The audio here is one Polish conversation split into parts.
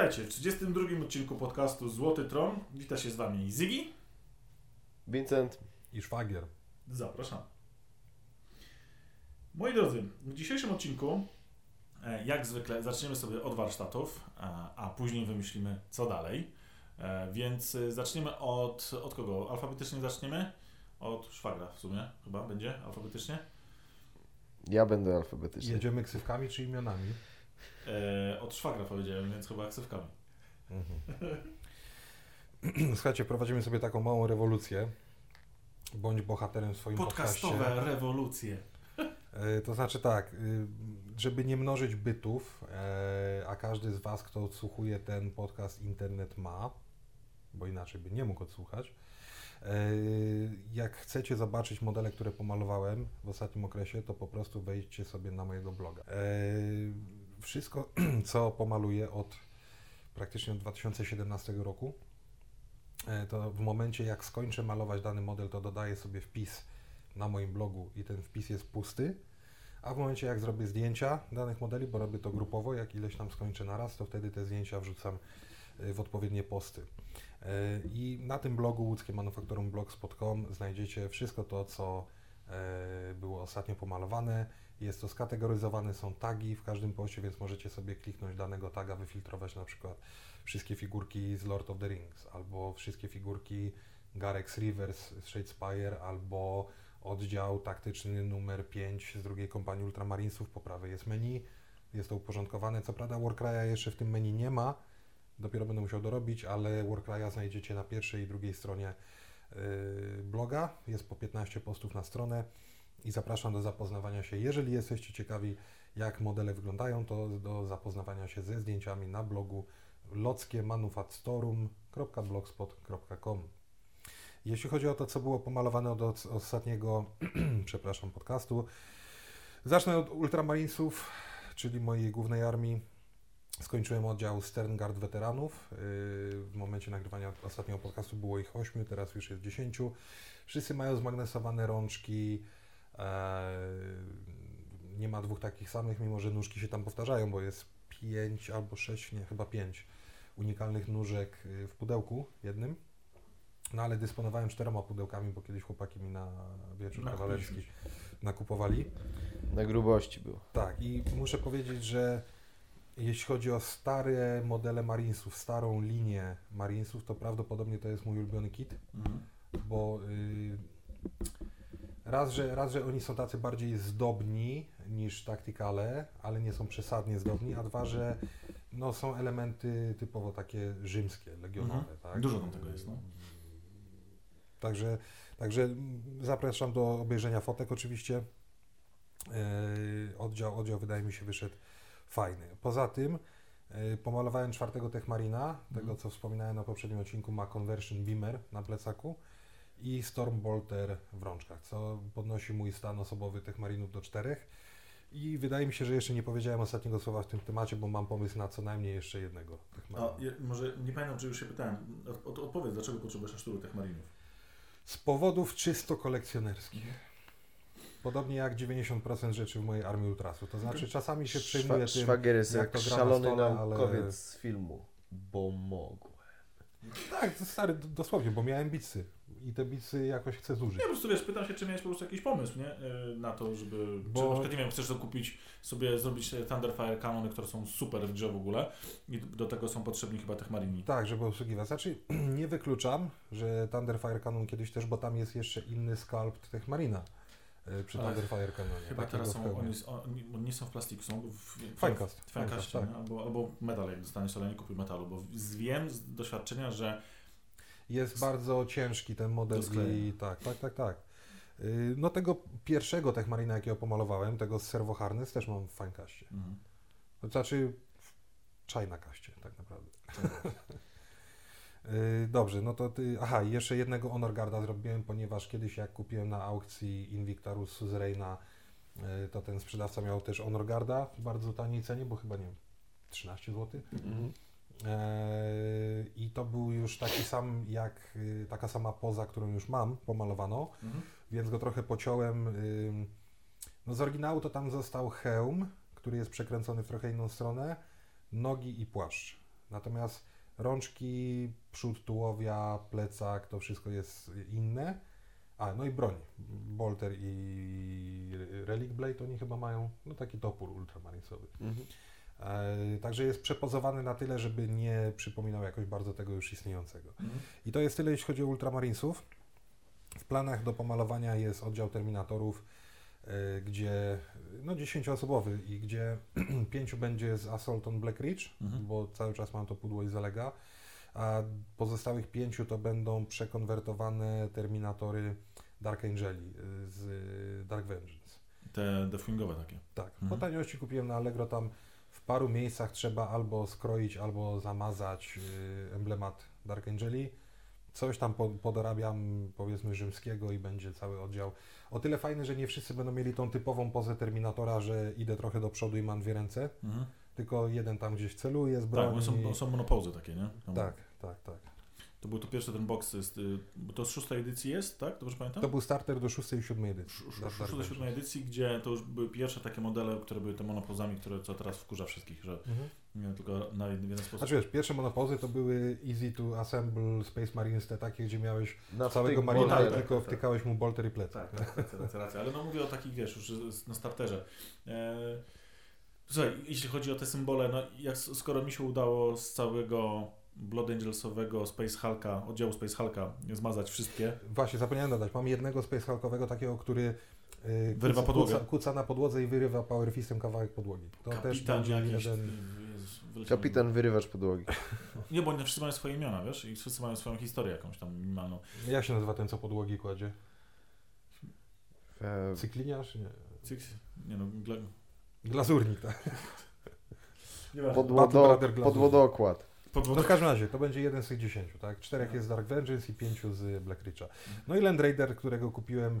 Witajcie w 32 odcinku podcastu Złoty Tron. Wita się z Wami Zygi. Vincent. I szwagier. Zapraszam. Moi drodzy, w dzisiejszym odcinku, e, jak zwykle, zaczniemy sobie od warsztatów, a, a później wymyślimy co dalej. E, Więc e, zaczniemy od, od kogo? Alfabetycznie zaczniemy? Od szwagra w sumie, chyba będzie alfabetycznie. Ja będę alfabetyczny. Jedziemy ksywkami czy imionami? E, od szwagra powiedziałem, więc chyba ksywkami. Słuchajcie, prowadzimy sobie taką małą rewolucję. Bądź bohaterem w swoim Podcastowe podcaście. rewolucje. E, To znaczy tak, y, żeby nie mnożyć bytów, e, a każdy z Was, kto odsłuchuje ten podcast, internet ma, bo inaczej by nie mógł odsłuchać. E, Jak chcecie zobaczyć modele, które pomalowałem w ostatnim okresie, to po prostu wejdźcie sobie na mojego bloga. E, Wszystko, co pomaluję od praktycznie od 2017 roku, e, to w momencie jak skończę malować dany model, to dodaję sobie wpis na moim blogu i ten wpis jest pusty. A w momencie jak zrobię zdjęcia danych modeli, bo robię to grupowo, jak ileś tam skończę naraz, to wtedy te zdjęcia wrzucam y, w odpowiednie posty. Y, I na tym blogu łódzkiemanufakturumblogspot.com znajdziecie wszystko to, co było ostatnio pomalowane. Jest to skategoryzowane, są tagi w każdym poście, więc możecie sobie kliknąć danego taga, wyfiltrować na przykład wszystkie figurki z Lord of the Rings, albo wszystkie figurki Garex Rivers z Shadespire, albo oddział taktyczny numer 5 z drugiej kompanii Ultramarinesów. Po prawej jest menu, jest to uporządkowane. Co prawda Warcry'a jeszcze w tym menu nie ma, dopiero będę musiał dorobić, ale Warcry'a znajdziecie na pierwszej i drugiej stronie yy, bloga. Jest po 15 postów na stronę i zapraszam do zapoznawania się. Jeżeli jesteście ciekawi, jak modele wyglądają, to do zapoznawania się ze zdjęciami na blogu lockiemanufactorum.blogspot.com. Jeśli chodzi o to, co było pomalowane od ostatniego, przepraszam, podcastu, zacznę od Ultramarinesów, czyli mojej głównej armii. Skończyłem oddział Sterngard weteranów. Yy, W momencie nagrywania ostatniego podcastu było ich 8, teraz już jest 10. Wszyscy mają zmagnesowane rączki. Eee, Nie ma dwóch takich samych, mimo że nóżki się tam powtarzają, bo jest 5 albo 6, nie, chyba 5 unikalnych nóżek yy, w pudełku jednym. No ale dysponowałem czterema pudełkami, bo kiedyś chłopaki mi na wieczór kawalerski nakupowali. Na grubości był. Tak, i muszę powiedzieć, że jeśli chodzi o stare modele Marinesów, starą linię Marinesów, to prawdopodobnie to jest mój ulubiony kit, Mhm. bo y, raz, że, raz, że oni są tacy bardziej zdobni niż taktykale, ale nie są przesadnie zdobni, a dwa, że no, są elementy typowo takie rzymskie, legionowe. Mhm. Tak? Dużo tam tego jest, no. Także, także zapraszam do obejrzenia fotek oczywiście. Yy, oddział, oddział wydaje mi się wyszedł fajny. Poza tym yy, pomalowałem czwartego Techmarina, tego Mhm. co wspominałem na poprzednim odcinku, ma Conversion Beamer na plecaku i Stormbolter w rączkach, co podnosi mój stan osobowy Techmarinów do czterech. I wydaje mi się, że jeszcze nie powiedziałem ostatniego słowa w tym temacie, bo mam pomysł na co najmniej jeszcze jednego. A, je- może nie pamiętam, czy już się pytałem. Od, od, odpowiedz, dlaczego potrzebujesz aż tylu tych marinów? Z powodów czysto kolekcjonerskich. Podobnie jak 90% rzeczy w mojej armii ultrasu. To znaczy czasami się przejmuję Szwa- tym, Szwagier jest jak jak, to gra na szalony stole, ale- naukowiec z filmu. Bo mogłem. Tak, stary, dosłownie, bo miałem bicy i te bicy jakoś chcę zużyć. Nie, po prostu wiesz, pytam się, czy miałeś po prostu jakiś pomysł, nie? Yy, Na to, żeby... Bo- Czy na przykład, nie wiem, chcesz dokupić sobie, zrobić Thunderfire kanony, które są super w grze w ogóle i do tego są potrzebni chyba tych marini. Tak, żeby obsługiwać. Znaczy, nie wykluczam, że Thunderfire Cannon kiedyś też, bo tam jest jeszcze inny sculpt tych Marina y, przy Thunderfire Canonie. Chyba takiego teraz są, oni, oni, oni nie są w plastiku, są w... Finecast, tak. albo, albo metal, jak dostaniesz, ale nie kupuj metalu, bo z- wiem z doświadczenia, że Jest bardzo ciężki ten model i tak, tak, tak, tak. Y, No tego pierwszego Techmarina, jakiego pomalowałem, tego z Servo Harness też mam w Finecastie. mhm. To znaczy w China kaście tak naprawdę. Y, Dobrze, no to ty, aha, i jeszcze jednego Honor Guarda zrobiłem, ponieważ kiedyś jak kupiłem na aukcji Invictarus Suzeraina, y, to ten sprzedawca miał też Honor Guarda w bardzo taniej cenie, bo chyba nie wiem, 13 zł. Mhm. Eee, I to był już taki sam, jak y, taka sama poza, którą już mam pomalowaną, Mhm. więc go trochę pociąłem. No z oryginału to tam został hełm, który jest przekręcony w trochę inną stronę, nogi i płaszcz. Natomiast rączki, przód tułowia, plecak, to wszystko jest inne. A, no i broń. Bolter i Relic Blade oni chyba mają no taki topór ultramarinesowy. Mhm. E, także jest przepozowany na tyle, żeby nie przypominał jakoś bardzo tego już istniejącego. Mhm. I to jest tyle, jeśli chodzi o Ultramarinesów. W planach do pomalowania jest oddział Terminatorów, e, gdzie no 10-osobowy i gdzie pięciu będzie z Assault on Black Ridge, Mhm. bo cały czas mam to pudło i zalega, a pozostałych pięciu to będą przekonwertowane Terminatory Dark Angeli y, z Dark Vengeance. Te deathwingowe takie. Tak, Mhm. po taniości kupiłem na Allegro, tam paru miejscach trzeba albo skroić, albo zamazać y, emblemat Dark Angeli. Coś tam po, podorabiam, powiedzmy, rzymskiego i będzie cały oddział. O tyle fajny, że nie wszyscy będą mieli tą typową pozę Terminatora, że idę trochę do przodu i mam dwie ręce, Mhm. tylko jeden tam gdzieś celuje z Tak, broni. bo są, są monopozy takie, nie? Tam- tak, tak, tak. To był to pierwszy ten box, jest, y, bo to z szóstej edycji jest, tak? Dobrze pamiętam? To był starter do szóstej i siódmej edycji. Szóstej, Vengeance. siódmej edycji, gdzie to już były pierwsze takie modele, które były te monopozami, które co teraz wkurza wszystkich, że Mhm. nie tylko na jeden sposób. Znaczy wiesz, pierwsze monopozy to były easy to assemble Space Marines, te takie, gdzie miałeś Na całego marina i tak, tylko tak, tak. wtykałeś mu bolter i plec. Tak, tak, racja, racja. Ale no mówię o takich, wiesz, już na starterze. E, słuchaj, jeśli chodzi o te symbole, no jak, skoro mi się udało z całego Blood Angelsowego Space Hulka, oddziału Space Hulka zmazać wszystkie, Właśnie, zapomniałem dodać, mam jednego Space Hulkowego takiego, który yy, Wyrywa kuca- podłogę. Kuca, kuca na podłodze i wyrywa Power Fistem kawałek podłogi. To też kapitan będzie jakiś... jeden... Jezus, wyleciał mi- Kapitan wyrywacz podłogi. Nie, bo nie wszyscy mają swoje imiona, wiesz, i wszyscy mają swoją historię jakąś tam minimalną. Jak się nazywa ten, co podłogi kładzie? E, Cykliniarz? Nie. Cyk, nie no, gla... Glazurnik, tak. Podłodo, Podwodokład. No w każdym razie, to będzie jeden z tych dziesięciu, tak? Czterech No. jest z Dark Vengeance i pięciu z Black Richa. No i Land Raider, którego kupiłem,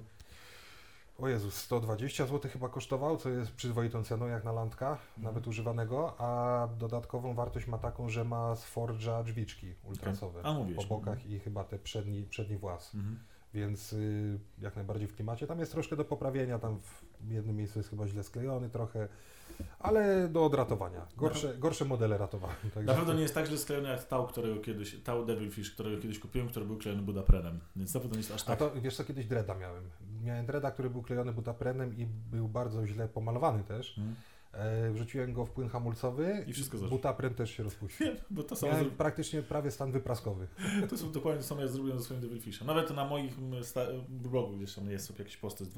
o Jezus, 120 zł chyba kosztował, co jest przyzwoitą ceną jak na Landka, nawet używanego, a dodatkową wartość ma taką, że ma z Forge'a drzwiczki ultrasowe A mówisz. po bokach i chyba te przedni, przedni włas, Mhm. Więc y, jak najbardziej w klimacie. Tam jest troszkę do poprawienia, tam w jednym miejscu jest chyba źle sklejony trochę, ale do odratowania. Gorsze, gorsze modele ratowałem. Na Także pewno nie jest tak źle sklejony jak Tau, którego kiedyś, Tau Devilfish, którego kiedyś kupiłem, który był klejony budaprenem, więc na pewno nie jest aż A tak. to wiesz co, kiedyś Dreda miałem. Miałem Dreda, który był klejony butaprenem i był bardzo źle pomalowany też. Mhm. E, wrzuciłem go w płyn hamulcowy I wszystko. Butapren też się rozpuścił. Wiem, bo to samo, zro... praktycznie prawie stan wypraskowy. to są dokładnie to samo, jak zrobiłem ze swoim Devilfishem. Nawet na moich mm, blogu gdzieś tam jest sobie jakieś posty z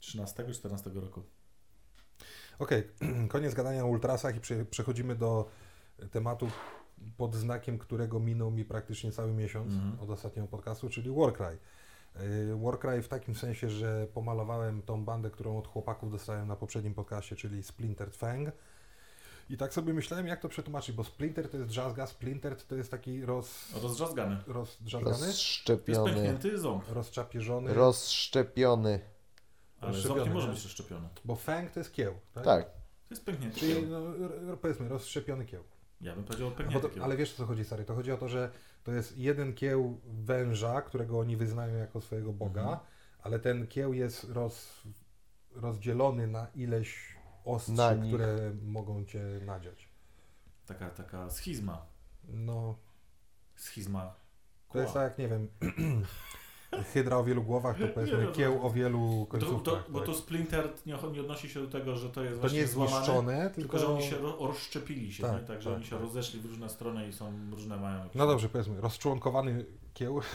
2013-2014 roku. Okej, koniec gadania o ultrasach i prze, przechodzimy do tematu pod znakiem, którego minął mi praktycznie cały miesiąc Mhm. od ostatniego podcastu, czyli Warcry. Y, Warcry w takim sensie, że pomalowałem tą bandę, którą od chłopaków dostałem na poprzednim podcaście, czyli Splintered Fang. I tak sobie myślałem, jak to przetłumaczyć, bo Splinter to jest drzazga, Splintered to jest taki roz, rozdrzazgany, To jest Rozszczepiony. pęknięty ząb, rozczapieżony, Rozszczepiony. ale ząb Rozszczepiony, nie może być rozszczepiony. bo Fang to jest kieł, tak? Tak. To jest pęknięty Czyli kieł. no, powiedzmy rozszczepiony kieł. Ja bym powiedział pęknięty to, kieł. ale wiesz o co chodzi, stary? To chodzi o to, że to jest jeden kieł węża, którego oni wyznają jako swojego boga, Mhm. ale ten kieł jest roz, rozdzielony na ileś ostrzy, Na które mogą cię nadziać. Taka, taka schizma. No, Schizma. to jest Kła. tak, nie wiem, hydra o wielu głowach, to powiedzmy wiem, kieł o wielu Bo to, końcówkach. to, bo to Splinter nie, nie odnosi się do tego, że to jest to właśnie nie jest złamane, tylko, tylko... że oni się ro, rozszczepili się, Tak, nie? tak, że tak, oni się tak. rozeszli w różne strony i są różne mają. jakieś- No dobrze, powiedzmy, rozczłonkowany kieł.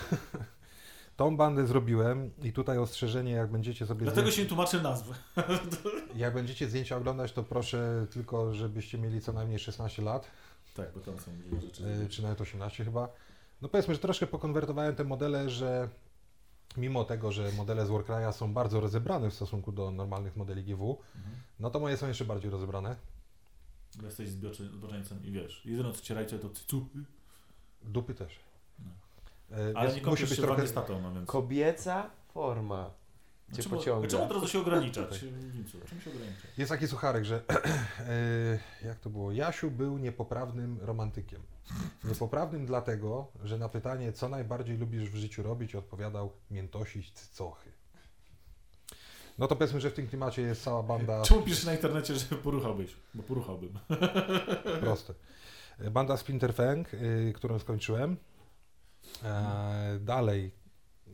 Tą bandę zrobiłem i tutaj ostrzeżenie, jak będziecie sobie Dlatego zdjęcia- się nie tłumaczy nazwy. Jak będziecie zdjęcia oglądać, to proszę tylko, żebyście mieli co najmniej 16 lat, Tak, bo tam są różne rzeczy. yy, czy nawet 18 chyba. No powiedzmy, że troszkę pokonwertowałem te modele, że mimo tego, że modele z Warcry'a są bardzo rozebrane w stosunku do normalnych modeli GW, Mhm. no to moje są jeszcze bardziej rozebrane. Bo Jesteś zboczeńcem i wiesz, jedyne co cię rajcie to cycuchy, Dupy też. No. Yy, ale więc nie kończysz się trochę... statą, no więc... Kobieca forma. Cię czemu, pociąga. czemu od razu się ograniczać? Czemu się ograniczać? Jest taki sucharek, że yy, jak to było? Jasiu był niepoprawnym romantykiem. Niepoprawnym dlatego, że na pytanie, co najbardziej lubisz w życiu robić, odpowiadał miętosić cycochy. No to powiedzmy, że w tym klimacie jest cała banda Czemu piszesz na internecie, że poruchałbyś? Bo poruchałbym. proste. Banda Splinter Fang, y, którą skończyłem. E, dalej,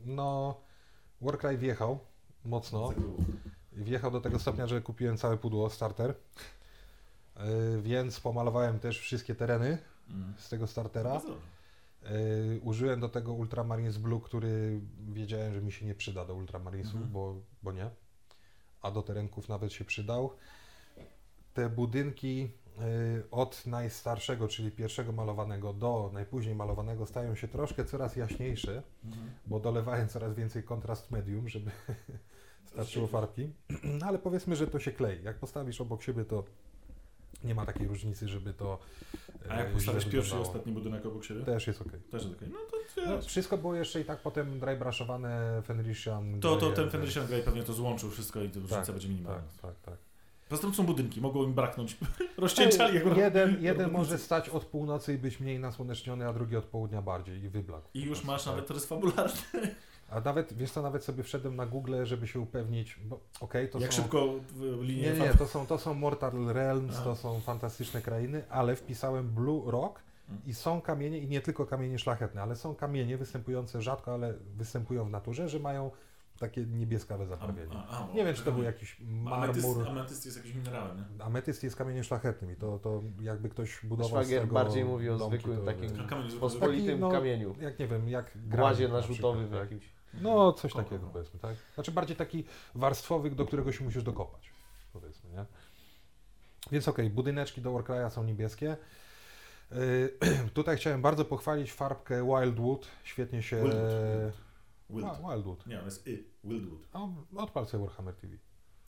no, Warcry wjechał mocno. Wjechał do tego stopnia, że kupiłem całe pudło starter. E, więc pomalowałem też wszystkie tereny Mm. z tego startera. E, użyłem do tego Ultramarines Blue, który wiedziałem, że mi się nie przyda do Ultramarinesów, Mhm. bo, bo nie. A do terenków nawet się przydał. Te budynki e, od najstarszego, czyli pierwszego malowanego do najpóźniej malowanego stają się troszkę coraz jaśniejsze, Mhm. bo dolewałem coraz więcej kontrast medium, żeby starczyło farbki. No ale powiedzmy, że to się klei. Jak postawisz obok siebie, to nie ma takiej różnicy, żeby to e, A jak postawisz pierwszy i ostatni budynek obok siebie? Też jest ok. Też jest okej. No to No, wiesz. wszystko było jeszcze i tak potem dry brushowane Fenrisian. To, to ten Fenrisian Grey pewnie to złączył wszystko i to różnica Tak, będzie minimalna. Tak, tak, tak. Poza tym są budynki, mogło im braknąć. Rozcieńczali jak jeden, jeden może stać od północy i być mniej nasłoneczniony, a drugi od południa bardziej i wyblakł. I już prostu, masz tak. nawet rys fabularny. A nawet, wiesz co, nawet sobie wszedłem na Google, żeby się upewnić, bo okej, to jak są... szybko linie Nie, nie, to są, to są Mortal Realms, A. to są fantastyczne krainy, ale wpisałem Blue Rock Mm. i są kamienie, i nie tylko kamienie szlachetne, ale są kamienie występujące rzadko, ale występują w naturze, że mają takie niebieskawe zabarwienie. A, a, a, Nie wiem, czy to był jakiś Ametyst, marmur. ametyst jest jakimś minerałem, nie? Ametyst jest kamieniem szlachetnym i to, to jakby ktoś budował z Szwagier tego bardziej mówi o domki, zwykłym to- takim Ka- kamień zwykły. pospolitym Taki, no, kamieniu. Jak nie wiem, jak Głazie na narzutowym przykład, tak? jakimś. No, coś takiego powiedzmy, tak? Znaczy bardziej taki warstwowy, do którego się musisz dokopać, powiedzmy, nie? Więc okej, budyneczki do Warcry'a są niebieskie. Yy, tutaj chciałem bardzo pochwalić farbkę Wildwood, świetnie się... Wildwood. Wild. Wa- Wildwood. Nie, on jest y. Wildwood. O, odpal sobie Warhammer TV.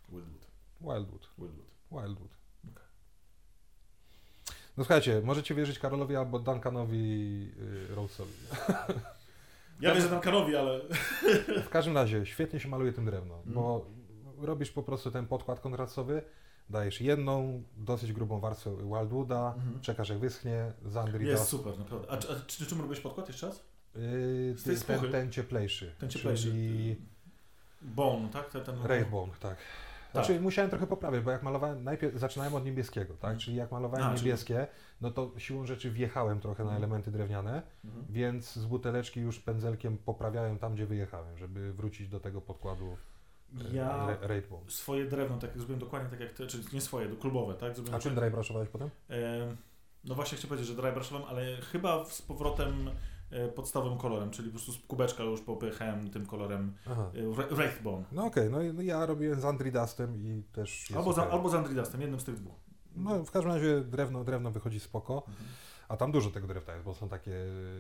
Wildwood. Wildwood. Wildwood. Wildwood. No słuchajcie, możecie wierzyć Karolowi albo Duncanowi yy, Rose'owi. Ja wierzę Duncanowi, ale... W każdym razie, świetnie się maluje tym drewno, Mm. bo robisz po prostu ten podkład kontrastowy, dajesz jedną, dosyć grubą warstwę Wildwooda, Mhm. czekasz jak wyschnie, Zandri Jest super, naprawdę. A, czy- a czy, czym robisz podkład jeszcze raz? Yy, ten, spuchy? ten cieplejszy. Ten cieplejszy. Czyli Bone, tak? Ten, ten... Rainbone, tak. Znaczy musiałem trochę poprawić, bo jak malowałem, najpierw zaczynałem od niebieskiego, tak? Mhm. Czyli jak malowałem A, czyli- niebieskie, no to siłą rzeczy wjechałem trochę na Mhm. elementy drewniane, Mhm. więc z buteleczki już pędzelkiem poprawiałem tam, gdzie wyjechałem, żeby wrócić do tego podkładu e, Ja swoje drewno, tak zrobiłem dokładnie tak jak ty, czyli nie swoje, do klubowe, tak? Zrobiłem A czym dokładnie- dry brushowałeś potem? E, No właśnie chciałem powiedzieć, że dry brushowałem, ale chyba z powrotem podstawowym kolorem, czyli po prostu z kubeczka już popychałem tym kolorem Aha. e, Wra- Wraithbone. No okej, no i no ja robiłem z Andridustem i też Albo, za, okej. albo z Andridastem, jednym z tych dwóch. No w każdym razie drewno, drewno wychodzi spoko, Mhm. a tam dużo tego drewna jest, bo są takie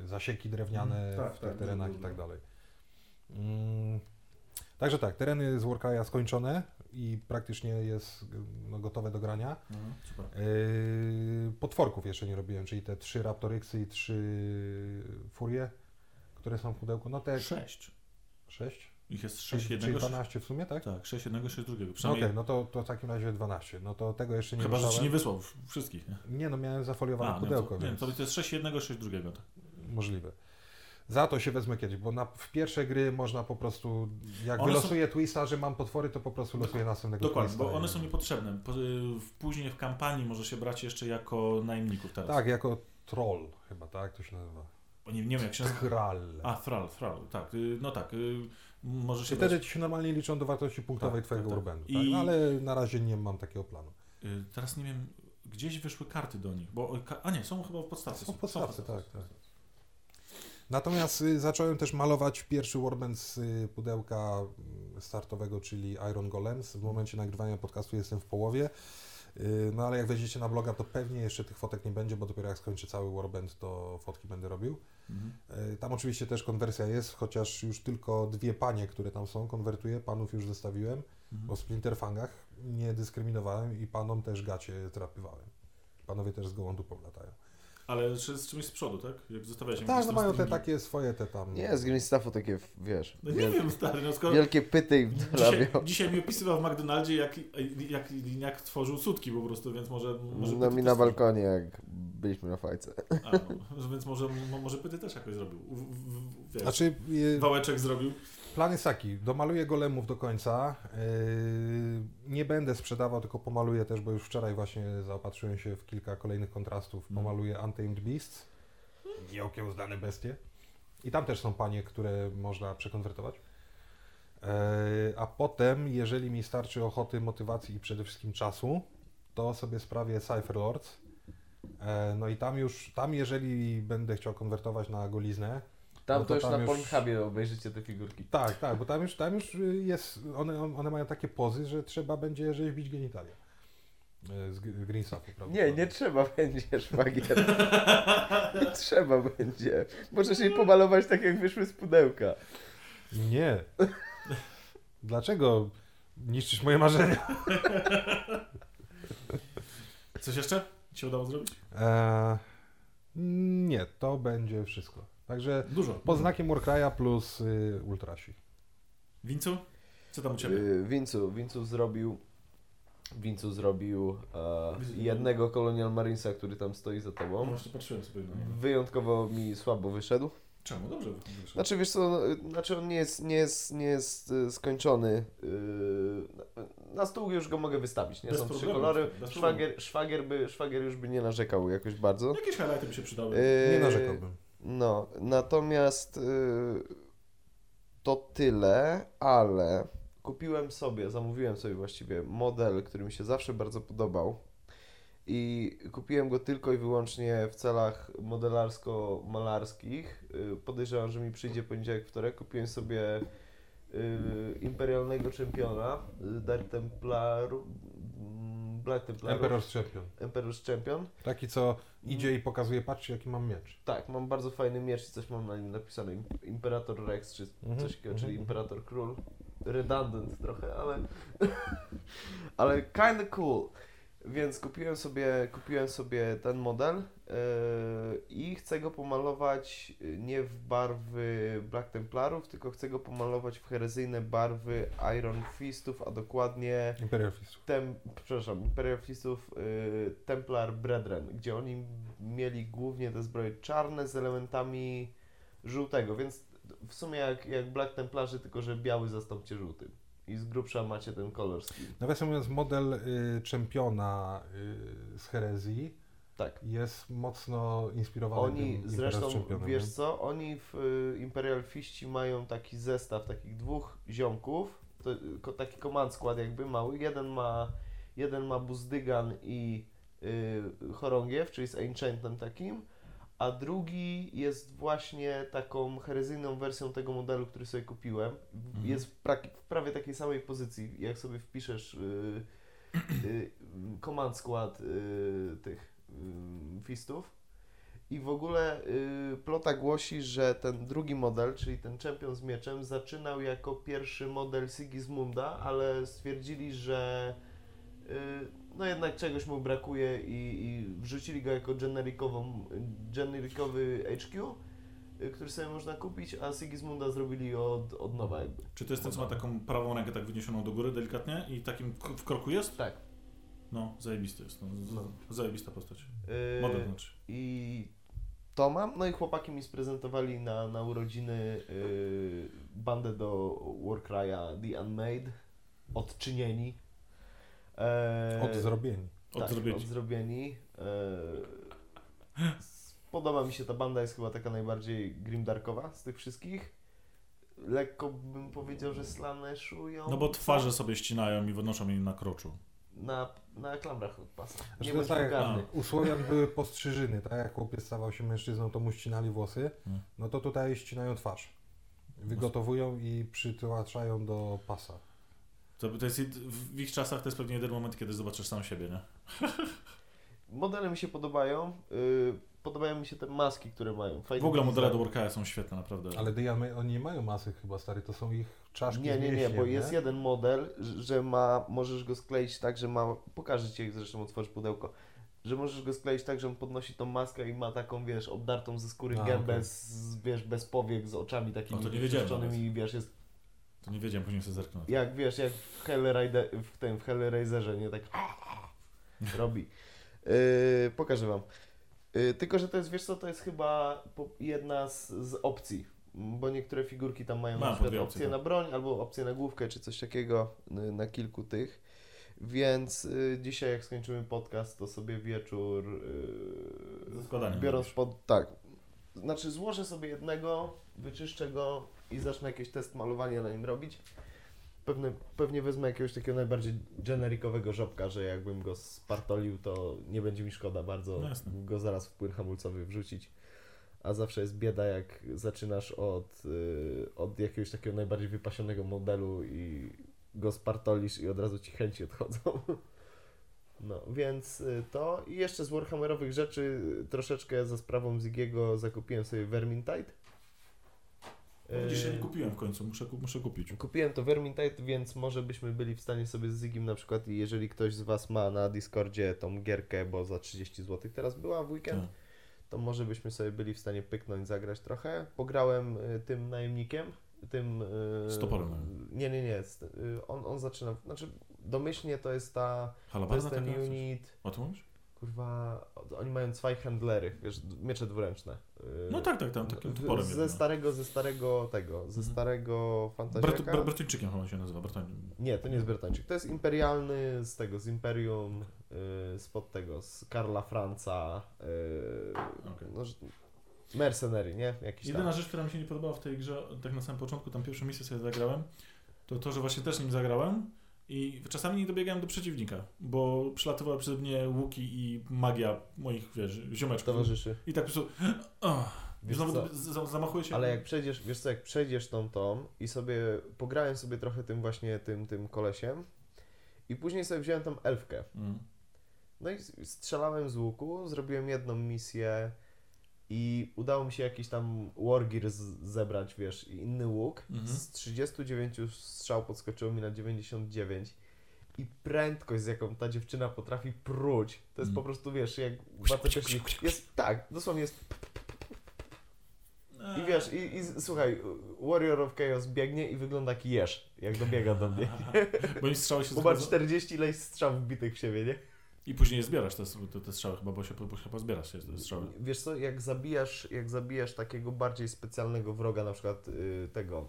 zasieki drewniane Mhm, tak, w tych tak, terenach i tak dalej. Mm. Także tak, tereny z Warcry'a skończone i praktycznie jest no, gotowe do grania. Mhm, super. Yy, potworków jeszcze nie robiłem, czyli te trzy Raptoryxy i trzy Furie, które są w pudełku. No te Sześć. sześć? Ich jest Czyli, sześć czyli jednego, sześć, 12 w sumie, tak? tak, sześć jednego, sześć drugiego. No Okej, Przynajmniej, no to, to w takim razie 12. No to tego jeszcze nie chyba, że ci nie wysłał wszystkich, nie? Nie, no miałem zafoliowane A, pudełko, to, nie, więc to jest sześć jednego, sześć drugiego. Tak. możliwe. Za to się wezmę kiedyś, bo na, w pierwsze gry można po prostu, jak One są- wylosuję twista, że mam potwory, to po prostu losuję następnego Dokładnie, twista. bo one i- są niepotrzebne. Później w kampanii może się brać jeszcze jako najemników teraz. Tak, jako troll chyba, tak to się nazywa. Nie, nie wiem jak się nazywa. Kral. A, Thrall, Thrall, tak. y, No tak, y, może się I wtedy ci się normalnie liczą do wartości punktowej Tak, twojego tak, tak. urbandu, I- tak? ale na razie nie mam takiego planu. Y, Teraz nie wiem, gdzieś wyszły karty do nich, bo... A nie, są chyba w podstawce. Są w podstawce, w tak, tak. Natomiast y, zacząłem też malować pierwszy warband z y, pudełka y, startowego, czyli Iron Golems. W momencie nagrywania podcastu jestem w połowie. Y, No ale jak wejdziecie na bloga, to pewnie jeszcze tych fotek nie będzie, bo dopiero jak skończę cały warband, to fotki będę robił. Mhm. Tam oczywiście też konwersja jest, chociaż już tylko dwie panie, które tam są, konwertuję. Panów już zostawiłem, Mhm. bo w Splinterfangach nie dyskryminowałem i panom też gacie drapywałem. Panowie też z gołą dupą latają. Ale czy z czymś z przodu, tak? Jak zostawiałeś im Tak, no mają te takie swoje te tam. Nie, z Green Staffu takie, wiesz, No nie wiel- wiem, stary, no skoro... wielkie pyty im Dzisiaj, dzisiaj mi opisywał w McDonaldzie, jak, jak, jak tworzył sutki po prostu, więc może... może No mi na balkonie, jak byliśmy na fajce. A, no, więc może, mo- może pyty też jakoś zrobił. W, w, w, wiesz, Znaczy, Wałeczek zrobił. Plan jest taki, domaluję golemów do końca, yy, nie będę sprzedawał, tylko pomaluję też, bo już wczoraj właśnie zaopatrzyłem się w kilka kolejnych kontrastów, Mhm. pomaluję Untamed Beasts. Nieokiełznane bestie. I tam też są panie, które można przekonwertować. E, A potem, jeżeli mi starczy ochoty, motywacji i przede wszystkim czasu, to sobie sprawię Cypher Lords. E, No i tam już, tam jeżeli będę chciał konwertować na goliznę, Tam No to, to już tam na już- Pornhubie obejrzycie te figurki. tak, tak, bo tam już, tam już y, jest, one, one mają takie pozy, że trzeba będzie rzeźbić genitalia. E, Z green prawda? Nie, nie trzeba będzie szwagier. nie trzeba będzie. Możesz jej pomalować tak, jak wyszły z pudełka. Nie. Dlaczego niszczysz moje marzenia? Coś jeszcze ci się udało zrobić? E, nie, to będzie wszystko. Także Dużo. pod znakiem Warcry'a plus y, Ultrasi. Wincu? Co tam u Ciebie? Yy, Wincu, Wincu zrobił Wincu zrobił e, jednego Colonial Marinesa, który tam stoi za No tobą. właśnie patrzyłem sobie na niego. Wyjątkowo mi słabo wyszedł. Czemu? Dobrze wyszło. Znaczy wiesz co, no, y, znaczy on nie jest, nie jest, nie jest y, skończony. Yy, na- stół już go mogę wystawić, nie? Bez Są trzy problemu, kolory. bez Szwagier, szwagier, by, szwagier już by nie narzekał jakoś bardzo. Jakieś highlighty by się przydały. Nie narzekałbym. No, natomiast y, to tyle, ale kupiłem sobie, zamówiłem sobie właściwie model, który mi się zawsze bardzo podobał. I kupiłem go tylko i wyłącznie w celach modelarsko-malarskich. Y, Podejrzewam, że mi przyjdzie poniedziałek, wtorek. Kupiłem sobie y, imperialnego czempiona, y, Dark Templaru, Black Templarów, Emperor's Champion. Emperor's Champion. Taki, co idzie i pokazuje, patrzcie jaki mam miecz. Tak, mam bardzo fajny miecz i coś mam na nim napisane. Im- Imperator Rex czy Mhm, coś takiego, czyli mhm. Imperator Król. Redundant trochę, ale. ale kinda cool. Więc kupiłem sobie, kupiłem sobie ten model yy, i chcę go pomalować yy, nie w barwy Black Templarów, tylko chcę go pomalować w herezyjne barwy Iron Fistów, a dokładnie Imperial Fistów. tem, przepraszam, Imperial Fistów y, Templar Brethren, gdzie oni mieli głównie te zbroje czarne z elementami żółtego, więc w sumie jak, jak Black Templarzy, tylko że biały zastąpcie żółtym. I z grubsza macie ten color scheme. Nawiasem mówiąc, model y, czempiona y, z herezji Tak. jest mocno inspirowany Oni tym zresztą, wiesz nie? co, oni w y, Imperial Fiści mają taki zestaw takich dwóch ziomków, to, ko, taki command skład jakby mały, jeden ma, jeden ma Buzdygan i y, Chorągiew, czyli z Enchantem takim, a drugi jest właśnie taką herezyjną wersją tego modelu, który sobie kupiłem. Mhm. Jest w, pra- w prawie takiej samej pozycji, jak sobie wpiszesz y, y, command skład y, tych y, fistów. I w ogóle y, plota głosi, że ten drugi model, czyli ten czempion z mieczem, zaczynał jako pierwszy model Sigismunda, ale stwierdzili, że y, no jednak czegoś mu brakuje i, i wrzucili go jako generikową, generikowy HQ, y, który sobie można kupić, a Sigismunda zrobili od, od nowa jakby. Czy to jest ten, co ma taką prawą rękę tak wyniesioną do góry delikatnie i takim w kroku jest? Tak. No, zajebisty jest. No, z, No. zajebista postać. Y, Model znaczy. I to mam. No i chłopaki mi sprezentowali na, na urodziny y, bandę do Warcry'a The Unmade, odczynieni. E, Od zrobieni. Od tak, zrobieni. Od zrobieni. E, podoba mi się ta banda, jest chyba taka najbardziej grimdarkowa z tych wszystkich. Lekko bym powiedział, że slaneszują. No bo twarze sobie ścinają i wynoszą je na kroczu. Na, na klamrach od pasa. Znaczy Nie tak, jak u Słowian były postrzyżyny, tak jak chłopiec stawał się mężczyzną, to mu ścinali włosy, Hmm. no to tutaj ścinają twarz. Wygotowują i przytłaczają do pasa. To, to jest, w ich czasach to jest pewnie jeden moment, kiedy zobaczysz sam siebie, nie? Modele mi się podobają. y, podobają mi się te maski, które mają. Fajny W ogóle modele do. Warcry'a są świetne, naprawdę. Ale Dian, oni nie mają masy chyba, stary, to są ich czaszki Nie, nie, nie, bo jest jeden model, że ma, możesz go skleić tak, że ma, pokażę Ci, jak zresztą otworzysz pudełko, że możesz go skleić tak, że on podnosi tą maskę i ma taką, wiesz, obdartą ze skóry A, gębę, okej. z, wiesz, bez powiek, z oczami takimi O, to nie wiedziałem wyczyszczonymi, wiesz, jest To nie wiedziałem, później sobie zerknę. jak, wiesz, jak w, Hellraider, w tym, w Hellraiserze, nie, tak robi. Yy, pokażę Wam. Yy, tylko, że to jest, wiesz co, to jest chyba jedna z, z opcji, bo niektóre figurki tam mają Mam na przykład opcję opcje, na broń albo opcję na główkę, czy coś takiego y, na kilku tych. Więc y, dzisiaj jak skończymy podcast, to sobie wieczór y, biorąc pod... Tak. Znaczy złożę sobie jednego, wyczyszczę go i zacznę jakiś test malowania na nim robić. Pewne, pewnie wezmę jakiegoś takiego najbardziej generikowego żobka, że jakbym go spartolił, to nie będzie mi szkoda bardzo No jasne. go zaraz w płyn hamulcowy wrzucić. A zawsze jest bieda, jak zaczynasz od, y, od jakiegoś takiego najbardziej wypasionego modelu i go spartolisz i od razu ci chęci odchodzą. No, więc y, to i jeszcze z Warhammerowych rzeczy y, troszeczkę za sprawą Zigiego zakupiłem sobie Vermintide. No, Dzisiaj nie Y, kupiłem w końcu, muszę, muszę kupić. Kupiłem to Vermintide, więc może byśmy byli w stanie sobie z Zigim na przykład, i jeżeli ktoś z Was ma na Discordzie tą gierkę, bo za 30 zł teraz była w weekend, Tak. to może byśmy sobie byli w stanie pyknąć, zagrać trochę. Pograłem y, tym najemnikiem, tym... Z toporem. Nie, nie, nie. On, on zaczyna, znaczy domyślnie to jest ta, to Halabarda jest ten taka? coś? unit, O tym mówisz? Kurwa, oni mają Zweihandlery, wiesz, miecze dwuręczne. Y, No tak, tak, tam takim toporem Ze jedno. starego, ze starego tego, ze Mhm. starego fantazjaka. Brat, Bratończykiem chyba się nazywa. Bratoń... Nie, to nie jest Bretończyk. To jest imperialny z tego, z Imperium, yy, spod tego, z Karla Franca. Yy, Okej. no, mercenary, nie? Jakiś Jedyna tam. rzecz, która mi się nie podobała w tej grze, tak na samym początku, tam pierwszą misję sobie zagrałem, to to, że właśnie też nim zagrałem i czasami nie dobiegałem do przeciwnika, bo przylatywały przed mnie łuki i magia moich, wiesz, ziomeczków. Towarzyszy. I tak po prostu, oh, Wiesz znowu co? zamachuje się. Ale jak przejdziesz, wiesz co, jak przejdziesz tą tą i sobie, pograłem sobie trochę tym właśnie, tym, tym kolesiem i później sobie wziąłem tą elfkę. Mm. No i strzelałem z łuku, zrobiłem jedną misję i udało mi się jakiś tam wargear zebrać, wiesz, i inny łuk. Mhm. Z 39 strzał podskoczyło mi na 99 i prędkość, z jaką ta dziewczyna potrafi pruć, to jest Mhm. po prostu, wiesz, jak też jest, tak, dosłownie jest i wiesz, i, i słuchaj, Warrior of Chaos biegnie i wygląda jak jeż, jak dobiega do mnie. Bo im strzały się zgadza- 40 ileś strzał wbitych w siebie, nie? I później zbierasz te, te, te strzały chyba, bo się bo chyba zbierasz się te strzały. Wiesz co, jak zabijasz, jak zabijasz takiego bardziej specjalnego wroga, na przykład y, tego,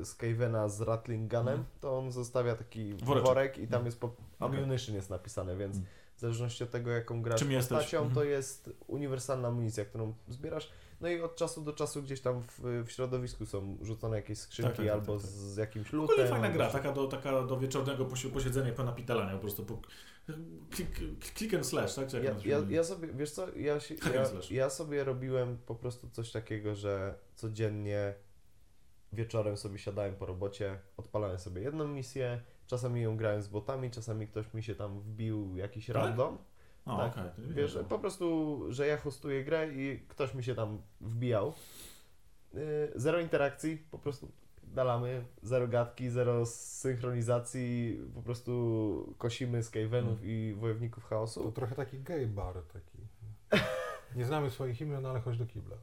y, Skavena z Rattling Gunem, Mhm. to on zostawia taki Woreczek. worek i tam Mhm. jest po, ammunition jest napisane, więc Mhm. w zależności od tego, jaką grasz Czym jesteś? postacią, Mhm. to jest uniwersalna amunicja, którą zbierasz. No i od czasu do czasu gdzieś tam w, w środowisku są rzucone jakieś skrzynki Tak, tak, tak, albo tak, tak. z jakimś W ogóle lutem. fajna gra, taka do, taka do wieczornego posi- posiedzenia pełna pitalania, po prostu po, klik, click and slash, tak? Ja, ja, ja sobie, wiesz co, ja, się, ja, ja sobie robiłem po prostu coś takiego, że codziennie wieczorem sobie siadałem po robocie, odpalałem sobie jedną misję, czasami ją grałem z botami, czasami ktoś mi się tam wbił jakiś Tak? random. O, tak. nie Wiesz, po prostu, że ja hostuję grę i ktoś mi się tam wbijał. Yy, Zero interakcji, po prostu dalamy, zero gadki, zero synchronizacji, po prostu kosimy Skavenów Mm. i Wojowników Chaosu. To trochę taki gay bar taki. Nie znamy swoich imion, ale chodź do kibla.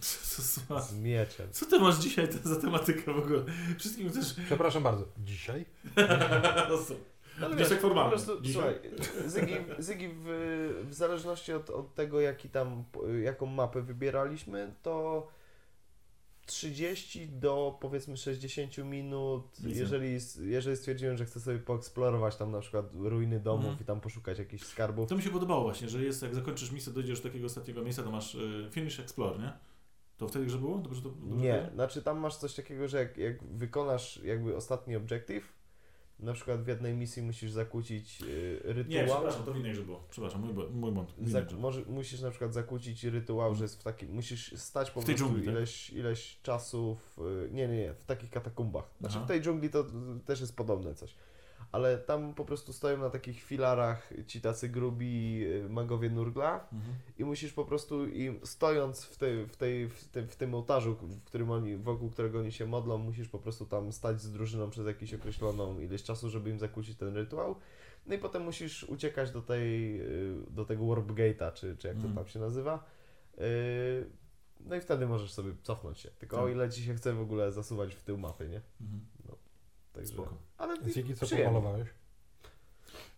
Co, co, co, Z mieczem. co ty masz dzisiaj za tematykę w ogóle? Wszystkim też... Przepraszam bardzo. Dzisiaj? No Wniosek wiesz, formalny. Po prostu, słuchaj, Zygi, Zygi w, w zależności od, od tego, jaki tam, jaką mapę wybieraliśmy, to 30 do powiedzmy 60 minut, Widzę. jeżeli, jeżeli stwierdziłem, że chcę sobie poeksplorować tam na przykład ruiny domów Mhm. i tam poszukać jakichś skarbów. To mi się podobało właśnie, że jest, jak zakończysz misję, dojdziesz do takiego ostatniego miejsca, to masz y, finish explore, nie? To wtedy grze było? Dobrze to dobrze Nie, znaczy tam masz coś takiego, że jak, jak wykonasz jakby ostatni objective, na przykład w jednej misji musisz zakłócić y, Nie, rytuał. przepraszam, to w innej było. Przepraszam, mój, mój błąd. Zak- może, musisz na przykład zakłócić rytuał, że jest w takim. Musisz stać po W prostu dżungli, tak? ileś, ileś czasów. y, Nie, nie, nie, w takich katakumbach. Znaczy Aha. w tej dżungli to też jest podobne coś. Ale tam po prostu stoją na takich filarach ci tacy grubi y, magowie nurgla Mhm. i musisz po prostu im stojąc w, tej, w, tej, w, tym, w tym ołtarzu, w którym oni, wokół którego oni się modlą, musisz po prostu tam stać z drużyną przez jakąś określoną ilość czasu, żeby im zakłócić ten rytuał. No i potem musisz uciekać do tej, y, do tego warp gate'a, czy, czy jak to Mhm. tam się nazywa. Y, No i wtedy możesz sobie cofnąć się. Tylko Tak. o ile ci się chce w ogóle zasuwać w tył mapy, nie? Mhm. Także, Spoko. ale Ziki, co przyjemnie. pomalowałeś?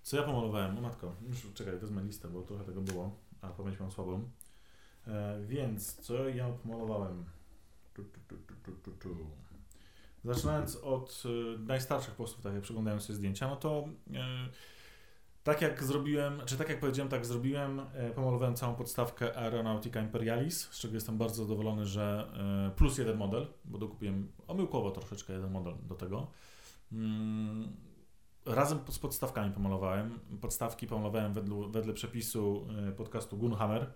Co ja pomalowałem? O matko, już czekaj, wezmę listę, bo trochę tego było, a pamięć mam słabą. E, więc, co ja pomalowałem? Tu, tu, tu, tu, tu, tu, tu. Zaczynając od y, najstarszych postów, tak jak przeglądają sobie zdjęcia, no to y, tak jak zrobiłem, czy tak jak powiedziałem, tak zrobiłem, y, pomalowałem całą podstawkę Aeronautica Imperialis, z czego jestem bardzo zadowolony, że y, plus jeden model, bo dokupiłem omyłkowo troszeczkę jeden model do tego. Mm, razem z podstawkami pomalowałem. Podstawki pomalowałem wedle, wedle przepisu y, podcastu Gunhammer.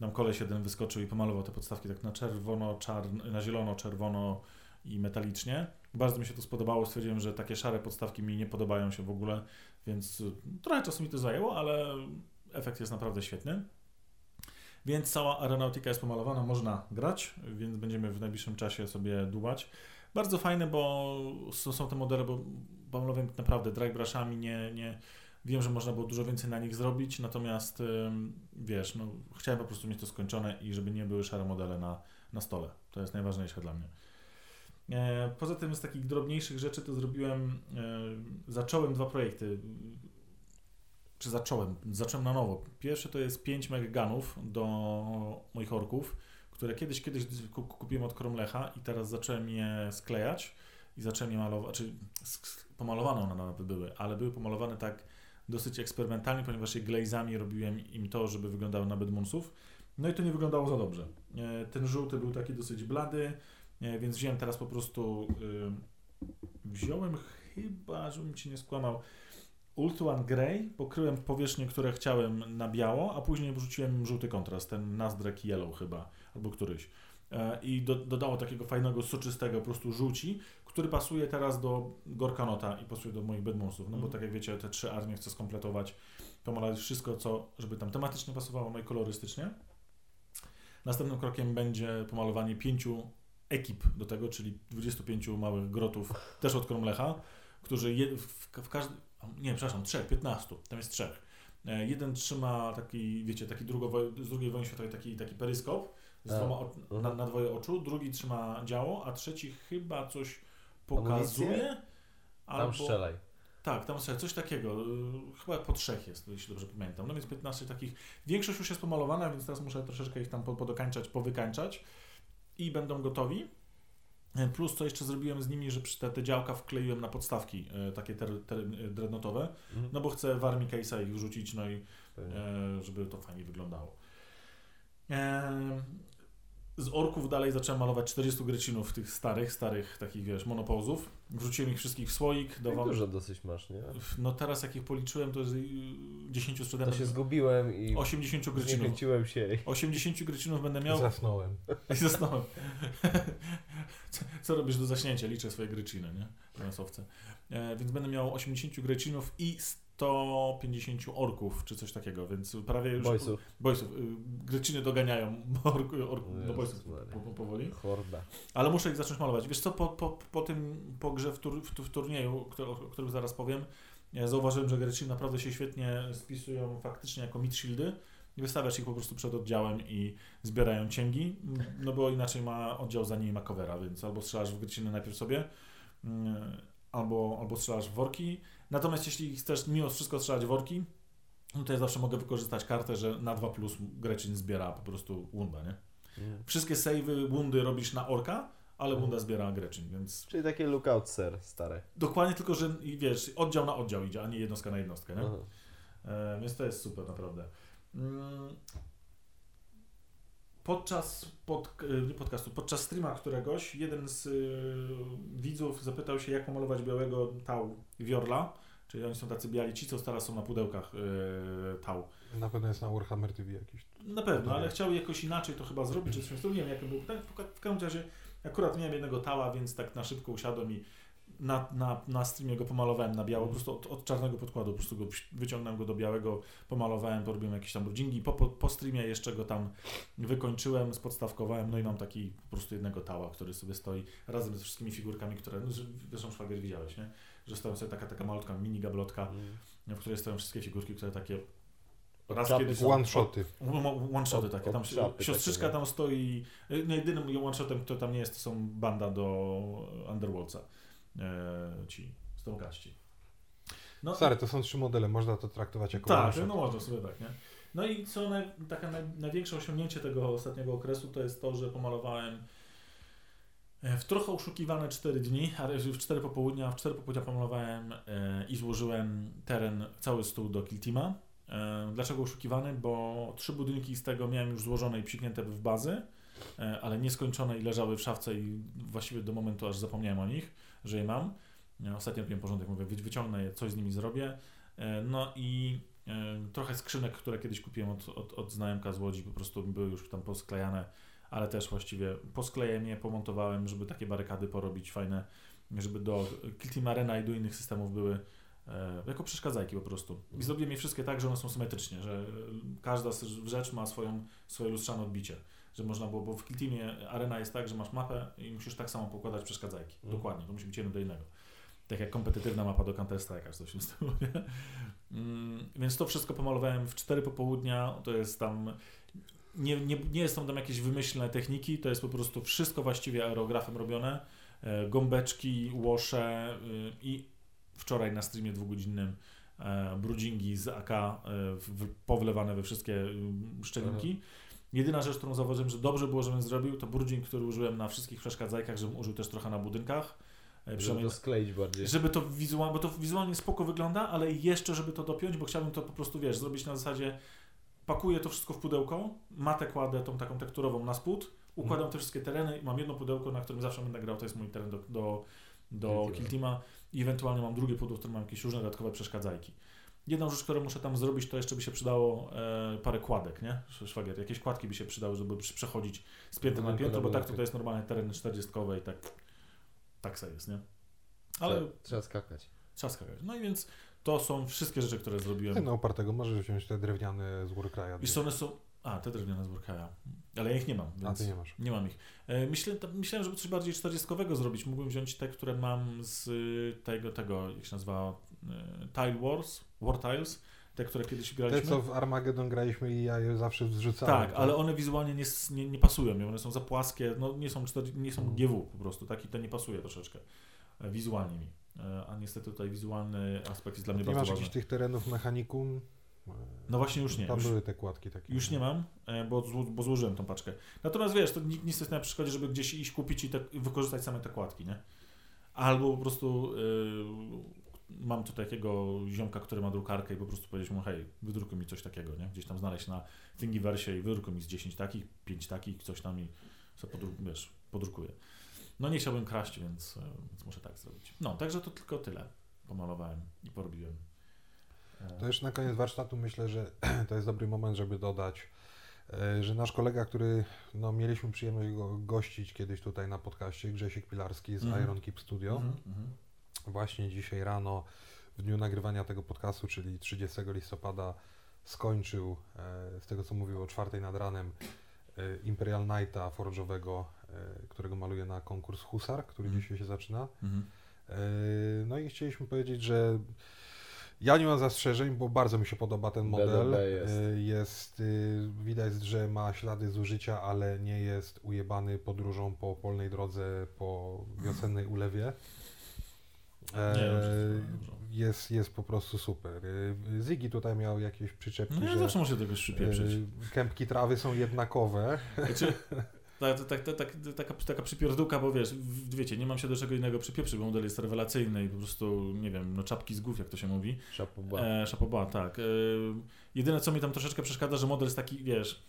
Nam koleś jeden wyskoczył i pomalował te podstawki tak na czerwono, czarno, na zielono, czerwono i metalicznie. Bardzo mi się to spodobało. Stwierdziłem, że takie szare podstawki mi nie podobają się w ogóle, więc y, trochę czasu mi to zajęło, ale efekt jest naprawdę świetny. Więc cała aeronautika jest pomalowana, można grać, więc będziemy w najbliższym czasie sobie dłubać. Bardzo fajne, bo są, są te modele, bo pomalowałem naprawdę drag brushami, nie, nie, wiem, że można było dużo więcej na nich zrobić, natomiast wiesz, no, chciałem po prostu mieć to skończone i żeby nie były szare modele na, na stole. To jest najważniejsze dla mnie. E, poza tym z takich drobniejszych rzeczy to zrobiłem, e, zacząłem dwa projekty, czy zacząłem, zacząłem na nowo. Pierwszy to jest 5 megaganów do moich orków, które kiedyś, kiedyś ku- kupiłem od Kromlecha i teraz zacząłem je sklejać i zacząłem je malować, czy pomalowane one nawet były, ale były pomalowane tak dosyć eksperymentalnie, ponieważ je glazami robiłem im to, żeby wyglądały na Bedmunsów. No i to nie wyglądało za dobrze. E, Ten żółty był taki dosyć blady, e, więc wziąłem teraz po prostu, y, wziąłem chyba, żebym Ci nie skłamał, Ultuan Grey, pokryłem powierzchnie, które chciałem na biało, a później wrzuciłem żółty kontrast, ten Nasdrek Yellow chyba, albo któryś. E, I do, dodało takiego fajnego, soczystego po prostu żółci, który pasuje teraz do Gorkanota i pasuje do moich Bedmunsów, no bo Mhm. tak jak wiecie, te trzy armie chcę skompletować, pomalować wszystko, co, żeby tam tematycznie pasowało, no i kolorystycznie. Następnym krokiem będzie pomalowanie pięciu ekip do tego, czyli 25 małych grotów, też od Kromlecha, którzy je, w, w każdym, nie, przepraszam, trzech, 15, tam jest trzech. E, Jeden trzyma taki, wiecie, taki drugo, z drugiej wojny światowej taki, taki peryskop z dwoma o, na, na dwoje oczu, drugi trzyma działo, a trzeci chyba coś pokazuje. Amunicję? Tam strzelaj. Tak, tam strzelaj, coś takiego. y, Chyba po trzech jest, jeśli dobrze pamiętam. No więc 15 takich. Większość już jest pomalowana, więc teraz muszę troszeczkę ich tam po- podokańczać, powykańczać i będą gotowi. E, Plus co jeszcze zrobiłem z nimi, że te, te działka wkleiłem na podstawki e, takie ter, ter, e, dreadnoughtowe, Mhm. no bo chcę w Army Case'a ich wrzucić, no i e, żeby to fajnie wyglądało. E, z orków dalej zacząłem malować 40 grecinów, tych starych, starych takich, wiesz, monopauzów. Wrzuciłem ich wszystkich w słoik, Tak dawałem... dużo dosyć masz, nie? No teraz jak ich policzyłem, to jest y, 10 To sprzedałem. się zgubiłem i 80 grecinów. zniechęciłem się. 80 grecinów będę miał Zasnąłem. i zasnąłem. co, co robisz do zaśnięcia? Liczę swoje greciny, nie? Finansowce. E, więc będę miał 80 grecinów i 150 orków, czy coś takiego, więc prawie już... Boysów. Boysów. Y, greciny doganiają orku, orku, O do Jezus boysów Maria. po, po, powoli. Horda. Ale muszę ich zacząć malować. Wiesz co, po, po, po tym, po grze w, tur, w, w turnieju, o którym zaraz powiem, ja zauważyłem, że Greciny naprawdę się świetnie spisują faktycznie jako mid-shieldy i wystawiasz ich po prostu przed oddziałem i zbierają cięgi, no bo inaczej ma oddział za nimi ma covera, więc albo strzelasz w Greciny najpierw sobie, mm, albo, albo strzelasz w worki. Natomiast jeśli chcesz mimo wszystko strzelać w worki, no to ja zawsze mogę wykorzystać kartę, że na 2 plus Grecin zbiera po prostu wunda, nie? Mm. Wszystkie savey, wundy robisz na orka, ale Mhm. wunda zbiera Grecin, więc Czyli takie lookout ser stare. dokładnie tylko, że i wiesz, oddział na oddział idzie, a nie jednostka na jednostkę, nie? E, więc to jest super naprawdę. Mm. Podczas pod, e, nie podcastu, podczas streama któregoś jeden z y, widzów zapytał się, jak pomalować białego tał wiorla, czyli oni są tacy biali, ci co teraz są na pudełkach y, tał. Na pewno jest na Warhammer TV jakiś. Na pewno, ale chciał jakoś inaczej to chyba zrobić, czy coś, nie wiem jak było. Tak, w każdym razie akurat miałem jednego tała, więc tak na szybko usiadłem i na, na, na streamie go pomalowałem na biało, po prostu od, od czarnego podkładu, po prostu go wyciągnąłem go do białego, pomalowałem, porobiłem jakieś tam rodzinki, po, po, po streamie jeszcze go tam wykończyłem, spodstawkowałem, no i mam taki po prostu jednego tała, który sobie stoi razem ze wszystkimi figurkami, które, no, że- zresztą szwagier widziałeś, nie? Że stoją sobie taka, taka malutka mini gablotka, Mm. w której stoją wszystkie figurki, które takie raz kiedyś... One-shoty. One-shoty takie. Tam siostrzyczka takie, tam stoi. No jedynym one-shotem, który tam nie jest, to są banda do Underworldsa. E, ci stonkaści. No, Stary, to są trzy modele, można to traktować jako tak, no można sobie tak, nie? No i co naj, taka naj, największe osiągnięcie tego ostatniego okresu to jest to, że pomalowałem E, W trochę oszukiwane 4 dni, ale w 4 popołudnia, w 4 popołudnia pomalowałem e, i złożyłem teren, cały stół do Kiltima. E, dlaczego oszukiwany? Bo trzy budynki z tego miałem już złożone i psiknięte w bazy, e, ale nieskończone i leżały w szafce i właściwie do momentu aż zapomniałem o nich, że je mam. E, Ostatnio robiłem porządek, mówię, wy- wyciągnę je, coś z nimi zrobię. E, No i e, trochę skrzynek, które kiedyś kupiłem od, od, od znajomka z Łodzi, po prostu były już tam posklejane, ale też właściwie posklejem je, pomontowałem, żeby takie barykady porobić fajne, żeby do Kiltim Arena i do innych systemów były jako przeszkadzajki po prostu. I zrobiłem je wszystkie tak, że one są symetrycznie, że każda rzecz ma swoją, swoje lustrzane odbicie. Że można było, bo w Kiltimie arena jest tak, że masz mapę i musisz tak samo pokładać przeszkadzajki. Mhm. Dokładnie, to musi być jedno do innego. Tak jak kompetytywna mapa do Counter Strike'a, coś w tym stylu? Mm, Więc to wszystko pomalowałem w 4 popołudnia, to jest tam nie, nie, nie jest tam jakieś wymyślne techniki, to jest po prostu wszystko właściwie aerografem robione. E, Gąbeczki, łosze y, i wczoraj na streamie dwugodzinnym e, brudzingi z AK e, powlewane we wszystkie y, szczelinki. Jedyna rzecz, którą zauważyłem, że dobrze było, żebym zrobił, to brudzing, który użyłem na wszystkich przeszkadzajkach, żebym użył też trochę na budynkach. E, Żeby to skleić bardziej. żeby to wizualnie, bo to wizualnie spoko wygląda, ale jeszcze żeby to dopiąć, bo chciałbym to po prostu, wiesz, zrobić na zasadzie pakuję to wszystko w pudełko, matę kładę tą taką tekturową na spód, układam Mhm. te wszystkie tereny i mam jedno pudełko, na którym zawsze będę grał, to jest mój teren do, do, do. Kiltima i ewentualnie mam drugie pudełko, w którym mam jakieś różne dodatkowe przeszkadzajki. Jedną rzecz, którą muszę tam zrobić, to jeszcze by się przydało e, parę kładek, nie? Sz- Szwagier, jakieś kładki by się przydały, żeby przechodzić z piętra na Budynku piętro, bo tak to jest normalnie teren 40 i tak tak sobie jest, nie? Ale Trzeba, skakać. Trzeba skakać. No i więc to są wszystkie rzeczy, które zrobiłem. No opartego możesz wziąć te drewniane z Warcry'a. Wiesz co, one są... A, te drewniane z Burkaja. Ale ja ich nie mam, A więc ty nie masz. nie mam ich. E, Myślę, myślałem, żeby coś bardziej 40 zrobić. Mógłbym wziąć te, które mam z y, tego, tego jak się nazywa, y, Tile Wars, War Tiles. Te, które kiedyś Te graliśmy. co w Armageddon graliśmy i ja je zawsze zrzucałem. Tak, ale one wizualnie nie, nie, nie pasują mi. One są za płaskie, no nie są, 4, nie są. GW po prostu. Taki to nie pasuje troszeczkę. e, Wizualnie mi. E, A niestety tutaj wizualny aspekt jest dla mnie Nie bardzo masz ważny. jakichś tych terenów mechanikum? No właśnie już nie. Tam Już, były te kładki takie. Już nie mam, e, bo, bo złożyłem tą paczkę. Natomiast wiesz, to nikt nic jest na przeszkodzie, żeby gdzieś iść kupić i, te, i wykorzystać same te kładki, nie? Albo po prostu mam tu takiego ziomka, który ma drukarkę i po prostu powiedzieć mu, hej, wydrukuj mi coś takiego, nie? Gdzieś tam znaleźć na Thingiversie i wydrukuj mi z 10 takich, 5 takich, coś tam i sobie podru, wiesz, podrukuję. No nie chciałbym kraść, więc, e, więc muszę tak zrobić. No, także to tylko tyle pomalowałem i porobiłem. To już na koniec warsztatu myślę, że to jest dobry moment, żeby dodać, e, że nasz kolega, który no, mieliśmy przyjemność go gościć kiedyś tutaj na podcaście, Grzesiek Pilarski z Mhm. Iron Keep Studio, mhm, mhm. Właśnie dzisiaj rano, w dniu nagrywania tego podcastu, czyli 30 listopada, skończył, e, z tego co mówił o czwartej nad ranem, e, Imperial Knighta forżowego, e, którego maluje na konkurs Husar, który Mhm. dzisiaj się zaczyna. Yy, No i chcieliśmy powiedzieć, że ja nie mam zastrzeżeń, bo bardzo mi się podoba ten model. Jest. Jest yy, widać, że ma ślady zużycia, ale nie jest ujebany podróżą po polnej drodze, po wiosennej ulewie. Nie, Yy, dobrze, dobrze. Jest, jest po prostu super. Yy, Ziggy tutaj miał jakieś przyczepki, No ja zawsze muszę tego przypieprzyć. yy, kępki trawy są jednakowe. Znaczy, tak, tak, tak, tak, taka, taka przypierdółka, bo wiesz, wiecie, nie mam się do czego innego przypieprzyć, bo model jest rewelacyjny i po prostu, nie wiem, no czapki z głów, jak to się mówi. Szapoba. E, Szapoba, tak. E, jedyne, co mi tam troszeczkę przeszkadza, że model jest taki, wiesz,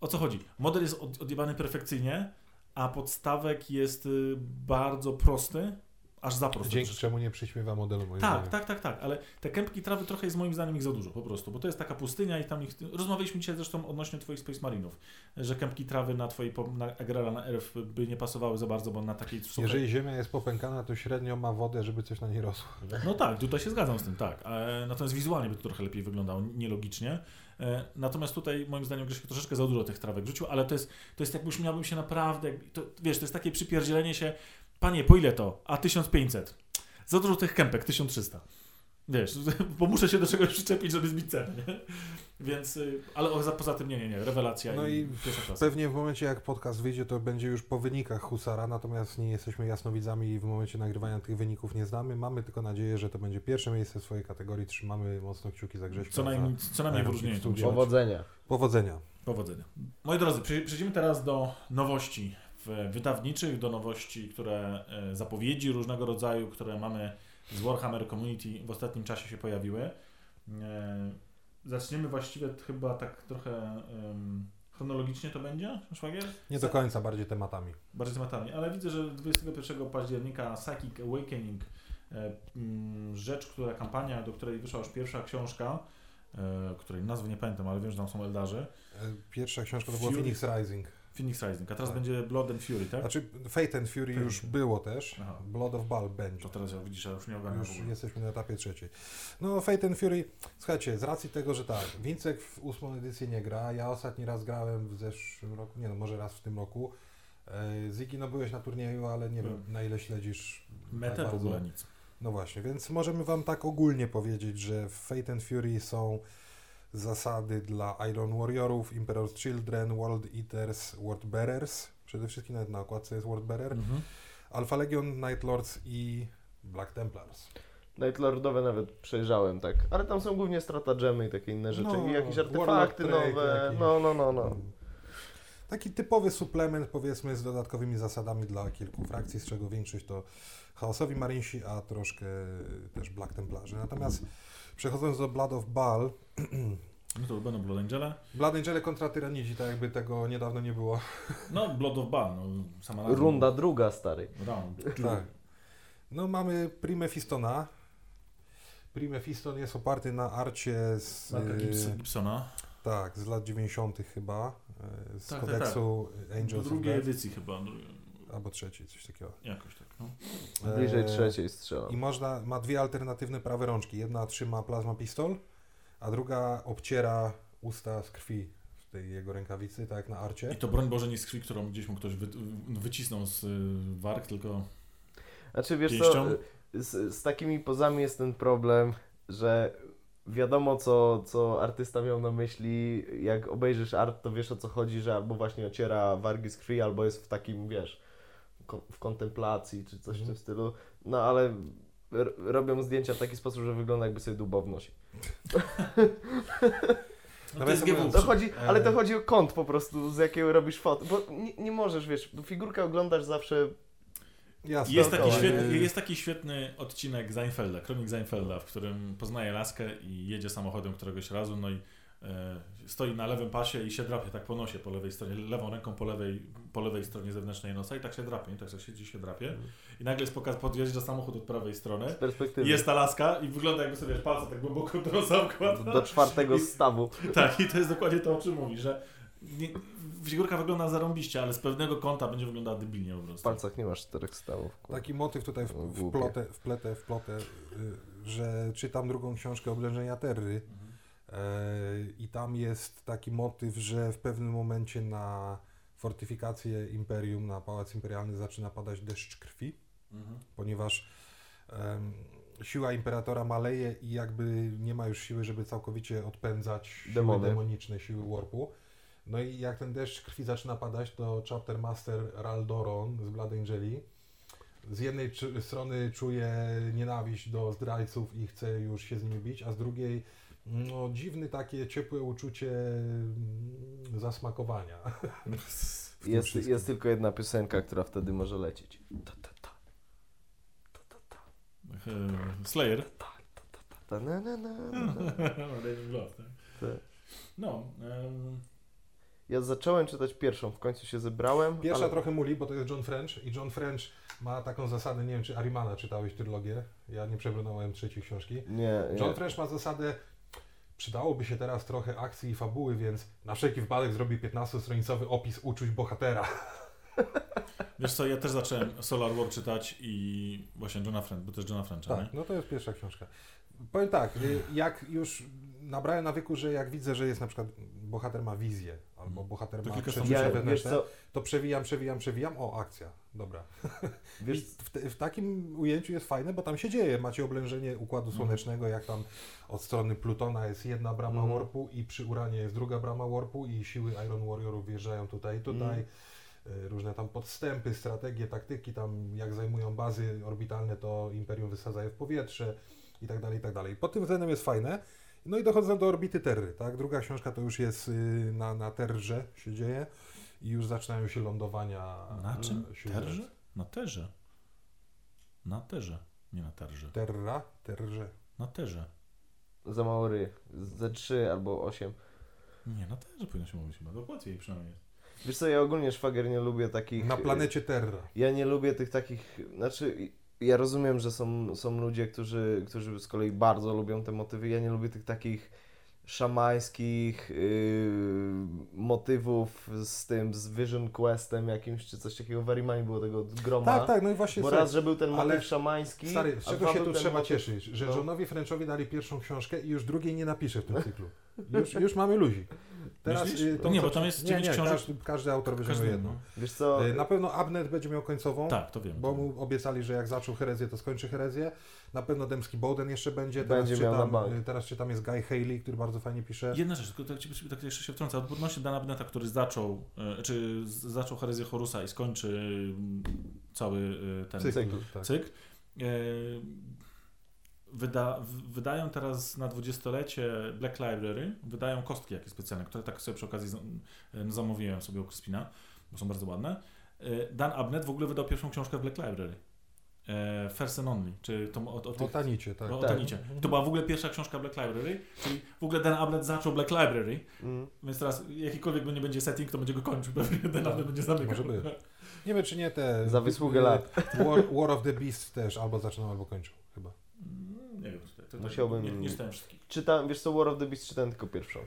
o co chodzi? Model jest od, odjebany perfekcyjnie, a podstawek jest y, bardzo prosty, aż za prosty. Dzięki czemu nie przyćmiewa modelu moim Tak, zdaniem. tak, tak, tak, ale te kępki trawy trochę jest moim zdaniem ich za dużo po prostu, bo to jest taka pustynia i tam ich... Rozmawialiśmy dzisiaj zresztą odnośnie twoich Space Marinów, że kępki trawy na twojej, na Agrara, na RF by nie pasowały za bardzo, bo na takiej. Jeżeli ziemia jest popękana, to średnio ma wodę, żeby coś na niej rosło. No tak, tutaj się zgadzam z tym, tak. E, natomiast wizualnie by to trochę lepiej wyglądało, nielogicznie. E, natomiast tutaj moim zdaniem Grzesiek troszeczkę za dużo tych trawek rzucił, ale to jest, to jest jakbyś miałbym się naprawdę, jakby- to, wiesz, to jest takie przypierdzielenie się, panie, po ile to? A 1500. Za dużo tych kępek, 1300. Wiesz, bo muszę się do czegoś przyczepić, żeby zbić cenę, nie? Więc, y, ale o, poza tym nie, nie, nie, rewelacja No i pierwsza klasa. Pewnie w momencie jak podcast wyjdzie, to będzie już po wynikach Husara, natomiast nie jesteśmy jasnowidzami i w momencie nagrywania tych wyników nie znamy. Mamy tylko nadzieję, że to będzie pierwsze miejsce w swojej kategorii. Trzymamy mocno kciuki za Grześka. Co najmniej, co najmniej wyróżnienie. Powodzenia. Powodzenia. Powodzenia. Moi drodzy, przej- przejdziemy teraz do nowości wydawniczych do nowości, które e, zapowiedzi różnego rodzaju, które mamy z Warhammer Community w ostatnim czasie się pojawiły. E, Zaczniemy właściwie chyba tak trochę chronologicznie to będzie, szwagier? Nie do końca, bardziej tematami. Bardziej tematami, ale widzę, że 21 października Psychic Awakening, e, mm, rzecz, która kampania, do której wyszła już pierwsza książka, której nazwy nie pamiętam, ale wiem, że tam są Eldarzy, Pierwsza książka to była. Phoenix Rising. Phoenix Rising, a teraz Tak. będzie Blood and Fury, tak? Znaczy Fate and Fury Fate już było też. Aha. Blood of Ball będzie. To teraz jak widzisz, ja już nie ogarniam Już jesteśmy na etapie trzeciej. No Fate and Fury, słuchajcie, z racji tego, że tak, Wincek w ósmą edycję nie gra, ja ostatni raz grałem w zeszłym roku, nie no, może raz w tym roku. E, Ziggy, no byłeś na turnieju, ale nie wiem Byłem. na ile śledzisz. Metę tak w ogóle nic. No właśnie, więc możemy Wam tak ogólnie powiedzieć, że w Fate and Fury są zasady dla Iron Warriorów, Emperor's Children, World Eaters, World Bearers, przede wszystkim nawet na okładce jest World Bearer, Mhm. Alpha Legion, Night Lords i Black Templars. Night Lordowe nawet przejrzałem, tak. Ale tam są głównie stratagemy i takie inne rzeczy. No, I jakieś Warlock artefakty Drake nowe. jakiś. No, no, no, no. Taki typowy suplement, powiedzmy, z dodatkowymi zasadami dla kilku frakcji, z czego większość to chaosowi Marinsi, a troszkę też Black Templarzy. Natomiast przechodząc do Blood of Baal, No to będą Blood Angele. Blood Angele kontra Tyranidzi, tak jakby tego niedawno nie było. No, Blood of Ban, no, sama nazwa. Runda druga, stary. Round. Tak. No mamy Prime Fistona. Prime Fiston jest oparty na arcie z, Marka e, Gibsona. tak, z lat 90. chyba, e, z Tak, tak, kodeksu Do Angels of drugiej edycji chyba. Albo trzeciej, coś takiego. Jakoś tak, no. Bliżej E, trzeciej strzelam. I można, ma dwie alternatywne prawe rączki. Jedna trzyma plazma pistol, a druga obciera usta z krwi w tej jego rękawicy, tak jak na arcie. I to broń Boże nie z krwi, którą gdzieś mu ktoś wy, wycisnął z y, warg, tylko Znaczy wiesz pięścią? co, z, z takimi pozami jest ten problem, że wiadomo co, co artysta miał na myśli, jak obejrzysz art, to wiesz o co chodzi, że albo właśnie ociera wargi z krwi, albo jest w takim, wiesz, w kontemplacji, czy coś w Mhm. tym stylu, no ale r- robią zdjęcia w taki sposób, że wygląda jakby sobie dubał w nosie. no, to Nawet jest sobie- GW. To chodzi, ale to E. chodzi o kąt po prostu, z jakiego robisz fotę, bo nie, nie możesz, wiesz, figurkę oglądasz zawsze Jasne. Jest taki, świetny, jest taki świetny odcinek Seinfelda, kronik Seinfelda, w którym poznaje laskę i jedzie samochodem któregoś razu, no i stoi na lewym pasie i się drapie tak po nosie po lewej stronie, lewą ręką po lewej, po lewej stronie zewnętrznej nosa i tak się drapie, nie? tak sobie siedzi się drapie. I nagle jest pokaz, podjeżdża samochód od prawej strony z perspektywy. i jest ta laska i wygląda jakby sobie palce tak głęboko do nosa do czwartego I- stawu. Tak, i to jest dokładnie to, o czym mówi, że nie, figurka wygląda zarąbiście, ale z pewnego kąta będzie wyglądała debilnie po W prostu. palcach nie masz czterech stawów. kurwa. Taki motyw tutaj w, No, w głupie. plotę, w pletę, w plotę, y, że czytam drugą książkę Oblężenia Terry Mhm. e, i tam jest taki motyw, że w pewnym momencie na fortyfikację Imperium, na Pałac Imperialny zaczyna padać deszcz krwi, Mhm. ponieważ em, siła Imperatora maleje i jakby nie ma już siły, żeby całkowicie odpędzać siły Demony. demoniczne, siły warpu. No i jak ten deszcz krwi zaczyna padać, to Chapter Master Raldoron z Blood Angeli z jednej strony czuje nienawiść do zdrajców i chce już się z nimi bić, a z drugiej no, dziwne takie ciepłe uczucie mm, zasmakowania. Jest, jest tylko jedna piosenka, która wtedy może lecieć. Ta, ta, ta. Ta, ta, ta. Slayer. Ta, na, na, na, na, na. Raining Blood, tak? Tak. No. Ja zacząłem czytać pierwszą, w końcu się zebrałem. Pierwsza ale... trochę muli, bo to jest John French i John French ma taką zasadę, nie wiem czy Arimana czytałeś trylogię, ja nie przebrnąłem trzeciej książki. Nie, John nie. French ma zasadę, przydałoby się teraz trochę akcji i fabuły, więc na wszelki wypadek zrobi 15-stronicowy opis uczuć bohatera. Wiesz co, ja też zacząłem Solar War czytać i właśnie Johna French, bo to jest Johna Frencha, Tak, no to jest pierwsza książka. Powiem tak, y, jak już nabrałem nawyku, że jak widzę, że jest na przykład bohater ma wizję, albo bohater To ma przeczucia Ja, wewnętrzne, co, to przewijam, przewijam, przewijam, o akcja, dobra. Wiesz, w, te, w takim ujęciu jest fajne, bo tam się dzieje. Macie oblężenie Układu Mhm. Słonecznego, jak tam od strony Plutona jest jedna brama Mhm. warpu i przy Uranie jest druga brama warpu i siły Iron Warriorów wjeżdżają tutaj i tutaj. Mhm. Y, Różne tam podstępy, strategie, taktyki, tam jak zajmują bazy orbitalne, to Imperium wysadza je w powietrze i tak dalej, i tak dalej. Pod tym względem jest fajne. No i dochodzę do orbity Terry, tak? Druga książka to już jest y, na, na Terrze się dzieje i już zaczynają się lądowania Na czym? e. Terze? Na terze. Na terze. Nie na terze. Terra? Terże. Na terze. Za mało ry. Ze 3 albo 8. Nie, na terze powinno się mówić chyba. To łatwiej przynajmniej. Wiesz co, ja ogólnie szwagier nie lubię takich... Na planecie Terra. Ja nie lubię tych takich, znaczy ja rozumiem, że są, są ludzie, którzy, którzy z kolei bardzo lubią te motywy. Ja nie lubię tych takich szamańskich yy, motywów z tym, z Vision Questem jakimś, czy coś takiego. W Arimanie było tego groma. Tak, tak, no i właśnie Bo raz, że był ten motyw ale- szamański. Stary, z czego się tu trzeba motyw- cieszyć? Że no. Johnowi Frenchowi dali pierwszą książkę i już drugiej nie napisze w tym cyklu. Już, już mamy luzik. Teraz, Myślisz? y, Nie, co- bo tam jest nie, dziewięć nie, książek. Każdy, każdy autor będzie miał Każdy, jedną. Wiesz co, Y, Na pewno Abnet będzie miał końcową, Tak, to wiem. bo mu obiecali, że jak zaczął herezję, to skończy herezję. Na pewno Demski Bowden jeszcze będzie. Będzie teraz miał na czytam, bank. y, Teraz czytam jest Guy Haley, który bardzo fajnie pisze. Jedna rzecz, tylko tak, ci- tak jeszcze się wtrącę. Odporności Dana Abneta, który zaczął, czy zaczął herezję Horusa i skończy cały ten Cykl, Cykl. tak. cykl. Wyda, wydają teraz na dwudziestolecie Black Library, wydają kostki jakieś specjalne, które tak sobie przy okazji zamówiłem sobie u Crispina, bo są bardzo ładne. E, Dan Abnett w ogóle wydał pierwszą książkę w Black Library. E, First and Only, czy to o, o O tych Tanicie, tak. o Tak. Tanicie. To była w ogóle pierwsza książka Black Library, czyli w ogóle Dan Abnett zaczął Black Library, mm, więc teraz jakikolwiek nie będzie setting, to będzie go kończył, pewnie Dan Abnett będzie zamykał. Może być. Nie wiem, czy nie te... Za wysługę lat. War, War of the Beast też albo zaczynał, albo kończył Nie wiem, to, to, to, Musiałbym- Nie, nie czytałem wszystkich. czytam, wiesz co, War of the Beast czytałem tylko pierwszą.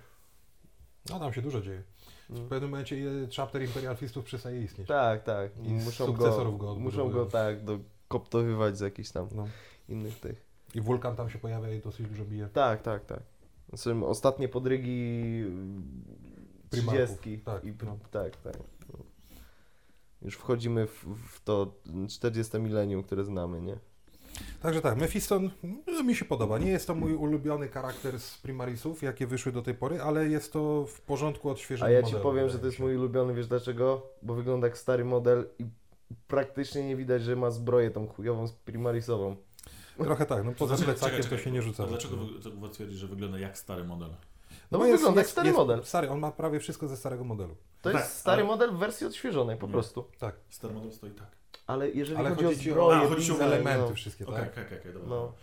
No tam się dużo dzieje. W Mm. pewnym momencie chapter Imperial Fistów przestaje istnieć. Tak, tak. I muszą go, sukcesorów go muszą go tak dokoptowywać z jakichś tam No. innych tych. I wulkan tam się pojawia i dosyć dużo bije. Tak, tak, tak. Są ostatnie podrygi Primarków, 30. tak, I, no. tak, tak. No. Już wchodzimy w, w to 40 milenium, które znamy, nie? Także tak, Mephiston no, mi się podoba. Nie jest to mój ulubiony charakter z Primarisów, jakie wyszły do tej pory, ale jest to w porządku odświeżenie A ja ci modelu, powiem, wydaje że to jest mój ulubiony, wiesz dlaczego? Bo wygląda jak stary model i praktycznie nie widać, że ma zbroję tą chujową z primarisową. Trochę tak, no poza plecakiem to się nie rzuca. Dlaczego no. wy twierdzisz, że wygląda jak stary model? No bo wygląda jak stary model. Stary, on ma prawie wszystko ze starego modelu. To Tak, jest stary ale- model w wersji odświeżonej po Nie. prostu. Tak, Stary model stoi tak. Ale jeżeli ale chodzi, o chodzi o, zbroję, A, chodzi o elementy no. wszystkie, Okej, tak? okej, okej, okej, dobra. No.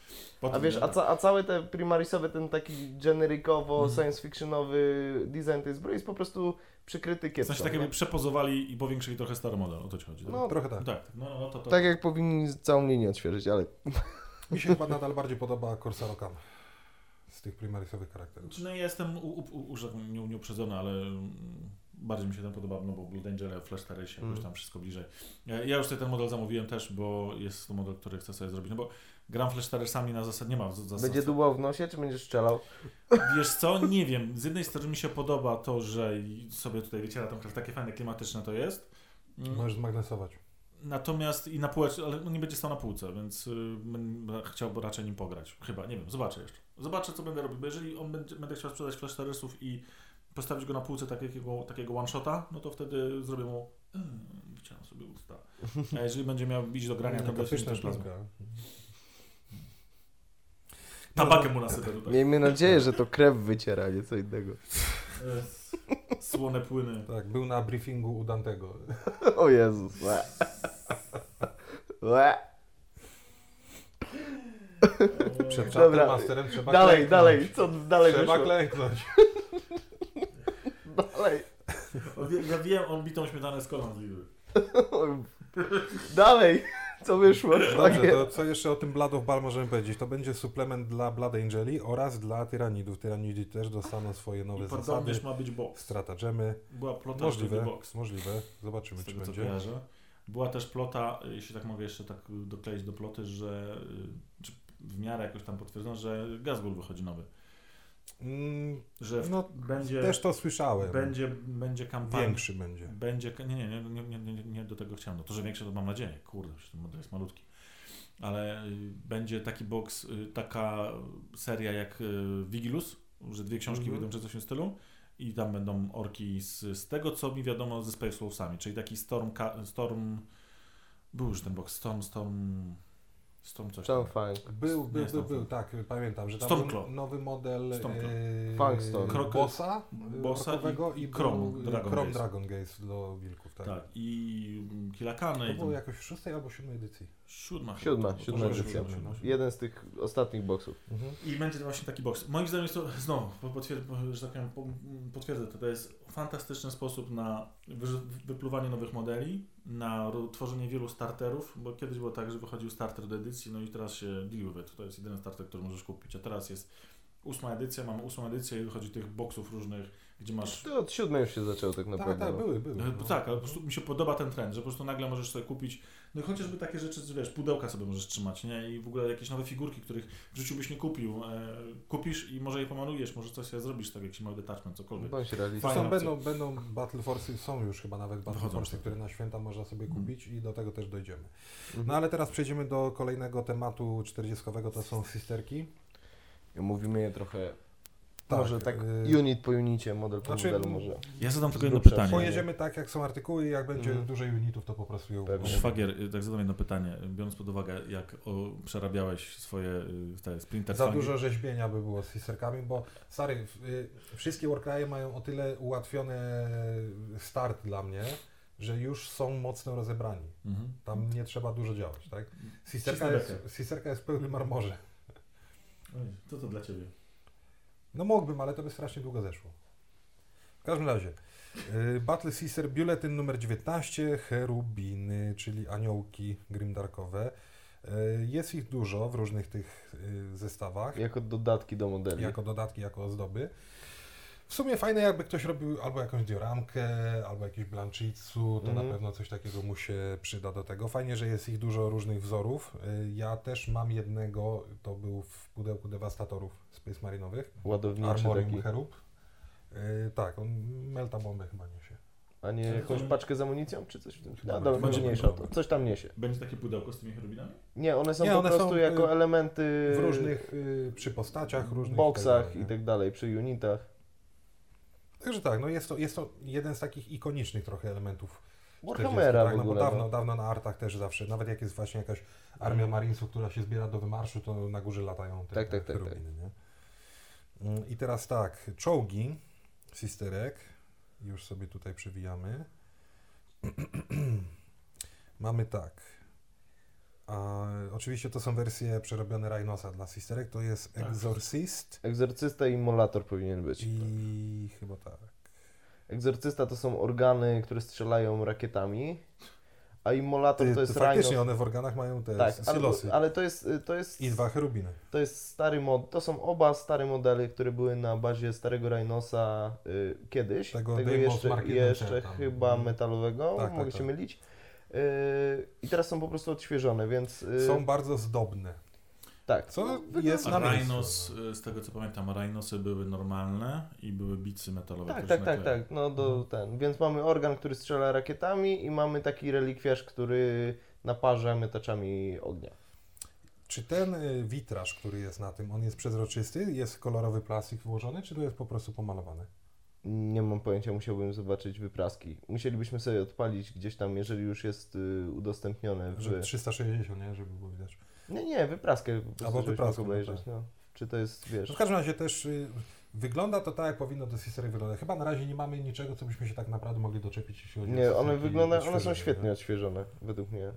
Potem, A wiesz, a, ca, a całe te primarisowe, ten taki generikowo, Mhm. science fictionowy design tej zbroi jest po prostu przykryty W kiepsko. sensie tak jakby przepozowali i powiększyli trochę stary model, o to ci chodzi. dobra? No, Trochę tak. tak, no, no to, to. tak jak powinni całą linię odświeżyć, ale Mi się chyba nadal bardziej podoba Corsaro Khan z tych primarisowych charakterów. Znaczy, no ja jestem u, u, u, że nie, nie uprzedzony, ale mm, bardziej mi się ten podoba, no bo Blue Danger, Flash 4 się jakoś Mm. tam wszystko bliżej. Ja, ja już sobie ten model zamówiłem też, bo jest to model, który chcę sobie zrobić, no bo gram Flash 4 sami na zasadzie, nie ma w zasadzie. będzie dubał w nosie, czy będziesz strzelał? Wiesz co, nie wiem, z jednej strony mi się podoba to, że sobie tutaj wyciera tą krew, takie fajne, klimatyczne to jest. Mm. Możesz zmagnesować. Natomiast i na półce, ale on nie będzie stał na półce, więc y, bym chciał raczej nim pograć. Chyba, nie wiem, zobaczę jeszcze. Zobaczę, co będę robił, bo jeżeli on będzie, będę chciał sprzedać Flash 4 i postawić go na półce takiego, takiego one-shota, no to wtedy zrobię mu mm, wyciąłem sobie usta. A jeżeli będzie miał bić do grania, to będzie też. Tabakiem mu nasypę tutaj. Miejmy nadzieję, że to krew wyciera, nie co innego. Słone płyny. Tak, był na briefingu u Dantego. O Jezus. Łe. Łe. Przed Dobra. Masterem trzeba Dalej, klęknąć. dalej, co dalej Trzeba wyszło? klęknąć. Dalej. Ja wiem, on bitą śmietanę z kolan. Dalej, co wyszło? Dobrze, to co jeszcze o tym Blood of Ball możemy powiedzieć? To będzie suplement dla Blood Angeli oraz dla Tyranidów. Tyranidy też dostaną swoje nowe I zasady, ma być box. stratagemy. Była plota, Możliwe, box. możliwe. Zobaczymy, czy będzie. kojarzę. Była też plota, jeśli tak mogę jeszcze tak dokleić do ploty, że czy w miarę jakoś tam potwierdzono, że Gazgul wychodzi nowy. Mm, Że w, no, będzie, też to słyszałem. będzie, będzie kampania. Większy będzie. Będzie, nie, nie, nie, nie, nie, nie, do tego chciałem. No to, że większy to mam nadzieję. Kurde, ten model jest malutki. Ale y, będzie taki box, y, taka seria jak y, Vigilus, że dwie książki Mhm. wyjdą czy coś w tym stylu. I tam będą orki z, z tego, co mi wiadomo ze Space Wolvesami, czyli taki Storm, Storm, był już ten box, Storm, Storm, Storm coś. Funk. Był, był, Nie, był, był, tak, pamiętam, że tam Stormclaw. był nowy model Stormclaw. e, Funkstone. Krok- Bossa, Bossa orkowego i- i, Chrome Dragon Chrome Gaze. Dragon Gaze do wilków, tak. Tak. I mm, Kilakany. To było jakoś w szóstej albo siódmej edycji. Siódma. Siódma, siódma edycja. siódma, siódma. Jeden z tych ostatnich boksów. Mhm. I będzie to właśnie taki boks. Moim zdaniem jest to, znowu, po- potwier- po- że tak powiem, po- potwierdzę to, to jest fantastyczny sposób na wy- wypluwanie nowych modeli, na tworzenie wielu starterów, bo kiedyś było tak, że wychodził starter do edycji, no i teraz się deal with it. To jest jedyny starter, który możesz kupić, a teraz jest ósma edycja, mamy ósmą edycję i wychodzi tych boksów różnych, gdzie masz To od siódmej już się zaczęło tak Tak, naprawdę. tak, no. były, były. No, no. Tak, ale po prostu mi się podoba ten trend, że po prostu nagle możesz sobie kupić, no i chociażby takie rzeczy, że wiesz, pudełka sobie możesz trzymać, nie? I w ogóle jakieś nowe figurki, których w życiu byś nie kupił. E, kupisz i może je pomalujesz, może coś sobie zrobisz, tak jakiś mały detachment, cokolwiek. Bądź realistą. Są, będą, będą Battle Force'y, są już chyba nawet Battle Wychodzą Force'y, sobie. które na święta można sobie Mhm. kupić i do tego też dojdziemy. Mhm. No ale teraz przejdziemy do kolejnego tematu 40, to są sisterki. Mówimy je trochę, Tak, może tak y- unit po unicie, model po Znaczy, modelu może. Ja zadam tylko jedno pytanie. Pojedziemy tak, jak są artykuły i jak będzie Mhm. dużej unitów, to po prostu Pewnie. omówimy. Szwagier, y, tak zadam jedno pytanie, biorąc pod uwagę, jak o, przerabiałeś swoje y, te sprinter Za fangi. dużo rzeźbienia by było z sisterkami, bo stary, y, wszystkie warcraye mają o tyle ułatwiony start dla mnie, że już są mocno rozebrani. Mhm. Tam nie trzeba dużo działać, tak? Sisterka jest, sisterka jest w pełnym armorze. Oj, To to dla Ciebie. No mógłbym, ale to by strasznie długo zeszło. W każdym razie, y, Battle Sister Bulletin numer 19, Cherubiny, czyli aniołki grimdarkowe. Y, Jest ich dużo w różnych tych y, zestawach, Jako dodatki do modeli. jako dodatki, jako ozdoby. W sumie fajne, jakby ktoś robił albo jakąś dioramkę, albo jakiś blanchicu, to Mhm. na pewno coś takiego mu się przyda do tego. Fajnie, że jest ich dużo różnych wzorów. Y, Ja też mam jednego, to był w pudełku dewastatorów Space Marinowych. Ładowniczy Armorium taki. Cherub. Yy, tak, on melta bombę chyba niesie. A nie jakąś paczkę z amunicją, czy coś w tym? Chyba No, dobra, Będzie mniejsza, to coś tam niesie. Będzie takie pudełko z tymi cherubinami? Nie, one są Nie, po one prostu są, jako y, elementy W różnych, przy postaciach, różnych boksach tak i dalej, tak dalej, przy unitach. Także tak, no jest to, jest to jeden z takich ikonicznych trochę elementów. 40, Warhammera tak, w no bo ogóle. dawno, no. dawno na artach też zawsze, nawet jak jest właśnie jakaś armia marinesów, która się zbiera do wymarszu, to na górze latają te, Tak, te tak, tak, cherubiny, nie? Mm, I teraz tak, czołgi sisterek, już sobie tutaj przewijamy. Mamy tak. A, oczywiście to są wersje przerobione Rhinosa dla sisterek, to jest Tak. Exorcist Egzorcysta i immolator powinien być. i chyba tak. Egzorcysta to są organy, które strzelają rakietami, a immolator Ty, to jest to faktycznie one w organach mają te Tak, silosy ale, ale to jest, to jest, i dwa cherubiny. to jest stary mod, to są oba stare modele, które były na bazie starego Rhinosa y, kiedyś, Tego tego jeszcze, Mark 1 jeszcze chyba metalowego, Tak, tak, mogę się tak. mylić. Y, I teraz są po prostu odświeżone, więc y, Są bardzo zdobne. tak. Co no, jest na miejscu. Rhinos, y, z tego co pamiętam, Rhinosy były normalne i były bicy metalowe. Tak, tak, tak, tak. No do Mhm. ten. Więc mamy organ, który strzela rakietami i mamy taki relikwiarz, który naparza miotaczami ognia. Czy ten y, witraż, który jest na tym, on jest przezroczysty? Jest kolorowy plastik włożony, czy to jest po prostu pomalowane? Nie mam pojęcia, musiałbym zobaczyć wypraski. Musielibyśmy sobie odpalić gdzieś tam, jeżeli już jest y, udostępnione w... Że 360, nie? Żeby było widać. Nie, nie, wypraskę po prostu, Albo wypraskę, no obejrzeć, tak. no. Czy to jest, wiesz... No w każdym razie też y, wygląda to tak, jak powinno do Sistery wyglądać. Chyba na razie nie mamy niczego, co byśmy się tak naprawdę mogli doczepić, jeśli chodzi o Nie, one sisterki wyglądają, one są świetnie nie? odświeżone, według mnie.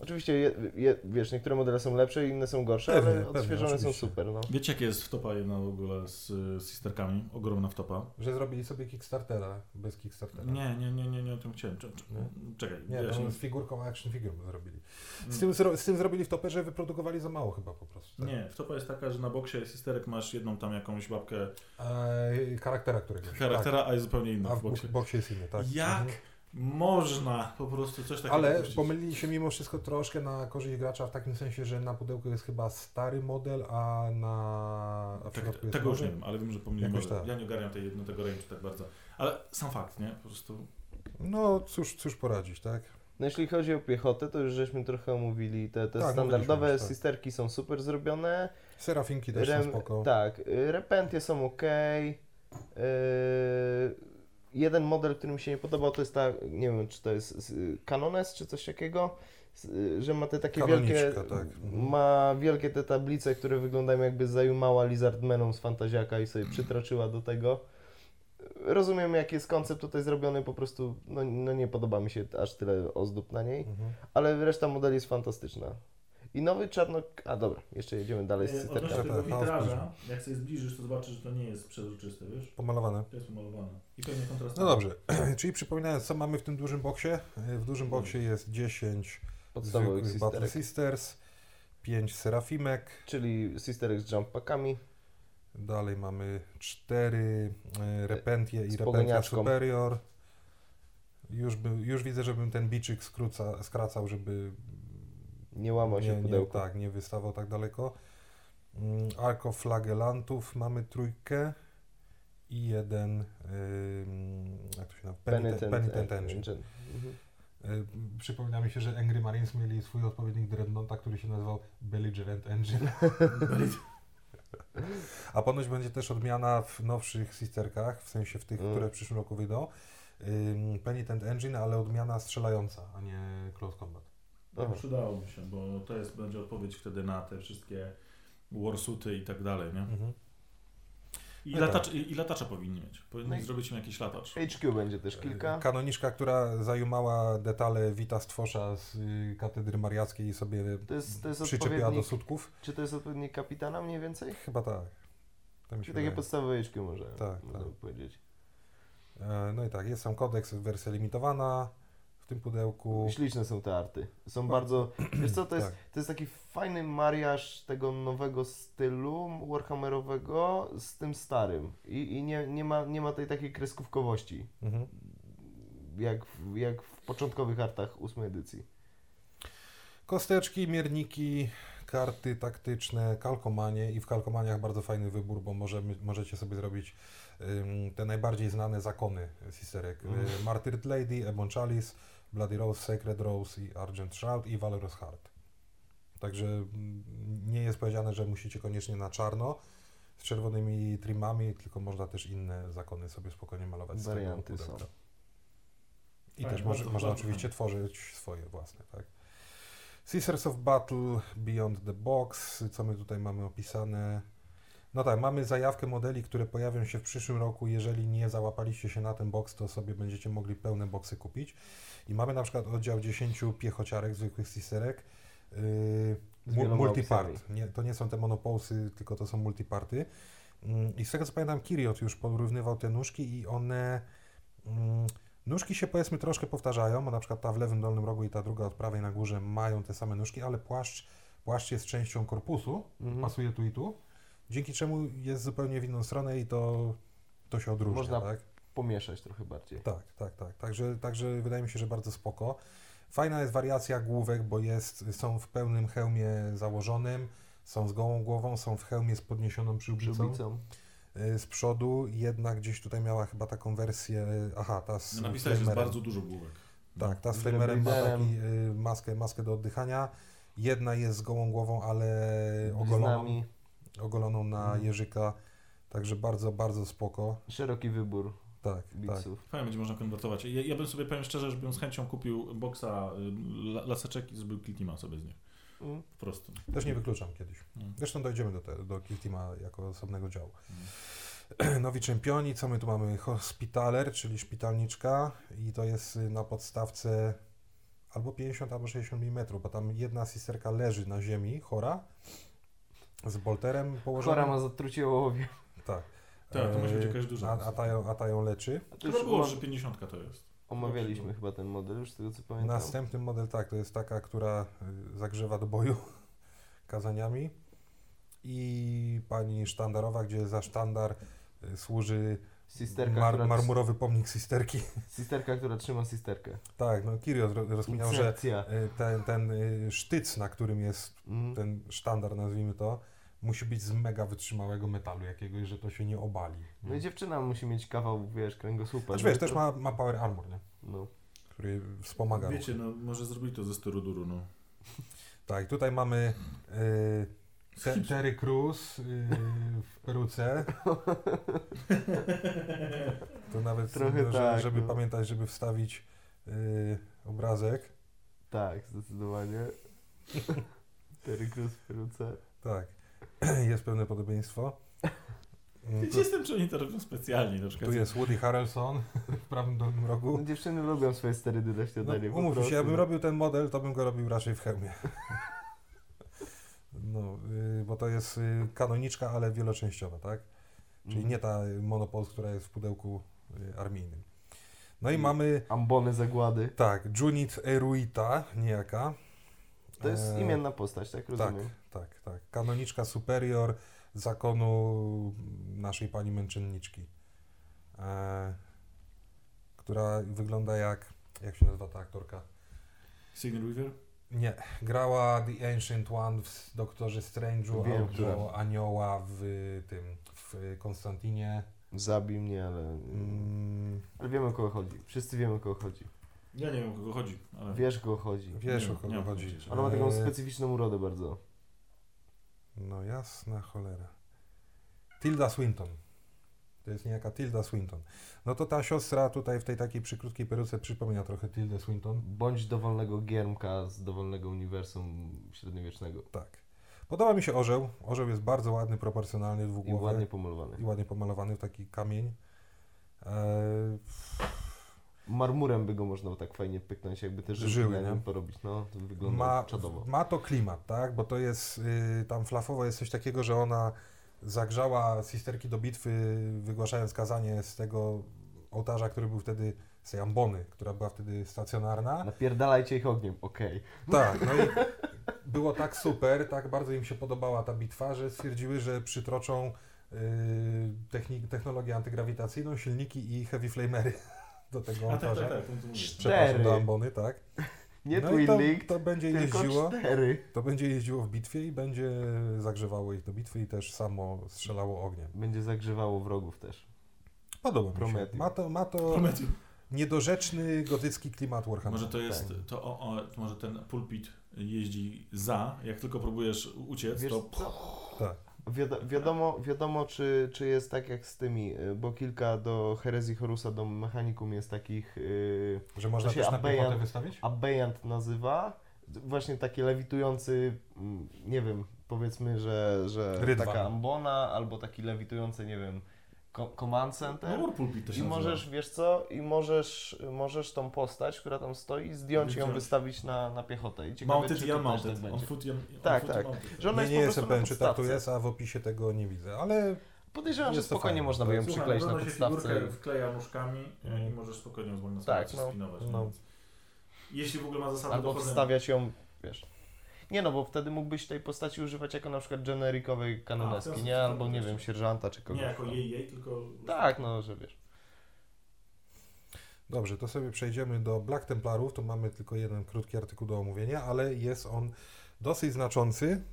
Oczywiście, je, je, wiesz, niektóre modele są lepsze, inne są gorsze, Pewnie, ale pewnie, odświeżone są oczywiście. super, no. Wiecie, jakie jest wtopa jedna w ogóle z, z sisterkami? Ogromna wtopa. Że zrobili sobie Kickstartera, bez Kickstartera. Nie, nie, nie, nie, nie o tym chciałem. Cze- cze- Nie? Czekaj, Nie, ja się- z figurką action figure zrobili. Z Mm. tym, zro, z tym zrobili w toperze, wyprodukowali za mało chyba po prostu. tak? Nie, wtopa jest taka, że na boksie sisterek masz jedną tam jakąś babkę Eee, charaktera któregoś. charaktera, a jest zupełnie Tak. inna A w w boksie. bok- boksie jest inny, tak. Jak Mhm. Można po prostu coś takiego Ale puścić? pomylili się mimo wszystko troszkę na korzyść gracza w takim sensie, że na pudełku jest chyba stary model, a na a Tak, tego już nie wiem, ale wiem, że pomyliłem. Jakoś tak. Ja nie ogarniam tej, no, tego range'u tak bardzo. Ale sam fakt, nie? Po prostu No cóż, cóż poradzić, tak? No jeśli chodzi o piechotę, to już żeśmy trochę omówili, te, te Tak, standardowe już, tak. sisterki są super zrobione. Serafinki też są spoko. Tak, y, repentie są ok. Yy, jeden model, który mi się nie podobał, to jest ta, nie wiem, czy to jest Canones, czy coś takiego, że ma te takie Kanoniczka, wielkie, tak. Ma wielkie te tablice, które wyglądają jakby zajumała Lizardmeną z Fantaziaka i sobie przytroczyła do tego. Rozumiem, jaki jest koncept tutaj zrobiony, po prostu no, no nie podoba mi się aż tyle ozdób na niej, Mhm. ale reszta modeli jest fantastyczna. I nowy czarno... A dobra, jeszcze jedziemy dalej z E, cysterkami. Odnośnie tego witraża, jak sobie zbliżysz, to zobaczysz, że to nie jest przezroczyste, wiesz? Pomalowane. To jest pomalowane. I pewnie kontrastowe. No dobrze, czyli przypominając, co mamy w tym dużym boksie. E, W dużym boksie jest 10 Podstawowych zwykłych Battle Sisters, 5 Serafimek, czyli sisterek z jump packami. dalej mamy 4 Repentie i Repentia. Superior. Już, by, już widzę, żebym ten biczyk skróca, skracał, żeby Nie łamał się nie, w nie, tak, nie wystawał tak daleko. Mm, Arco Flagellantów mamy trójkę i jeden, ym, jak to się nazywa, Penitent, Penitent Engine. Mhm. Y, Przypomina mi się, że Angry Marines mieli swój odpowiednik Dreadnoughta, który się nazywał Belligerent Engine. A ponoć będzie też odmiana w nowszych sisterkach, w sensie w tych, Mm. które w przyszłym roku wyjdą. Ym, Penitent Engine, ale odmiana strzelająca, a nie Close Combat. Aha. Przydałoby się, bo to jest, będzie odpowiedź wtedy na te wszystkie warsuty i tak dalej, nie? Mhm. I, No latacz, i, i latacza powinni mieć. Powinni No zrobić im jakiś latacz. HQ będzie też kilka. Kanoniczka, która zajumała detale Wita Stwosza z y, katedry mariackiej i sobie To jest, to jest przyczepiła do sutków. czy to jest odpowiednik kapitana mniej więcej? Chyba tak. To mi się takie podstawowe HQ może, Tak, można tak. by powiedzieć. E, No i tak, jest sam kodeks, wersja limitowana w tym pudełku. Śliczne są te arty. Są No. bardzo... Wiesz co, to jest, Tak. to jest taki fajny mariaż tego nowego stylu Warhammerowego z tym starym. I, i nie, nie, ma, nie ma tej takiej kreskówkowości, Mhm. jak, w- jak w początkowych artach ósmej edycji. Kosteczki, mierniki, karty taktyczne, kalkomanie i w kalkomaniach bardzo fajny wybór, bo możemy, możecie sobie zrobić ym, te najbardziej znane zakony sisterek. Mhm. Y, Martyred Lady, Ebon Chalice, Bloody Rose, Sacred Rose i Argent Shroud i Valorous Heart. Także mm, nie jest powiedziane, że musicie koniecznie na czarno z czerwonymi trimami, tylko można też inne zakony sobie spokojnie malować. Warianty są. pudełka. I Tak, też może, można oczywiście tworzyć swoje własne, tak? Sisters of Battle, Beyond the Box, co my tutaj mamy opisane? No tak, mamy zajawkę modeli, które pojawią się w przyszłym roku. Jeżeli nie załapaliście się na ten box, to sobie będziecie mogli pełne boksy kupić. I mamy na przykład oddział 10 piechociarek, zwykłych sisterek, yy, multipart. Nie, to nie są te monopolsy, tylko to są multiparty. Mm, I z tego co pamiętam, Kiriot już porównywał te nóżki i one... Mm, Nóżki się powiedzmy troszkę powtarzają, bo na przykład ta w lewym dolnym rogu i ta druga od prawej na górze mają te same nóżki, ale płaszcz, płaszcz jest częścią korpusu, Mhm. pasuje tu i tu, dzięki czemu jest zupełnie w inną stronę i to, to się odróżnia, Można- tak? Pomieszać trochę bardziej. Tak, tak, tak. Także, także wydaje mi się, że bardzo spoko. Fajna jest wariacja główek, bo jest, są w pełnym hełmie założonym, są z gołą głową, są w hełmie z podniesioną przyłbicą. Przyłbicą. Y, Z przodu jedna gdzieś tutaj miała chyba taką wersję, aha, ta z No, napisałeś, że jest bardzo dużo główek. Tak, ta z Z flamerem ma taki, y, maskę, maskę do oddychania. Jedna jest z gołą głową, ale ogoloną, Bliznami. Ogoloną na Mhm. jeżyka. Także bardzo, bardzo spoko. Szeroki wybór Tak, tak. bitsów. Fajnie będzie można konwertować. Ja, ja bym sobie, powiem szczerze, żebym z chęcią kupił boksa y, la- laseczek i zrobił Kiltima sobie z nich. Mm. Po prostu. Też nie wykluczam kiedyś. Mm. Zresztą dojdziemy do, te, do Kill Teama jako osobnego działu. Mm. Nowi czempioni, co my tu mamy? Hospitaler, czyli szpitalniczka i to jest na podstawce albo 50, albo 60 mm, bo tam jedna sisterka leży na ziemi, chora, z bolterem położonym. Chora ma zatrucie ołowie. Tak. Tak, to musi być E, jakaś duża. A, a, ta ją, a ta ją leczy. A to To już już było, że 50 to jest. omawialiśmy chyba ten model już z tego co pamiętam. Następny model, tak, to jest taka, która y, zagrzewa do boju kazaniami. I pani sztandarowa, gdzie za sztandar y, służy Sisterka, mar, która, marmurowy pomnik sisterki. sisterka, która trzyma sisterkę. Tak, no Kirios ro- rozkminiał, że y, ten, ten sztyc, na którym jest Mhm. ten sztandar, nazwijmy to, musi być z mega wytrzymałego metalu jakiegoś, że to się nie obali. No i dziewczyna musi mieć kawał, wiesz, kręgosłupa. Znaczy, wiesz, też to- ma, ma power armor, nie? No. który wspomaga Wiecie, ruchy. no może zrobili to ze styroduru, no. Tak, tutaj mamy y, Te, Terry Cruz yy, w peruce. To nawet, Trochę tak, żeby no. pamiętać, żeby wstawić yy, obrazek. Tak, zdecydowanie. Terry Crews w peruce. Tak, jest pewne podobieństwo. Mm, Gdzie jestem, czy oni to robią specjalnie? Na przykład Tu jest Woody Harrelson w prawym dolnym rogu. No, dziewczyny lubią swoje sterydy na No, śniadanie. po umówmy się, jakbym robił ten model, to bym go robił raczej w hełmie. No, y, bo to jest y, kanoniczka, ale wieloczęściowa, tak? Czyli Mhm. nie ta Monopol, która jest w pudełku y, armijnym. No i I- mamy, Ambony zagłady. tak, Junit Eruita, niejaka. To jest E, imienna postać, tak Tak, rozumiem? tak, tak. Kanoniczka superior zakonu naszej pani męczenniczki, e, która wygląda jak, jak się nazywa ta aktorka? Signal Weaver? Nie, grała The Ancient One w Doktorze Strange'u Wiem, albo która. Anioła w tym, w Konstantinie. Zabij mnie, ale... Mm, Ale wiemy o kogo chodzi. Wszyscy wiemy o kogo chodzi. Ja nie wiem, o kogo chodzi, ale... Wiesz o kogo chodzi. wiesz Nie, o nie kogo mam chodzi. pojęcia. Ona ma taką E, specyficzną urodę bardzo. No jasna cholera. Tilda Swinton. To jest niejaka Tilda Swinton. No to ta siostra tutaj w tej takiej przykrótkiej peruce przypomina trochę Tildę Swinton. Bądź dowolnego giermka z dowolnego uniwersum średniowiecznego. Tak. Podoba mi się orzeł. Orzeł jest bardzo ładny, proporcjonalny, I dwugłowy. ładnie pomalowany. i ładnie pomalowany w taki kamień. E, Marmurem by go można tak fajnie pyknąć, jakby te żyły, nie? porobić. No, to wygląda ma, czadowo. ma to klimat, tak? Bo to jest, y, tam flafowo jest coś takiego, że ona zagrzała sisterki do bitwy, wygłaszając kazanie z tego ołtarza, który był wtedy, z tej ambony, która była wtedy stacjonarna. Napierdalajcie ich ogniem, okej. Tak, no i było tak super, tak bardzo im się podobała ta bitwa, że stwierdziły, że przytroczą y, technologię antygrawitacyjną, silniki i heavy flamery do tego A tak, tak, ołtarza. tak, to. Przepraszam, Cztery. do ambony, tak. Nie no Twin to, Link, to będzie tylko jeździło. cztery. To będzie jeździło w bitwie i będzie zagrzewało ich do bitwy i też samo strzelało ogniem. Będzie zagrzewało wrogów też. Podoba mi się. Ma to, ma to niedorzeczny gotycki klimat Warhammera. Może to jest, Tak. to o, o, może ten pulpit jeździ za, jak tylko próbujesz uciec, Wiesz to co? Tak. Wiado- wiadomo, wiadomo czy, czy jest tak jak z tymi, y, bo kilka do herezji Horusa, do mechanikum jest takich, y, Że można też na piechotę wystawić? Abeyant nazywa, właśnie taki lewitujący, mm, nie wiem, powiedzmy, że, że taka ambona, albo taki lewitujący, nie wiem, command center. no, pulpit to się I nazywa. możesz, wiesz co, i możesz, możesz tą postać, która tam stoi, zdjąć i ją wystawić na, na piechotę. I ciekawe, Mounted czy i to też unmounted. tak on foot on, Tak, tak. mounted. Że ona Nie, jest nie po jestem pewien, czy tak tu podstawce. jest, a w opisie tego nie widzę, ale Podejrzewam, że Jest to spokojnie fajne. można by ją przykleić na podstawce. wkleja nóżkami e, i Mhm. możesz spokojnie z wolną Tak, tak, no. spinować. No. Jeśli w ogóle ma zasady Albo dochodzenia. wstawiać ją, wiesz. Nie no, bo wtedy mógłbyś tej postaci używać jako na przykład generikowej kanoneski, nie? Albo nie wiem, sierżanta czy kogoś. Nie jako jej, jej, tylko... Tak, no, że wiesz. Dobrze, to sobie przejdziemy do Black Templarów. Tu mamy tylko jeden krótki artykuł do omówienia, ale jest on dosyć znaczący,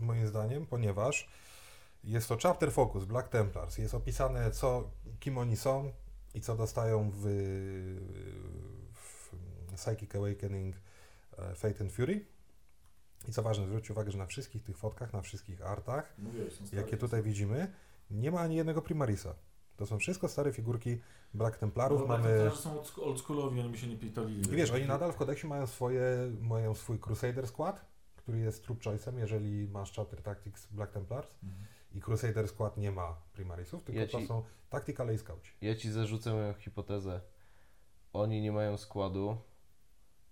moim zdaniem, ponieważ jest to chapter focus Black Templars. Jest opisane, co, kim oni są i co dostają w, w Psychic Awakening e, Fate and Fury. I co ważne, zwróćcie uwagę, że na wszystkich tych fotkach, na wszystkich artach, Mówiłeś, jakie tutaj widzimy, nie ma ani jednego Primarisa. To są wszystko stare figurki Black Templarów. No, mamy... Mamy... są old- oldschoolowi, oni by się nie pitolili. I wiesz, oni nadal w kodeksie mają swoje, mają swój Crusader Squad, który jest troop choice'em, jeżeli masz Chapter Tactics Black Templars Mhm. i Crusader Skład nie ma Primarisów, tylko Ja to ci- są Tactical i Scouci. Ja ci zarzucę moją hipotezę. Oni nie mają składu,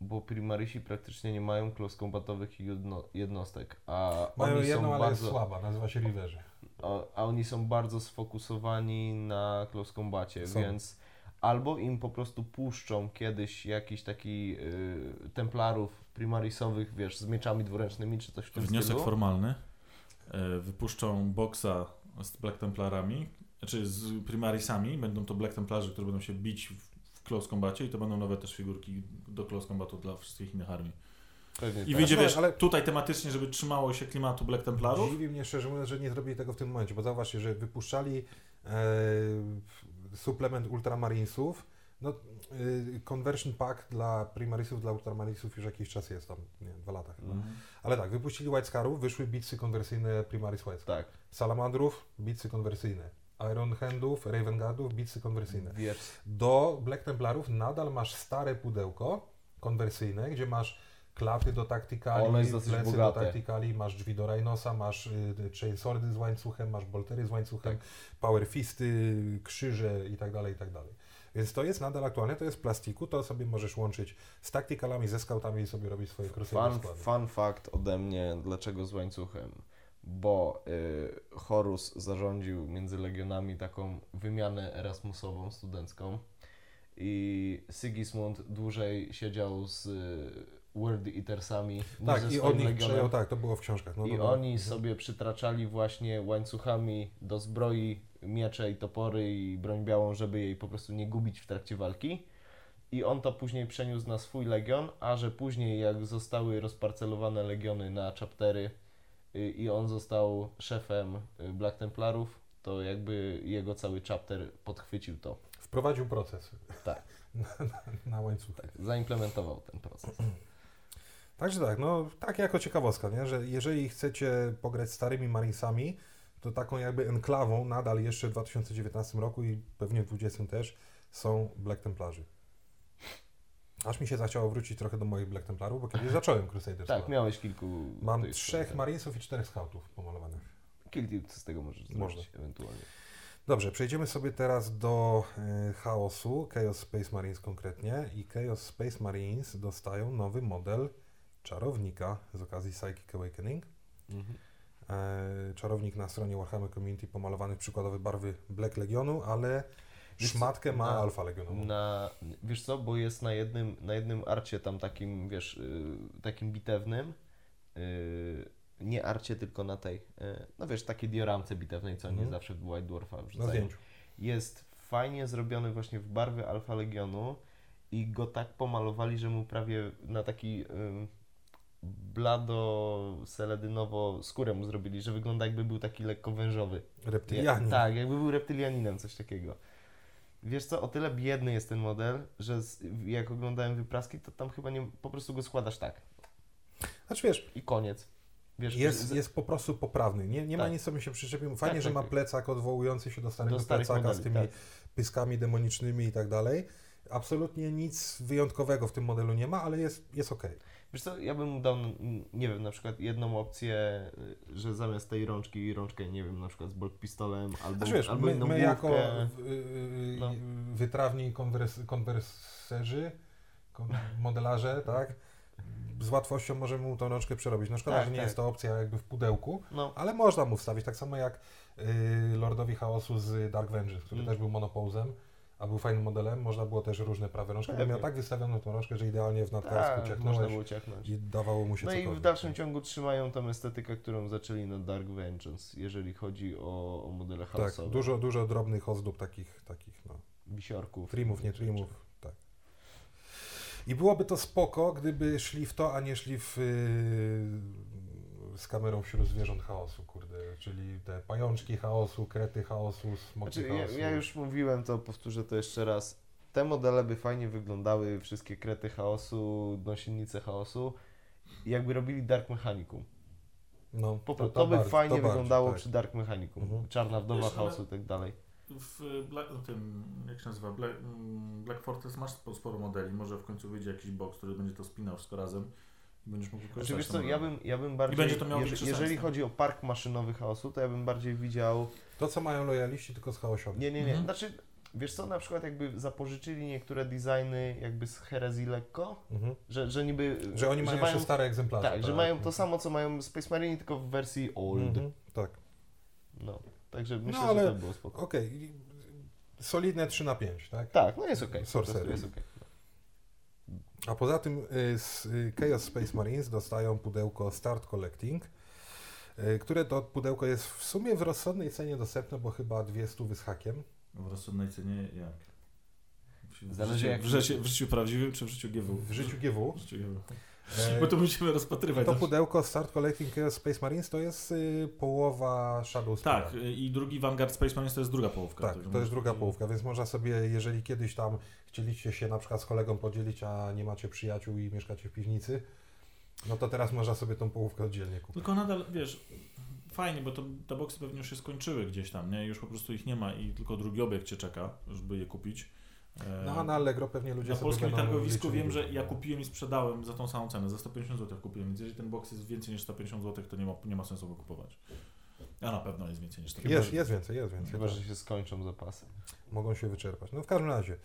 bo primarisi praktycznie nie mają close combatowych jedno, jednostek, a Mają oni jedną, są ale jest bardzo, słaba, nazywa się Riverzy. a, a oni są bardzo sfokusowani na close combacie, Są. więc albo im po prostu puszczą kiedyś jakiś taki y, templarów primarisowych, wiesz, z mieczami dwuręcznymi czy coś w tym Wniosek stylu. formalny. E, Wypuszczą boksa z Black Templarami, znaczy z Primarisami. Będą to Black Templarzy, które będą się bić w Close Combacie i to będą nowe też figurki do Close Combatu dla wszystkich innych armii. Pewnie I tak. wyjdzie, Słuchaj, wiesz, ale- tutaj tematycznie, żeby trzymało się klimatu Black Templarów. Dziwi mnie szczerze mówiąc, że nie zrobili tego w tym momencie, bo zauważcie, że wypuszczali e, suplement Ultramarinesów, No, y, conversion pack dla Primarisów, dla Ultramarisów już jakiś czas jest, tam, nie wiem, dwa lata chyba. Mhm. Ale tak, wypuścili White Scarów, wyszły bitsy konwersyjne Primaris White Scar. Tak, Salamandrów, bitsy konwersyjne. Iron Handów, Raven Guardów, bitsy konwersyjne. Do Black Templarów nadal masz stare pudełko konwersyjne, gdzie masz klapy do dosyć plecy do bogate. taktykali, masz drzwi do Rhinosa, masz y, chainswordy z łańcuchem, masz boltery z łańcuchem, Tak. power fisty, krzyże i tak dalej, i tak dalej. Więc to jest nadal aktualne, to jest plastiku, to sobie możesz łączyć z taktykalami, ze scoutami i sobie robić swoje Crusader fun, fun fact ode mnie, dlaczego z łańcuchem. Bo y, Horus zarządził między legionami taką wymianę erasmusową, studencką i Sigismund dłużej siedział z y, World Eatersami Tak, i on ich przejął, tak, to było w książkach. No, I no, no. oni sobie przytraczali właśnie łańcuchami do zbroi miecze i topory i broń białą, żeby jej po prostu nie gubić w trakcie walki. I on to później przeniósł na swój legion, a że później jak zostały rozparcelowane legiony na chaptery i on został szefem y, Black Templarów, to jakby jego cały chapter podchwycił to. Wprowadził proces Tak, na, na, na łańcuchy. zaimplementował ten proces. Także tak, no tak jako ciekawostka, nie? że jeżeli chcecie pograć starymi Marinesami, to taką jakby enklawą nadal jeszcze w 2019 roku i pewnie w 2020 też są Black Templarzy. Aż mi się zachciało wrócić trochę do moich Black Templarów, bo kiedyś zacząłem Crusader Tak, miałeś kilku... Mam trzech Marinesów i czterech Scoutów pomalowanych. Kilku z tego możesz Można. zrobić ewentualnie. Dobrze, przejdziemy sobie teraz do e, chaosu, Chaos Space Marines konkretnie i Chaos Space Marines dostają nowy model czarownika z okazji Psychic Awakening. Mhm. E, czarownik na stronie Warhammer Community pomalowany w przykładowe barwy Black Legionu, ale szmatkę ma na- Alfa Legionową. Na, wiesz co, bo jest na jednym, na jednym arcie tam takim, wiesz, yy, takim bitewnym, yy, nie arcie, tylko na tej, yy, no wiesz, takiej dioramce bitewnej, co oni Mhm. zawsze White Dwarfa Na wrzucają. zdjęciu. Jest fajnie zrobiony właśnie w barwy Alfa Legionu i go tak pomalowali, że mu prawie na taki blado, seledynowo skórę mu zrobili, że wygląda jakby był taki lekko wężowy. Reptylianin. Ja, tak, jakby był reptylianinem, coś takiego. Wiesz co, o tyle biedny jest ten model, że z, jak oglądałem wypraski, to tam chyba nie, po prostu go składasz tak Znaczy wiesz, i koniec. Wiesz, jest, z- jest po prostu poprawny. Nie, nie ma Tak. nic, co by się przyczepił. Fajnie, Tak, że tak, ma tak. plecak odwołujący się do starego do plecaka modeli, z tymi tak. pyskami demonicznymi i tak dalej. Absolutnie nic wyjątkowego w tym modelu nie ma, ale jest, jest okej. Wiesz co, ja bym mu dał, nie wiem, na przykład jedną opcję, y, że zamiast tej rączki, rączkę, nie wiem, na przykład z bolt pistolem, albo, Znaczy wiesz, albo my, inną my główkę. jako yy, No. wytrawni konwers, konwerserzy, kon, modelarze, tak, z łatwością możemy mu tą rączkę przerobić. No szkoda, Tak, że nie tak. jest to opcja jakby w pudełku, No, ale można mu wstawić, tak samo jak yy, Lordowi Chaosu z Dark Vengeance, który Mm. też był monopouzem, a był fajnym modelem, można było też różne prawe rączki, bo miał tak wystawioną tą rączkę, że idealnie w nadkarsku tak, ciachnąłeś ciachnąć. i dawało mu się No i cokolwiek. w dalszym ciągu trzymają tą estetykę, którą zaczęli na Dark Vengeance, jeżeli chodzi o, o modele Tak, dużo, dużo drobnych ozdób takich, takich no, wisiorków. Trimów, nie trimów, tak. I byłoby to spoko, gdyby szli w to, a nie szli w, yy, z kamerą wśród zwierząt chaosu, kurde, czyli te pajączki chaosu, krety chaosu, smoki Znaczy, ja, chaosu. ja już mówiłem to, powtórzę to jeszcze raz. Te modele by fajnie wyglądały, wszystkie krety chaosu, nosienice chaosu, jakby robili Dark Mechanicum. no, Po, to, to by bardzo- fajnie to wyglądało tak. przy Dark Mechanicum. Mhm. Czarna wdowa Wiesz, chaosu i tak dalej. W Black, no tym, jak się nazywa, Black, mm, Black Fortress masz spo- sporo modeli, może w końcu wyjdzie jakiś box, który będzie to spinał wszystko razem będziesz mógł Znaczy, wykorzystać wiesz co, ja bym, ja bym bardziej, będzie to miało jeżeli tak? chodzi o park maszynowy chaosu, to ja bym bardziej widział, To, co mają lojaliści, tylko z chaosiowi. nie, nie, nie, Mhm. znaczy, wiesz co, na przykład jakby zapożyczyli niektóre designy jakby z herezji lekko, Mhm. że, że niby... Że oni mają jeszcze stare egzemplarze. Tak, że mają to samo, co mają Space Marine, tylko w wersji old. Mhm. Tak. No, także myślę, ale- że to było spoko. Okej. i- Solidne 3 na 5, tak? Tak, no jest okej. prostu jest okej. A poza tym y, z y, Chaos Space Marines dostają pudełko Start Collecting, y, które to pudełko jest w sumie w rozsądnej cenie dostępne, bo chyba dwie stówy z hakiem. W rozsądnej cenie jak? W, Zależy życiu, jak- w, życiu, w życiu prawdziwym czy w życiu GW? W życiu GW. W życiu GW. Bo to musimy rozpatrywać. to zawsze. pudełko Start Collecting Space Marines to jest y, połowa Shadow Speara. Tak, y, i drugi Vanguard Space Marines to jest druga połówka. Tak, to jest druga połówka, więc można sobie, jeżeli kiedyś tam chcieliście się na przykład z kolegą podzielić, a nie macie przyjaciół i mieszkacie w piwnicy, no to teraz można sobie tą połówkę oddzielnie kupić. Tylko nadal, wiesz, fajnie, bo to, te boksy pewnie już się skończyły gdzieś tam, nie? Już po prostu ich nie ma i tylko drugi obiekt cię czeka, żeby je kupić. E, No a na Allegro pewnie ludzie na sobie polskim targowisku wiem, że ja kupiłem i sprzedałem za tą samą cenę, za 150 zł kupiłem, więc jeżeli ten boks jest więcej niż 150 zł, to nie ma, nie ma sensu go kupować. A na pewno jest więcej niż 150 Jest, jest więcej, jest więcej. Chyba, tak. że się skończą zapasy. Mogą się wyczerpać. No w każdym razie,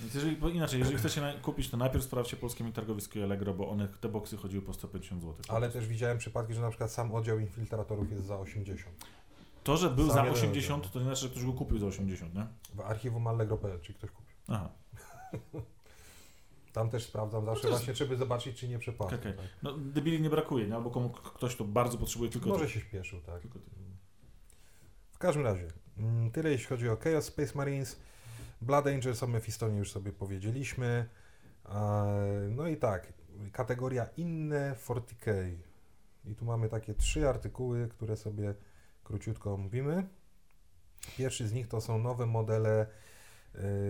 Więc jeżeli, bo inaczej, jeżeli chcecie na, kupić, to najpierw sprawdźcie polskim targowisku i Allegro, bo one, te boksy chodziły po 150 zł. ale też widziałem przypadki, że na przykład sam oddział infiltratorów jest za 80. To, że był Sam za jeden 80, oddział. to nie znaczy, że ktoś go kupił za 80, nie? W archiwum Allegro.pl, czy ktoś kupił. Aha. Tam też sprawdzam zawsze to jest- właśnie, żeby zobaczyć, czy nie przepłacą. Okej. Tak. No, debili nie brakuje, nie? Albo komu, ktoś to bardzo potrzebuje tylko Może to. się śpieszył, tak. Tylko. W każdym razie, mm, tyle jeśli chodzi o Chaos Space Marines. Blood Angels o Mephistonie już sobie powiedzieliśmy. No i tak, kategoria inne 40k. I tu mamy takie trzy artykuły, które sobie króciutko omówimy. Pierwszy z nich to są nowe modele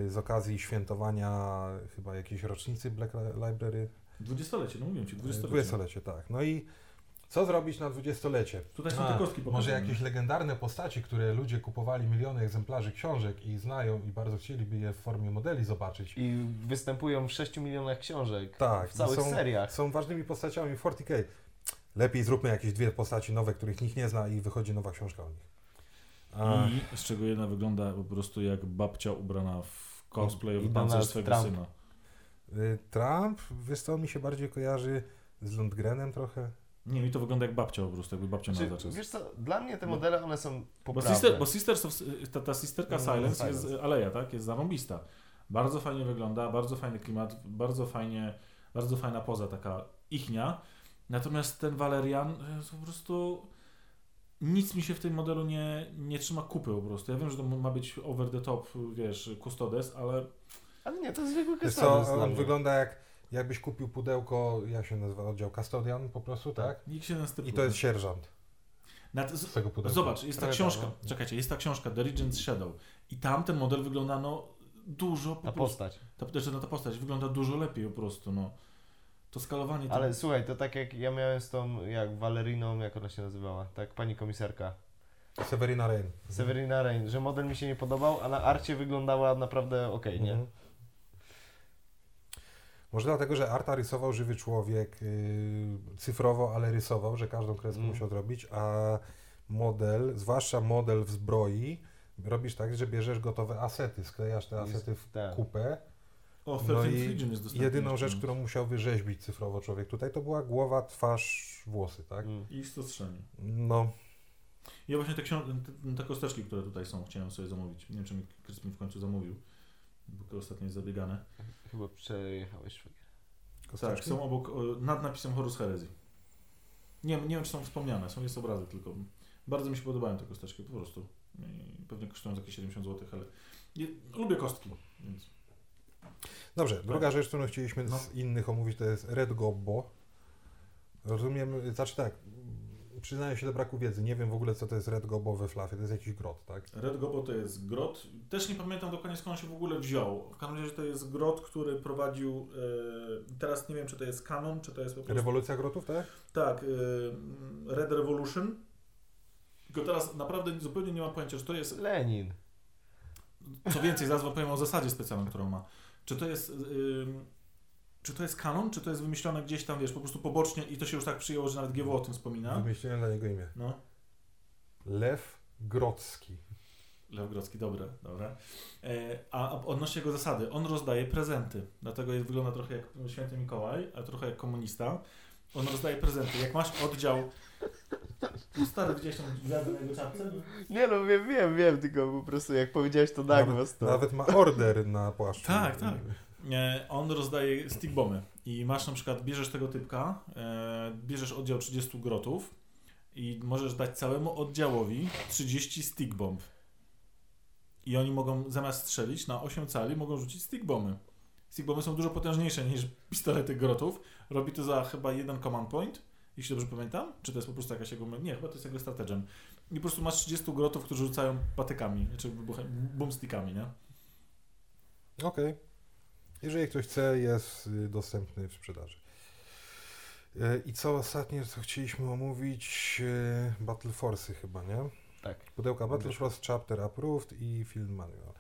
z okazji świętowania chyba jakiejś rocznicy Black Library. Dwudziestolecie, no mówiłem ci, dwudziestolecie. Dwudziestolecie, tak. No i co zrobić na dwudziestolecie? Tutaj są A, te kostki Może jakieś legendarne postaci, które ludzie kupowali miliony egzemplarzy książek i znają i bardzo chcieliby je w formie modeli zobaczyć. I występują w 6 milionach książek. Tak, W całych są, seriach. są ważnymi postaciami w 40k. Lepiej zróbmy jakieś dwie postaci nowe, których nikt nie zna i wychodzi nowa książka o nich. I z czego jedna wygląda po prostu jak babcia ubrana w cosplay w pancerz swojego Trump. syna. y, Trump, wiesz co, mi się bardziej kojarzy z Lundgrenem trochę. Nie, mi to wygląda jak babcia po prostu, jakby babcia miała Znaczy, zaczes. wiesz co, dla mnie te Bo- modele, one są Bo, poprawne. sister, bo Sisters of, ta, ta Sisterka No, Silence jest, aleja, tak? Jest zarąbista. Bardzo fajnie wygląda, bardzo fajny klimat, bardzo fajnie, bardzo fajna poza taka ichnia. Natomiast ten Valerian jest po prostu nic mi się w tym modelu nie, nie trzyma kupy po prostu. Ja wiem, że to ma być over the top, wiesz, custodes, ale Ale nie, to jest zwykły custodes on wygląda jak jakbyś kupił pudełko, jak się nazywa oddział, Custodian po prostu, tak? nikt się nie stypuje. I to jest sierżant Nad, z tego pudełka. Zobacz, jest ta książka, tak, no. czekajcie, jest ta książka The Regent's Shadow i tam ten model wygląda no dużo po Ta prostu, postać. ta, znaczy, no, ta postać wygląda dużo lepiej po prostu, no. To skalowanie... Ale słuchaj, to tak jak ja miałem z tą, jak Waleriną, jak ona się nazywała, tak, pani komisarka. Severina Rain. Severina Rain, że model mi się nie podobał, a na arcie wyglądała naprawdę okej, nie? Mhm. Może dlatego, że Arta rysował żywy człowiek yy, cyfrowo, ale rysował, że każdą kreskę Mm. musiał zrobić, a model, zwłaszcza model w zbroi, robisz tak, że bierzesz gotowe asety, sklejasz te asety w tak. kupę. O, No i Legion jest dostępny. Jedyną rzecz, którą musiał wyrzeźbić cyfrowo człowiek tutaj, to była głowa, twarz, włosy, tak? Mm. I stostrzelnie. No, Ja właśnie te, te, te kosteczki, które tutaj są, chciałem sobie zamówić. Nie wiem, czy mi Kryspin w końcu zamówił, bo to ostatnio jest zabiegane. Chyba przejechałeś szwagier. Tak, są obok, nad napisem Horus Heresy. Nie, nie wiem, czy są wspomniane, są jest obrazy tylko. Bardzo mi się podobają te kosteczki, po prostu. I pewnie kosztują jakieś 70 zł, ale je, lubię kostki, więc... Dobrze, druga rzecz, którą chcieliśmy No. z innych omówić, to jest Red Gobbo. Rozumiem, znaczy tak, przyznaję się do braku wiedzy, nie wiem w ogóle co to jest Red Gobbo we Flafie, to jest jakiś grot, tak? Red Gobo to jest grot. Też nie pamiętam dokładnie skąd on się w ogóle wziął. W każdym razie to jest grot, który prowadził. E, teraz nie wiem, czy to jest kanon, czy to jest po prostu. Rewolucja grotów, tak? Tak, e, Red Revolution. Tylko teraz naprawdę zupełnie nie mam pojęcia, czy to jest. Lenin. Co więcej, zaraz wam powiem o zasadzie specjalnej, którą ma. Czy to jest. ym, czy to jest kanon, czy to jest wymyślone gdzieś tam, wiesz, po prostu pobocznie i to się już tak przyjęło, że nawet GW o tym wspomina? Wymyśliłem dla niego imię. No. Lew Grodzki. Lew Grodzki, dobre, dobre. E, a, a odnośnie jego zasady, on rozdaje prezenty, dlatego jest, wygląda trochę jak święty Mikołaj, a trochę jak komunista. On rozdaje prezenty. Jak masz oddział... No Stary, widziałeś tam gwiazdę na jego czapce? Nie no, wiem, wiem, wiem, tylko po prostu jak powiedziałeś to na głos, to... Nawet ma order na płaszczu. Tak, tak. E, on rozdaje stick bomby i masz na przykład, bierzesz tego typka, e, bierzesz oddział 30 grotów i możesz dać całemu oddziałowi 30 stick bomb. I oni mogą zamiast strzelić na 8 cali, mogą rzucić stick bomby. Sigbomy są dużo potężniejsze niż pistolety grotów. Robi to za chyba jeden command point, jeśli dobrze pamiętam. Czy to jest po prostu jakaś jego... Nie, chyba to jest jego stratagem. I po prostu masz 30 grotów, którzy rzucają patykami, czy boomstickami, nie? Okej. Jeżeli ktoś chce, jest y, dostępny w sprzedaży. Y, I co ostatnie, co chcieliśmy omówić? Y, Battle Force'y chyba, nie? Tak. Pudełka Battle Force, Chapter Approved i Film Manual.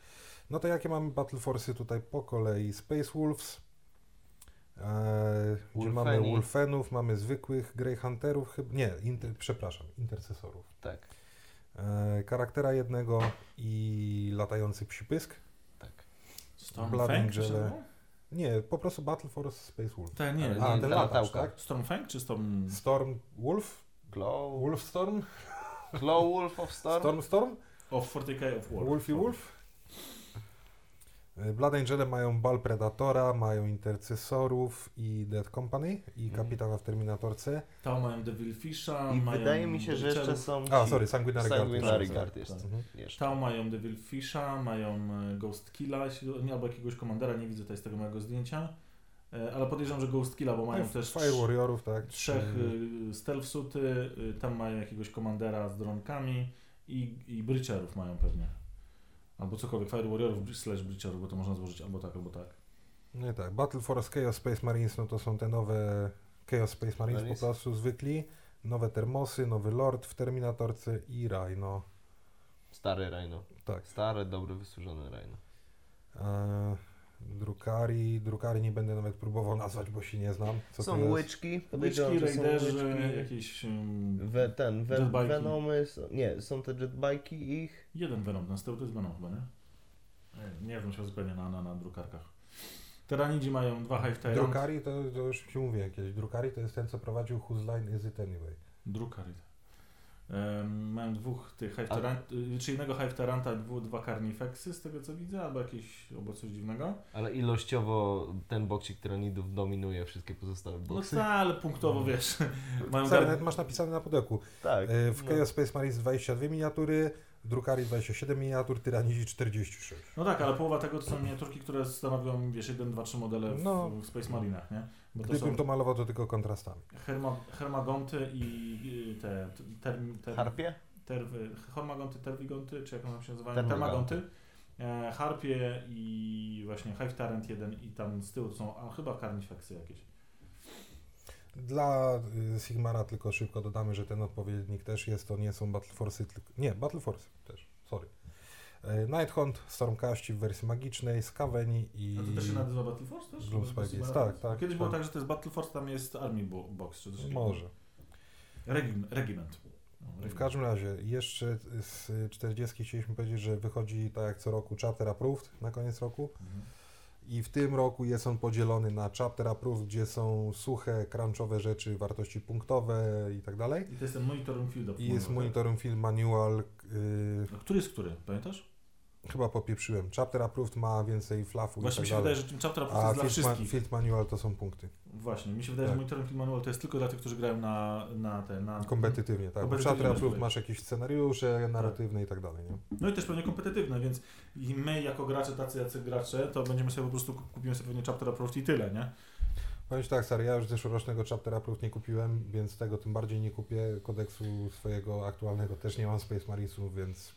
No to jakie mamy Battle Force'y tutaj po kolei? Space Wolves, e, gdzie mamy Wolfeni. Wolfenów, mamy zwykłych Grey Hunterów, chyba, nie, inter, przepraszam, Intercesorów. Tak, E, charaktera jednego i latający psipysk. tak. Stormfang? czy? Nie, po prostu Battle Force Space Wolf. Tak, nie. Ale A, nie, ten ta latacz, tak? Stormfang czy Storm... Storm Wolf? Glow, Wolfstorm? Glow Wolf of Storm. Storm Storm? Of 40k of War. Wolfy Wolf? E, Blood Angele mają Bal Predatora, mają Intercesorów i Dead Company i Mhm. Kapitana w Terminatorce. Tam mają Devilfisha, I mają wydaje mi się, że jeszcze są A, sorry, Sanguinary Guard. Sanguinary tak, Guard tak, jest. Mhm. Jeszcze. Tam mają Devilfisha, mają e, Ghost Killa, nie, albo jakiegoś komandera, nie widzę tutaj z tego mojego zdjęcia. E, Ale podejrzewam, że Ghost Killa, bo mają No, też Fire Warriorów, tak. trzech y, stealth suity, tam mają jakiegoś komandera z dronkami i, i breacherów mają pewnie. Albo cokolwiek, Fire Warriorów slash breacherów, bo to można złożyć albo tak, albo tak. Nie tak, Battle Force Chaos Space Marines, no to są te nowe Chaos Space Marines Marines. po prostu zwykli. Nowe Termosy, nowy Lord w Terminatorce i Rhino. Stary Rhino. Tak. Stary, dobry, wysłużony Rhino. E, Drukari, Drukari nie będę nawet próbował nazwać, bo się nie znam. Co to są jest? łyczki. Są Raiderzy, łyczki. jakieś... Um, We, ten, we, Jetbike'i. Venomy, są, nie, są te jetbike'i ich. jeden Venom, ten z tyłu to jest Venom chyba, nie? Nie, nie znam się zupełnie na, na, na drukarkach. Teranidzi mają dwa Hive. Drukari to, to już Ci mówiłem kiedyś. Drukari to jest ten, co prowadził Whose Line Is It Anyway. Drukari. Mają dwóch tych Hive y, czy jednego Hive Tyranta, dwu, dwa Carnifexy z tego co widzę, albo jakieś, albo coś dziwnego. Ale ilościowo ten boksik tyranidów dominuje wszystkie pozostałe No boksy. tak, ale punktowo wiesz. mają gar... masz napisane na pudełku. Tak. E, W no. Chaos Space Marines 22 miniatury, w Drukari 27 miniatur, Tyranidzi 46. No tak, ale połowa tego to są miniaturki, które stanowią, wiesz, 1, 2, 3 modele w, No. w Space Marinach, nie? Bo to Gdybym są to malował, to tylko kontrastami. herma, hermagonty i te, ter, ter, Harpie? terwy, hormagonty, terwigonty, czy jak one się nazywają? Termagonty. Termagonty. E, harpie i właśnie Hive Tyrant 1 i tam z tyłu są, a chyba Carnifexy jakieś. Dla y, Sigmara tylko szybko dodamy, że ten odpowiednik też jest, to nie są Battle Force'y, tylko... Nie, Battle Force też, sorry. E, Nighthunt, Stormcast w wersji magicznej, Scaveni i... A to też się nazywa Battle Force też? Gloom Bo- Spike bo- jest, tak, tak, Kiedyś było tak. tak, że to jest Battle Force, tam jest Army Bo- Box, czy coś. Może. Regim, regiment. No, W każdym razie, jeszcze z 40 chcieliśmy powiedzieć, że wychodzi tak jak co roku Chapter Approved na koniec roku. Mhm. I w tym roku jest on podzielony na Chapter Approved, gdzie są suche, crunchowe rzeczy, wartości punktowe i tak dalej. I to jest ten monitoring field. I jest monitoring film manual, yy, A Który jest który? Pamiętasz? chyba popieprzyłem. Chapter Approved ma więcej flafu Właśnie i mi tak się wydaje, dalej. że ten chapter po A jest dla field, ma, wszystkich. field Manual to są punkty. Właśnie, mi się wydaje, Tak. że monitoring field manual to jest tylko dla tych, którzy grają na, na te... Na... Kompetytywnie, tak. Bo Kompetytywnie, Chapter Approved tak. masz jakieś scenariusze narratywne i tak dalej, nie? No i też pewnie kompetytywne, więc i my jako gracze, tacy jacy gracze, to będziemy sobie po prostu kup- kupimy sobie pewnie chapter approved i tyle, nie? Powiem Ci tak, stary, ja już zeszłorocznego Chapter Approved nie kupiłem, więc tego tym bardziej nie kupię. Kodeksu swojego aktualnego też nie mam Space Marinesów, więc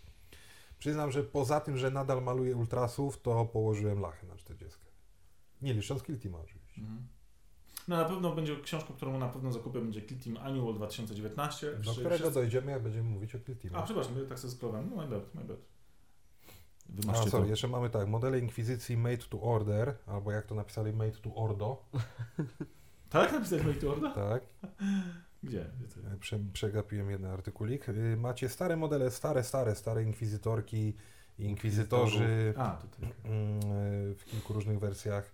przyznam, że poza tym, że nadal maluję Ultrasów, to położyłem lachę na 40. Nie licząc Kill Teama oczywiście. Mhm. No na pewno będzie książką, którą na pewno zakupię, będzie Kill Team Annual 2019. Do którego wszyscy- dojdziemy, jak będziemy mówić o Kill A, Teamie. przepraszam, tak sobie skrolowałem. No my bad, my bad. A, Wymaczcie sorry, to. jeszcze mamy tak, modele Inkwizycji Made to Order, albo jak to napisali, Made to Ordo, Tak napisałeś Made to Order? tak. Gdzie? Prze, przegapiłem jeden artykulik. Y, Macie stare modele, stare, stare, stare inkwizytorki, inkwizytorzy A, tutaj. mm, y, w kilku różnych wersjach.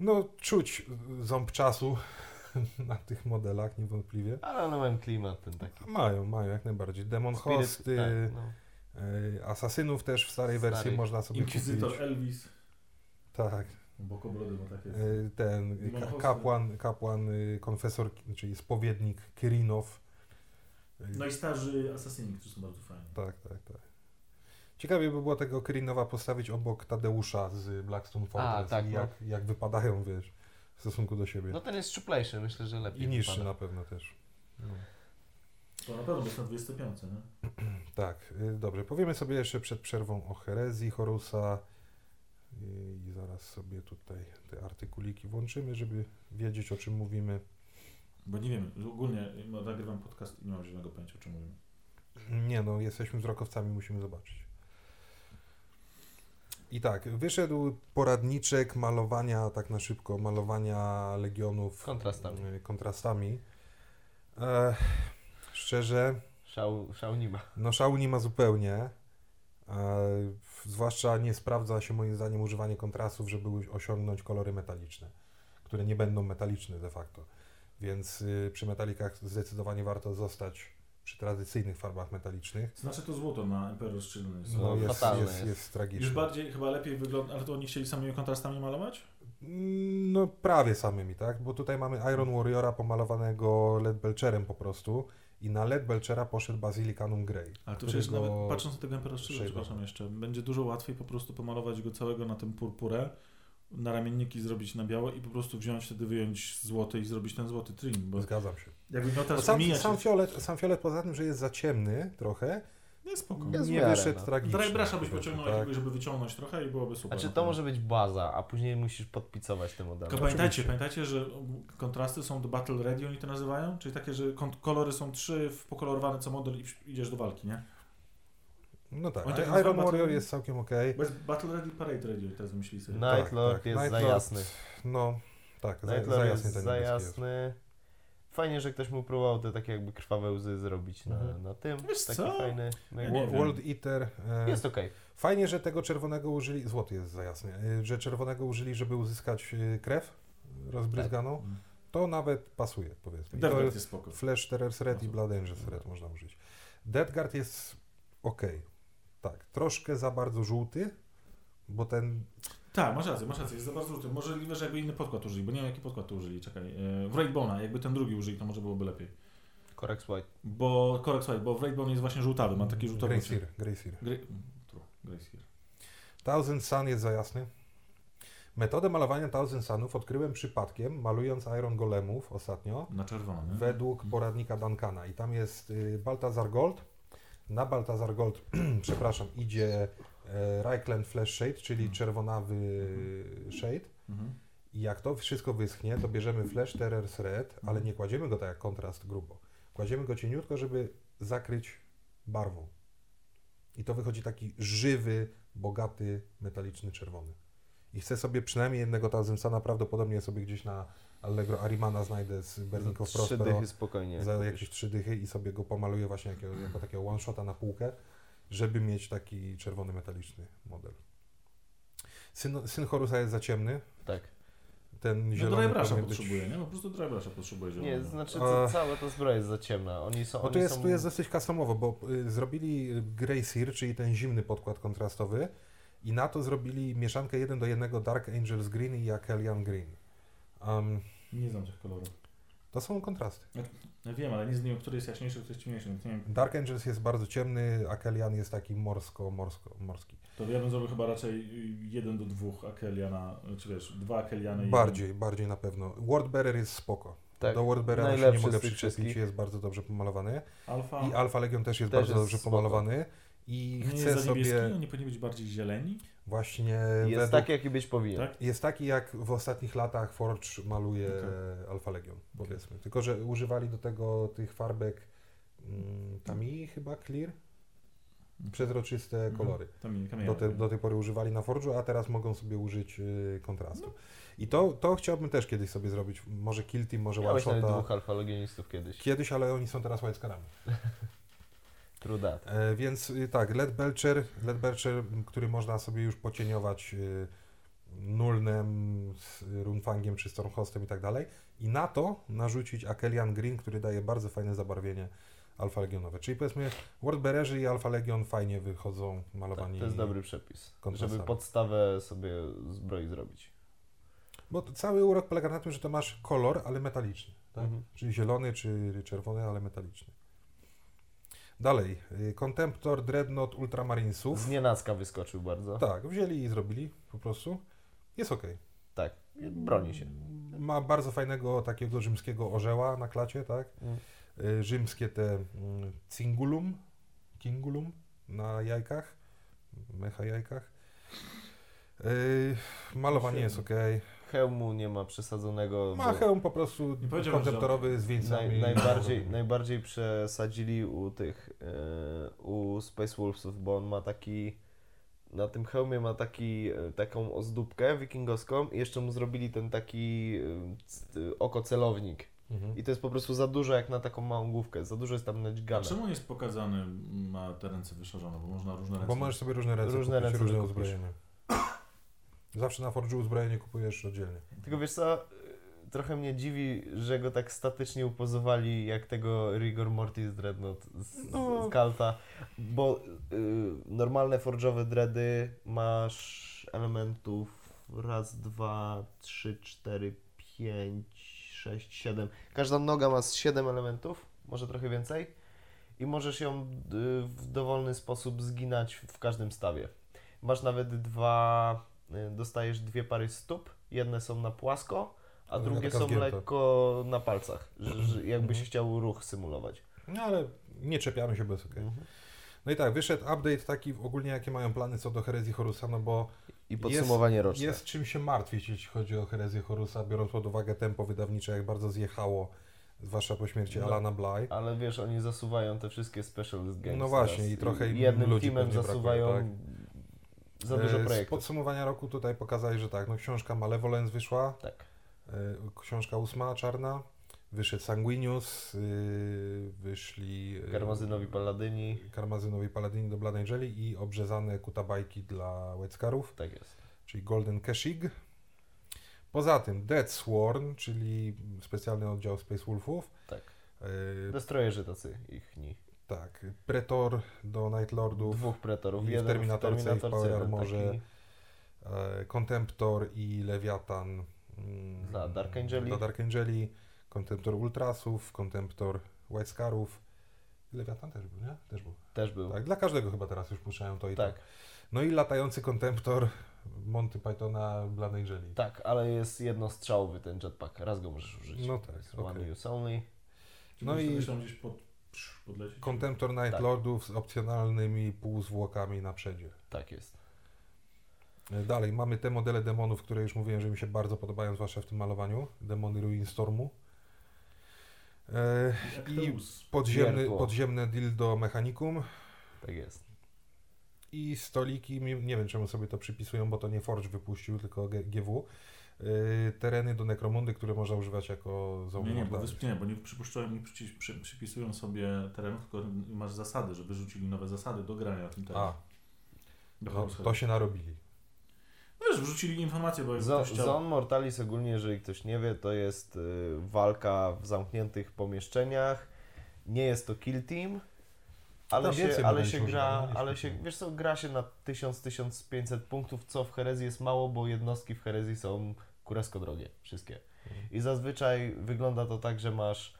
No, czuć ząb czasu na tych modelach, niewątpliwie. Ale one mają klimat ten taki. Mają, mają jak najbardziej. Demon Spirit- Hosty, tak, no. Y, Asasynów też w starej Stary. wersji można sobie Inkwizytor kupić. Elvis. Tak. Bokobrody, bo tak jest. Y, Ten ka- kapłan, kapłan, y, konfesor, czyli spowiednik Kirinow. Y, No i starzy asasyni, którzy są bardzo fajni. Tak, tak, tak. Ciekawie by było tego Kyrinowa postawić obok Tadeusza z Blackstone Fortress tak, i no. jak, jak wypadają, wiesz, w stosunku do siebie. No ten jest szczuplejszy, myślę, że lepiej I niższy wypada. na pewno też. No. To na pewno jest na 25, nie? Tak, y, dobrze. Powiemy sobie jeszcze przed przerwą o herezji Horusa i, i zaraz sobie tutaj te artykuliki włączymy, żeby wiedzieć o czym mówimy. Bo nie wiem, ogólnie no, nagrywam podcast i nie mam żadnego pojęcia o czym mówimy. Nie no, jesteśmy wzrokowcami, musimy zobaczyć. I tak, wyszedł poradniczek malowania, tak na szybko, malowania legionów Kontrastami. y, kontrastami. E, szczerze, Szał, szał nie ma. No szału nie ma zupełnie. Zwłaszcza nie sprawdza się moim zdaniem używanie kontrastów, żeby osiągnąć kolory metaliczne, które nie będą metaliczne de facto. Więc y, przy metalikach zdecydowanie warto zostać przy tradycyjnych farbach metalicznych. Znaczy to złoto na Emperor's Children jest. No, No, jest, fatalne jest, jest. jest tragiczne. Już bardziej chyba lepiej wygląda, ale to oni chcieli samymi kontrastami malować? Mm, No prawie samymi, tak? Bo tutaj mamy Iron Warriora pomalowanego LED Belcherem po prostu i na LED Belchera poszedł Basilicanum Grey. Ale to przecież nawet patrząc na tego Children, Shade'a. przepraszam jeszcze, będzie dużo łatwiej po prostu pomalować go całego na tym purpurę, na ramienniki zrobić na biało i po prostu wziąć wtedy wyjąć złoty i zrobić ten złoty trim, bo Zgadzam się. jakby Bo teraz sam, sam, fiolet, sam fiolet poza tym, że jest za ciemny trochę, Nie, spoko. Jest nie miarę, wyszedł no. tragicznie. Drybrusha byś pociągnął tak. jakiegoś, żeby wyciągnąć trochę i byłoby super. Znaczy na to pewno. może być baza, a później musisz podpicować te modele. Tylko pamiętajcie, pamiętajcie, że kontrasty są do Battle Ready, oni to nazywają, czyli takie, że kolory są trzy pokolorowane co model i idziesz do walki, nie? No tak, tak Iron Warrior Battle- jest całkiem ok. Bo jest Battle Ready, Parade Ready, teraz wymyślili sobie. Night Tak, Lord tak. jest Night za Lord jasny. No, tak, za, Night za Lord jasny jest ten za jest. jasny. Fajnie, że ktoś mu próbował te takie jakby krwawe łzy zrobić na, Mhm. na tym. Wiesz Taki co? fajny. Ja. World Eater. E, Jest okej. Fajnie, że tego czerwonego użyli, złoty jest za jasny, e, że czerwonego użyli, żeby uzyskać e, krew rozbryzganą. Mm. To nawet pasuje, powiedzmy. I Death to Guard jest jest spoko. Flash Terror's Red i Blood Angels Red można użyć. Death Guard jest ok. Tak, troszkę za bardzo żółty, bo ten Tak, masz rację, masz rację, jest za bardzo żółty. Możliwe, że jakby inny podkład użyli, bo nie wiem jaki podkład tu użyli, czekaj. E, W Raidbona, jakby ten drugi użyli, to może byłoby lepiej. Corex White. Bo, korek, słuchaj, bo w Raidbone jest właśnie żółtawy, ma taki żółtawy... Grey Seer, Grey Seer. Gry... Tu, Grey Seer. Thousand Sun jest za jasny. Metodę malowania Thousand Sunów odkryłem przypadkiem, malując Iron Golemów ostatnio, Na czerwono, nie? według poradnika Duncana. I tam jest y, Baltazar Gold. Na Baltazar Gold, przepraszam, idzie Reichland Flash Shade, czyli Mhm. czerwonawy shade. Mhm. I jak to wszystko wyschnie, to bierzemy Flash Terrors Red, ale nie kładziemy go tak jak kontrast grubo. Kładziemy go cieniutko, żeby zakryć barwą. I to wychodzi taki żywy, bogaty, metaliczny czerwony. I chcę sobie przynajmniej jednego Tazensana, prawdopodobnie sobie gdzieś na Allegro Arimana znajdę z Berlinką Trzy Prospero dychy spokojnie. za jakieś trzy dychy i sobie go pomaluję właśnie jako, jako takiego one-shota na półkę, żeby mieć taki czerwony metaliczny model. Syn, syn Horusa jest za ciemny, Tak. ten No zielony być... potrzebuje, nie? Po prostu drybrusha potrzebuje Nie, zielonego. znaczy A- ca- cała ta zbroja jest za ciemna. Oni są. Oni tu jest, są... tu jest dosyć customowo, bo y, zrobili Grey Seer, czyli ten zimny podkład kontrastowy i na to zrobili mieszankę 1 do 1 Dark Angels Green i Akelian Green. Um, Nie znam tych kolorów. to są kontrasty. Ja wiem, ale nie znam, który jest jaśniejszy, który jest ciemniejszy, więc nie wiem. Dark Angels jest bardzo ciemny, Akelian jest taki morsko, morsko, morski. To ja bym zrobił chyba raczej jeden do dwóch Akeliana, czy wiesz, dwa Akeliany i Bardziej, bardziej na pewno. Wordbearer jest spoko. Tak. Do Wordbearera się nie mogę z przyczepić, jest bardzo dobrze pomalowany. jeden. Alfa. I Alpha Legion też jest Też bardzo jest dobrze spoko. pomalowany. I nie chcę jest za niebieski, sobie oni powinni być bardziej zieleni. Właśnie Jest według taki, jaki być powinien. Tak? Jest taki, jak w ostatnich latach Forge maluje. Alpha Legion, powiedzmy. Tylko, że używali do tego tych farbek mm, Tami chyba Clear, przezroczyste Mhm. kolory. Do, te, do tej pory używali na Forge'u, a teraz mogą sobie użyć y, kontrastu. No. I to, to chciałbym też kiedyś sobie zrobić. Może Kill Team, może Miałeś nawet One-Shota. dwóch alfa-legionistów kiedyś. Kiedyś, ale oni są teraz Whitescarami. True that. E, więc y, tak, LED Belcher, LED Belcher, który można sobie już pocieniować y, Nulnem, z Runfangiem czy Stormhostem i tak dalej. I na to narzucić Akelian Green, który daje bardzo fajne zabarwienie Alfa Legionowe. Czyli powiedzmy Wordbearerzy i Alfa Legion fajnie wychodzą Tak, malowani. to jest dobry przepis. Żeby podstawę sobie zbroi zrobić. Bo cały urok polega na tym, że to masz kolor, ale metaliczny. Tak? Mhm. Czyli zielony czy czerwony, ale metaliczny. Dalej, y, Contemptor Dreadnought Ultramarinesów. Z nienacka wyskoczył bardzo. Tak, wzięli i zrobili po prostu. Jest ok. Tak, broni się. Ma bardzo fajnego takiego rzymskiego orzeła na klacie, tak? Mm. Y, Rzymskie te mm, cingulum, kingulum na jajkach, mecha jajkach. Y, Malowanie jest ok. Hełmu nie ma przesadzonego. Ma hełm po prostu kontemptorowy z wieńcami. naj, najbardziej, najbardziej przesadzili u tych, e, u Space Wolvesów, bo on ma taki, na tym hełmie ma taki, e, taką ozdóbkę wikingowską i jeszcze mu zrobili ten taki e, oko celownik. Mhm. I to jest po prostu za dużo jak na taką małą główkę, za dużo jest tam A naćgane. czemu jest pokazany, ma te ręce wyszarzone, bo można różne ręce... Bo możesz sobie różne ręce Różne kupić, ręce różne. Zawsze na Forge uzbrojenie kupujesz oddzielnie. Tylko wiesz co, trochę mnie dziwi, że go tak statycznie upozowali jak tego Rigor Mortis Dreadnought z, No. z Kalta, bo y, normalne forge'owe dready masz elementów raz, dwa, trzy, cztery, pięć, sześć, siedem. Każda noga ma z siedem elementów, może trochę więcej i możesz ją y, w dowolny sposób zginać w każdym stawie. Masz nawet dwa, dostajesz dwie pary stóp, jedne są na płasko, a Druga drugie są zgięta. lekko na palcach, że, że jakbyś Mhm. chciał ruch symulować. No ale nie czepiamy się bez ok. Mhm. No i tak, wyszedł update taki ogólnie, jakie mają plany co do herezji Horusa, no bo I podsumowanie roczne. jest czym się martwić, jeśli chodzi o herezję Horusa, biorąc pod uwagę tempo wydawnicze, jak bardzo zjechało, zwłaszcza po śmierci No. Alana Bly. Ale wiesz, oni zasuwają te wszystkie specialist games. No właśnie, i trochę im jednym ludzi teamem zasuwają brakuje, za dużo E, Z projektów. podsumowania roku tutaj pokazali, że tak, no książka Malevolence wyszła, Tak. e, książka ósma, czarna, wyszedł Sanguinius, y, wyszli y, Karmazynowi Paladyni. Karmazynowi Paladyni do Blood Angeli i obrzezane kutabajki dla Whitescarów, Tak jest. czyli Golden Keshig. Poza tym Dead Sworn, czyli specjalny oddział Space Wolfów. Tak. E, Destroyerzy tacy ich ni. Tak, Pretor do Night Lordów, Dwóch pretorów. i w Jeden Terminatorce, i w Terminatorce, Power jeden Armorze. taki. e, Contemptor i Lewiatan mm, Dla Dark Angeli. Dla Dark Angeli, Contemptor Ultrasów, Contemptor Whitescarów. Lewiatan też był, nie? Też był. Też był. Tak, dla każdego chyba teraz już puszczają to i Tak, to. No i latający Contemptor Monty Pythona Blood Angeli. tak, ale jest jednostrzałowy ten jetpack. Raz go możesz użyć. No tak, One okej. use only. No No i- i... gdzieś pod, podlecieć? Contemptor Night Tak. Lordów z opcjonalnymi półzwłokami na przedzie. Tak jest. E, Dalej, mamy te modele demonów, które już mówiłem, że mi się bardzo podobają, zwłaszcza w tym malowaniu. Demony Ruin Stormu. E, I podziemny, podziemne dildo Mechanicum Tak jest. i stoliki, nie wiem czemu sobie to przypisują, bo to nie Forge wypuścił, tylko GW. E, tereny do Necromundy, które można używać jako Nie, zombie nie, bo, mortalność. wysp- nie, bo nie przypuszczają, nie przyci- przy, przypisują sobie terenów, tylko masz zasady, żeby rzucili nowe zasady do grania na tym terenie. A, no, to się narobili. No wiesz, wrzucili informacje, bo Zo- chciał... Zone Mortalis ogólnie, jeżeli ktoś nie wie, to jest y, walka w zamkniętych pomieszczeniach. Nie jest to kill team, ale Tam się, ale się gra, nie? Niż ale się, wiesz co, gra się na 1000-1500 punktów, co w herezji jest mało, bo jednostki w herezji są kuresko drogie, wszystkie. I zazwyczaj wygląda to tak, że masz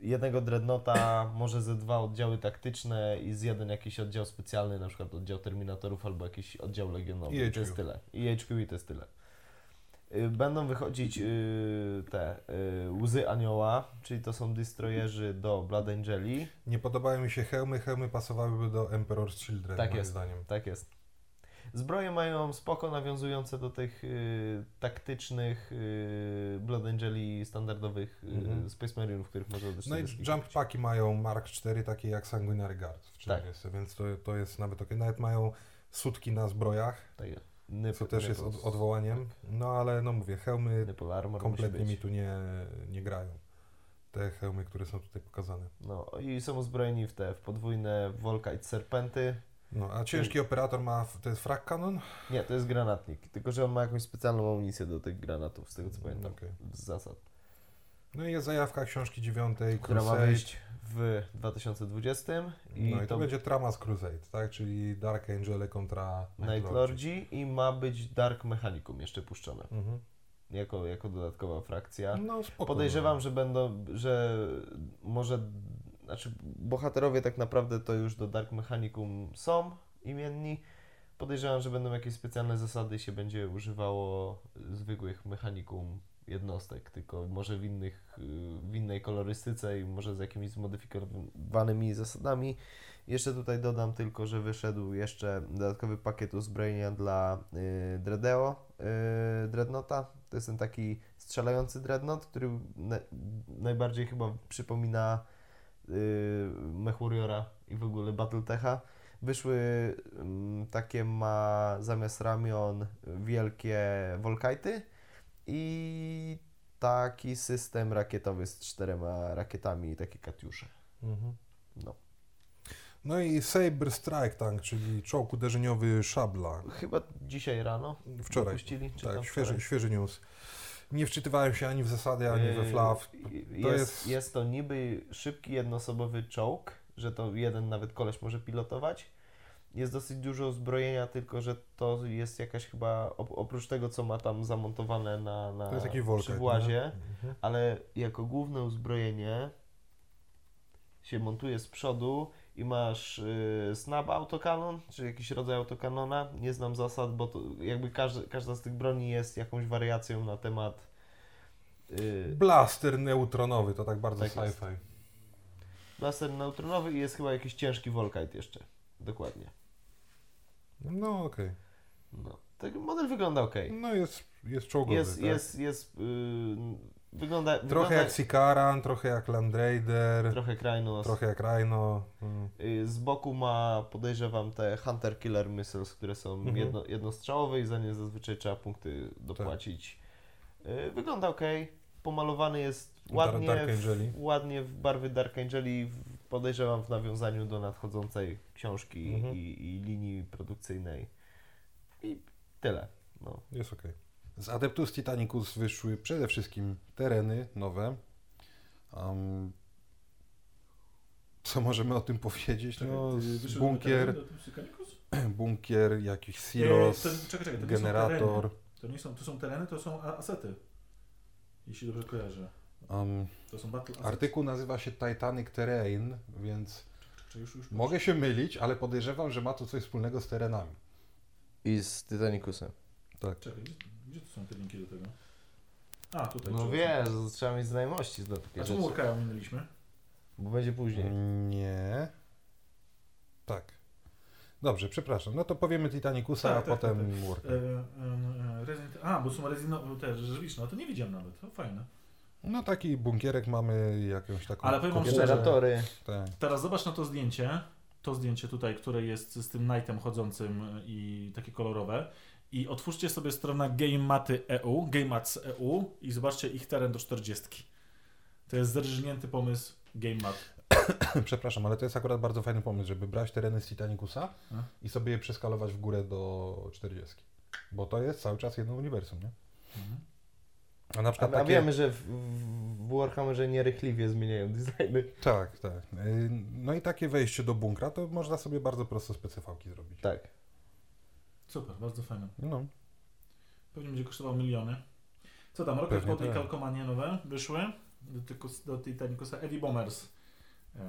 jednego dreadnota, może ze dwa oddziały taktyczne i z jeden jakiś oddział specjalny, na przykład oddział Terminatorów albo jakiś oddział Legionowy. I I to jest HQ. tyle. I HQ i to jest tyle. Y, Będą wychodzić y, te y, łzy anioła, czyli to są destroyerzy do Blood Angeli. Nie podobają mi się hełmy, hełmy pasowałyby do Emperor's Children, Tak moim jest. zdaniem. Tak jest. Zbroje mają spoko nawiązujące do tych y, taktycznych y, Blood Angeli standardowych Mhm. Space Marinów, których można do No i 40 jump packi mają Mark 4 takie jak Sanguinary Guard w Tak. 40, więc to, to jest nawet ok. Nawet mają sutki na zbrojach, Tak jest. Nyp, co też jest od, odwołaniem. No ale no mówię, hełmy kompletnie mi tu nie, nie grają. Te hełmy, które są tutaj pokazane. No i są uzbrojeni w te w podwójne Volkite Serpenty. No, a ciężki operator ma, to jest frag cannon? Nie, to jest granatnik, tylko że on ma jakąś specjalną amunicję do tych granatów, z tego co pamiętam, Okej. z zasad. No i jest zajawka książki dziewiątej, Która ma Crusade. wyjść w 2020 i no i to, to będzie Tramas Crusade, tak? Czyli Dark Angel kontra Night Lordzi i ma być Dark Mechanicum jeszcze puszczone, Mhm. jako, jako dodatkowa frakcja. No spoko. Podejrzewam, że będą, że może znaczy bohaterowie tak naprawdę to już do Dark Mechanicum są imienni. Podejrzewam, że będą jakieś specjalne zasady się będzie używało zwykłych mechanikum jednostek, tylko może w, innych, w innej kolorystyce i może z jakimiś zmodyfikowanymi zasadami. Jeszcze tutaj dodam tylko, że wyszedł jeszcze dodatkowy pakiet uzbrojenia dla y, Dreadeo, y, Dreadnota. To jest ten taki strzelający Dreadnought, który na, najbardziej chyba przypomina Mech Warriora i w ogóle Battletecha. Wyszły mm, takie ma zamiast ramion wielkie Volkite'y i taki system rakietowy z czterema rakietami i takie katiusze. Mhm. No. No i Saber Strike Tank, czyli czołg uderzeniowy Szabla. Chyba dzisiaj rano Wczoraj. wypuścili, Tak, świeży, świeży news. Nie wczytywałem się ani w zasady, ani we flaw. Yy, To Jest, jest- jest... to niby szybki, jednoosobowy czołg, że to jeden nawet koleś może pilotować. Jest dosyć dużo uzbrojenia, tylko że to jest jakaś chyba, op- oprócz tego, co ma tam zamontowane na, na To jest jakiś Volkite, przy włazie, nie? Mhm. ale jako główne uzbrojenie się montuje z przodu i masz y, snap autokanon, czy jakiś rodzaj autokanona. Nie znam zasad, bo to jakby każdy, każda z tych broni jest jakąś wariacją na temat y, Blaster neutronowy, to tak bardzo Tak jest. sci-fi. blaster neutronowy i jest chyba jakiś ciężki Volkite jeszcze. Dokładnie. No okej. No. Tak, model wygląda ok. No jest, jest czołgowy, Jest, tak? jest, jest, yy, wygląda, Trochę wygląda jak Sikaran, trochę jak Land Raider, trochę Krajnos. trochę jak Rhino. Mm. Y, Z boku ma, podejrzewam, te Hunter Killer Missiles, które są Mhm. jedno, jednostrzałowe i za nie zazwyczaj trzeba punkty dopłacić. Y, Wygląda ok, pomalowany jest ładnie, Dark w, Angeli. ładnie w barwy Dark Angeli, w- podejrzewam w nawiązaniu do nadchodzącej książki Mhm. i, i linii produkcyjnej. I tyle. No. Jest okej. Z Adeptus Titanicus wyszły przede wszystkim tereny nowe. Um, co możemy o tym powiedzieć? No, bunkier, bunkier, jakiś silos, to, czekaj, czekaj, to generator. To nie są, to są tereny, to są asety. Jeśli dobrze kojarzę. Um, To są battle assets. artykuł nazywa się Titanic Terrain, więc Czekaj, już, już, mogę się mylić, ale podejrzewam, że ma to coś wspólnego z terenami. I z Titanicusem. Tak. Czekaj, gdzie, to są te linki do tego? A, tutaj. No wiesz, trzeba mieć znajomości do takiej A czemu Urkaja minęliśmy? Bo będzie później. Nie. Tak. Dobrze, przepraszam. No to powiemy Titanicusa, Tak, a tak, potem tak, Worka. E, e, e, Resident... A, bo są Resident te rzeczywiście, no to nie widziałem nawet. To fajne. No taki bunkierek mamy, jakąś taką... Ale powiem kopułę. szczerze, Generatory. Tak. Teraz zobacz na to zdjęcie. To zdjęcie tutaj, które jest z tym Knightem chodzącym i takie kolorowe. I otwórzcie sobie stronę GameMaty EU, GameMats EU i zobaczcie ich teren do 40. To jest zerżnięty pomysł GameMat. Przepraszam, ale to jest akurat bardzo fajny pomysł, żeby brać tereny z Titanicusa A? i sobie je przeskalować w górę do 40. Bo to jest cały czas jedno uniwersum, nie? A na A, przykład a takie... wiemy, że w, w Warhammerze nierychliwie zmieniają designy. Tak, tak. Y, No i takie wejście do bunkra, to można sobie bardzo prosto specyfałki zrobić. Tak. Super, bardzo fajne. No, Pewnie będzie kosztowało miliony. Co tam, Rocket Pod i. Kalkomanie nowe wyszły do, Tykus- do Titanicusa. Heavy Bombers. Eee,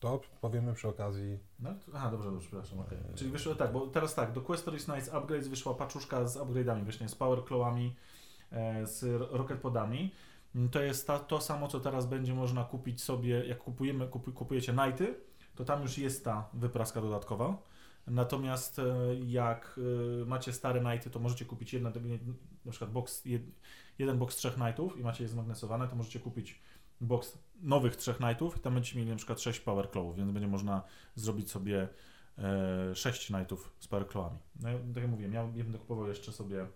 to powiemy przy okazji. No, aha, dobrze, dobrze, przepraszam, okej. Czyli wyszło tak, bo teraz tak, do Quest Stories Nights Upgrades wyszła paczuszka z upgrade'ami właśnie, z Power Clawami, e, z ro- Rocket Podami. Mm, To jest ta, to samo, co teraz będzie można kupić sobie, jak kupujemy, kupu, kupujecie Nighty, to tam już jest ta wypraska dodatkowa. Natomiast e, jak e, macie stare Nighty, to możecie kupić jedna, na przykład box, jed, jeden box trzech Knightów i macie je zmagnesowane, to możecie kupić box nowych trzech Knightów i tam będziecie mieli na przykład 6 Power Clawów, więc będzie można zrobić sobie e, 6 Knightów z Power Clawami. No, ja- tak jak mówiłem, ja będę kupował jeszcze sobie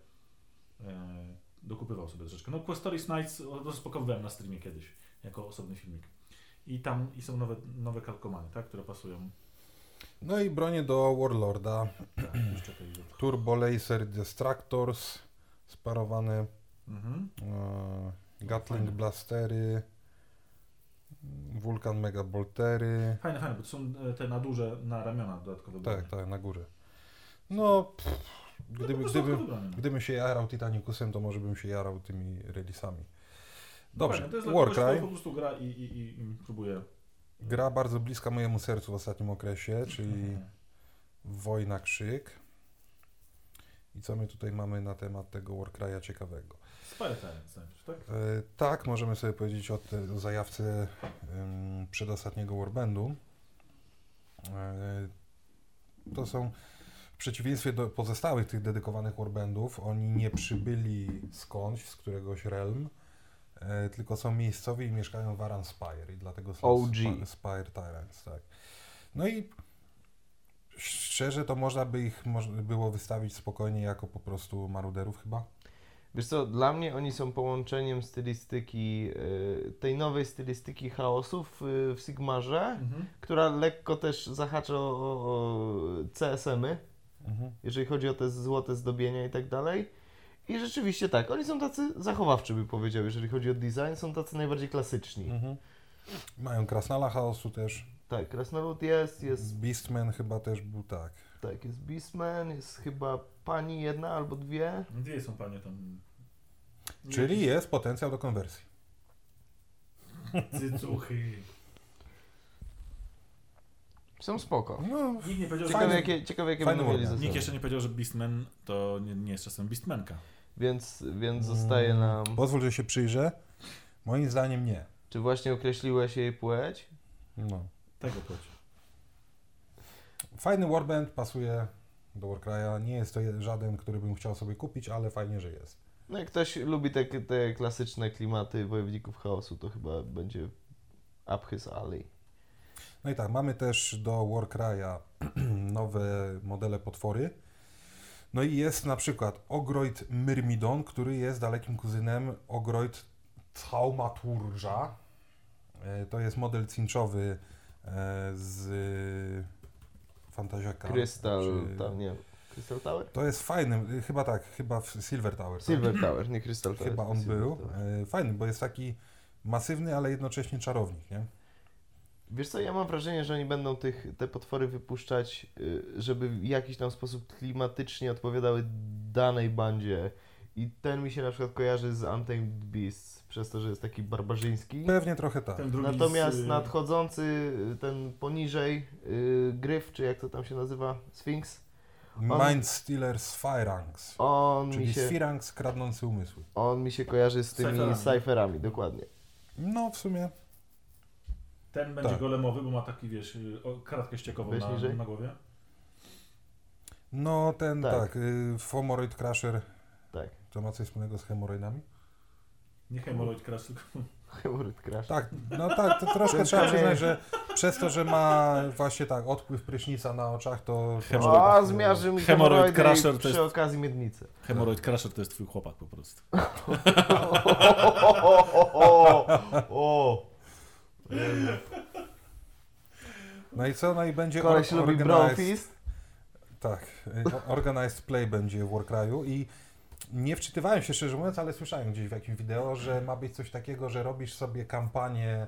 e, dokupywał sobie troszeczkę. No Quest Stories Nights rozpakowywałem na streamie kiedyś, jako osobny filmik. I tam i są nowe, nowe kalkomany, tak, które pasują. No i bronie do Warlorda. Tak, Turbo Laser Destructors sparowane. Mhm. E, Gatling Fajne. Blastery. Vulkan Mega Boltery. Fajne, fajne, bo to są e, te na duże, na ramiona dodatkowe bronie. Tak, tak, na górze. No, pff, No to gdyby, prostu gdyby, no. gdybym się jarał Titanicusem, to może bym się jarał tymi releasami. Dokładnie, Dobrze, To jest dla kogoś, kto Warcry. po prostu gra i, i, i, i próbuje Gra bardzo bliska mojemu sercu w ostatnim okresie, czyli Wojna Krzyk. I co my tutaj mamy na temat tego Warcry'a ciekawego? Talents najpierw, tak? E, tak, możemy sobie powiedzieć o, te, o zajawce em, przedostatniego Warbandu. E, to są w przeciwieństwie do pozostałych tych dedykowanych Warbandów, oni nie przybyli skądś, z któregoś realm, tylko są miejscowi i mieszkają w Aran Spire i dlatego są OG. Spire Tyrants, tak. No i szczerze to można by ich było wystawić spokojnie jako po prostu maruderów chyba. Wiesz co, dla mnie oni są połączeniem stylistyki, y, tej nowej stylistyki chaosów y, w Sigmarze, Mhm. która lekko też zahacza o, o, o CSM-y, Mhm. jeżeli chodzi o te złote zdobienia i tak dalej. I rzeczywiście tak, oni są tacy zachowawczy, by powiedział, jeżeli chodzi o design, są tacy najbardziej klasyczni. Mhm. Mają Krasnala Chaosu też. Tak, Krasnolud jest, jest, Beastman chyba też był tak. tak, jest Beastman, jest chyba pani jedna albo dwie. Gdzie są panie tam? Czyli jest potencjał do konwersji. Cycuchy. Są spoko. No, Nikt nie powiedział, Ciekawe Fajny- jakie, ciekawe, jakie fajny będą mieli. Nikt jeszcze nie powiedział, że Beastman to nie, nie jest czasem Beastmanka. Więc, więc zostaje nam... Pozwól, że się przyjrzę. Moim zdaniem nie. Czy właśnie określiłeś jej płeć? No. Tego płeć. Fajny Warband pasuje do Warcry'a. Nie jest to żaden, który bym chciał sobie kupić, ale fajnie, że jest. No jak ktoś lubi te, te klasyczne klimaty wojowników chaosu, to chyba będzie up his alley. No i tak, mamy też do Warcry'a nowe modele potwory. No i jest na przykład Ogroid Myrmidon, który jest dalekim kuzynem Ogroid Thaumaturża. E, To jest model cinchowy e, z Fantazjaka. Crystal, czy- tam nie Crystal Tower? To jest fajny, y, chyba tak, chyba w Silver Tower. tak? Silver Tower, nie Crystal Tower. Chyba on Silver był. Tower. E, Fajny, bo jest taki masywny, ale jednocześnie czarownik, nie? Wiesz co, ja mam wrażenie, że oni będą tych, te potwory wypuszczać, y, żeby w jakiś tam sposób klimatycznie odpowiadały danej bandzie. I ten mi się na przykład kojarzy z Untamed Beasts, przez to, że jest taki barbarzyński. Pewnie trochę tak. Natomiast z, y, nadchodzący, y, ten poniżej, y, Gryf, czy jak to tam się nazywa, Sphinx, Mind Stealer Sphyranx. on mi, Czyli się, kradnący umysły. on mi się kojarzy z tymi Cyferami. cyferami, dokładnie. No w sumie Ten będzie Tak. golemowy, bo ma taki, wiesz, y, o, kratkę ściekową na, niżej. na głowie. No ten Tak. tak, y, Fomoroid Crusher Tak, to ma coś wspólnego z hemoroidami? Nie Hemorrhoid Crash, tylko Hemorrhoid Crash. Tak, no tak, to troszkę trzeba przyznać, że przez to, że ma właśnie tak odpływ prysznica na oczach, to... Hemoroid- O, zmiarzy mi i Crusher to przy jest- okazji miednicę. Hemorrhoid Crusher to jest twój chłopak po prostu. o, o. No i co? No i będzie Koleś or- lubi organized-. Tak, y, organized play będzie w Warcry'u i nie wczytywałem się szczerze mówiąc, ale słyszałem gdzieś w jakimś wideo, że ma być coś takiego, że robisz sobie kampanię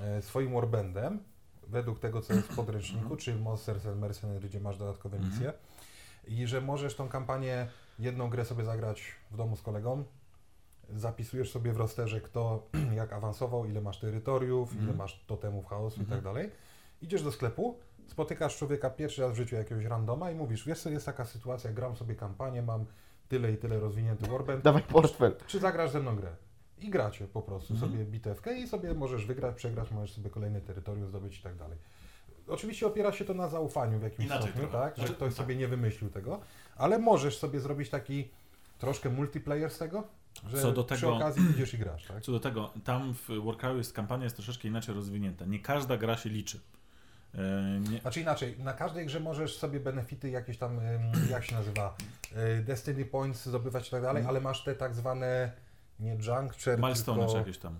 e, swoim Warbandem według tego, co jest w podręczniku, czy Monsters and Mercenaries, gdzie masz dodatkowe Mhm. misje i że możesz tą kampanię, jedną grę sobie zagrać w domu z kolegą, zapisujesz sobie w rosterze kto jak awansował, ile masz terytoriów, ile Mhm. masz totemów chaosu i Mhm. tak dalej. Idziesz do sklepu, spotykasz człowieka pierwszy raz w życiu jakiegoś randoma i mówisz, wiesz co, jest taka sytuacja, gram sobie kampanię, mam tyle i tyle rozwinięty warband, Dawaj portfel. czy zagrasz ze mną grę? I gracie po prostu Mhm. sobie bitewkę i sobie możesz wygrać, przegrać, możesz sobie kolejne terytorium zdobyć i tak dalej. Oczywiście opiera się to na zaufaniu w jakimś Inaczej stopniu, trochę. tak, że Znaczy, ktoś tak. sobie nie wymyślił tego, ale możesz sobie zrobić taki troszkę multiplayer z tego, że Co do przy tego- okazji idziesz i grasz, tak? Co do tego, tam w Warcraftie jest kampania jest troszeczkę inaczej rozwinięta. Nie każda gra się liczy. E, Nie, Znaczy inaczej, na każdej grze możesz sobie benefity jakieś tam, jak się nazywa, y, Destiny Points zdobywać i tak dalej, Mhm. ale masz te tak zwane, nie juncture, milestone czy tylko jakieś tam.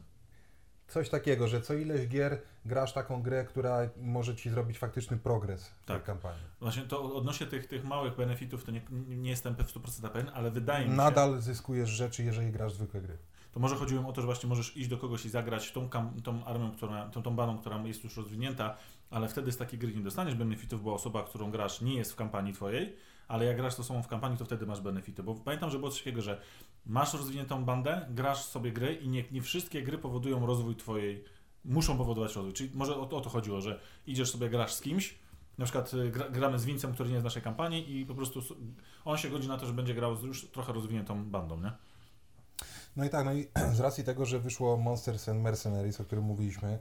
Coś takiego, że co ileś gier grasz taką grę, która może ci zrobić faktyczny progres w tej Tak. kampanii. Właśnie to odnośnie tych, tych małych benefitów, to nie, nie jestem w 100% pewien, ale wydaje mi się, Nadal zyskujesz rzeczy, jeżeli grasz zwykłe gry. to może chodziło mi o to, że właśnie możesz iść do kogoś i zagrać tą, kam, tą armią, która, tą, tą baną, która jest już rozwinięta, ale wtedy z takiej gry nie dostaniesz benefitów, bo osoba, którą grasz nie jest w kampanii twojej, ale jak grasz z osobą w kampanii, to wtedy masz benefity. Bo pamiętam, że było coś takiego, że masz rozwiniętą bandę, grasz sobie gry i nie, nie wszystkie gry powodują rozwój twojej muszą powodować rozwój. Czyli może o, o to chodziło, że idziesz sobie, grasz z kimś, na przykład y, gra, gramy z Wincem, który nie jest naszej kampanii i po prostu on się godzi na to, że będzie grał z już trochę rozwiniętą bandą, nie? No i tak, no i z racji tego, że wyszło Monsters and Mercenaries, o którym mówiliśmy,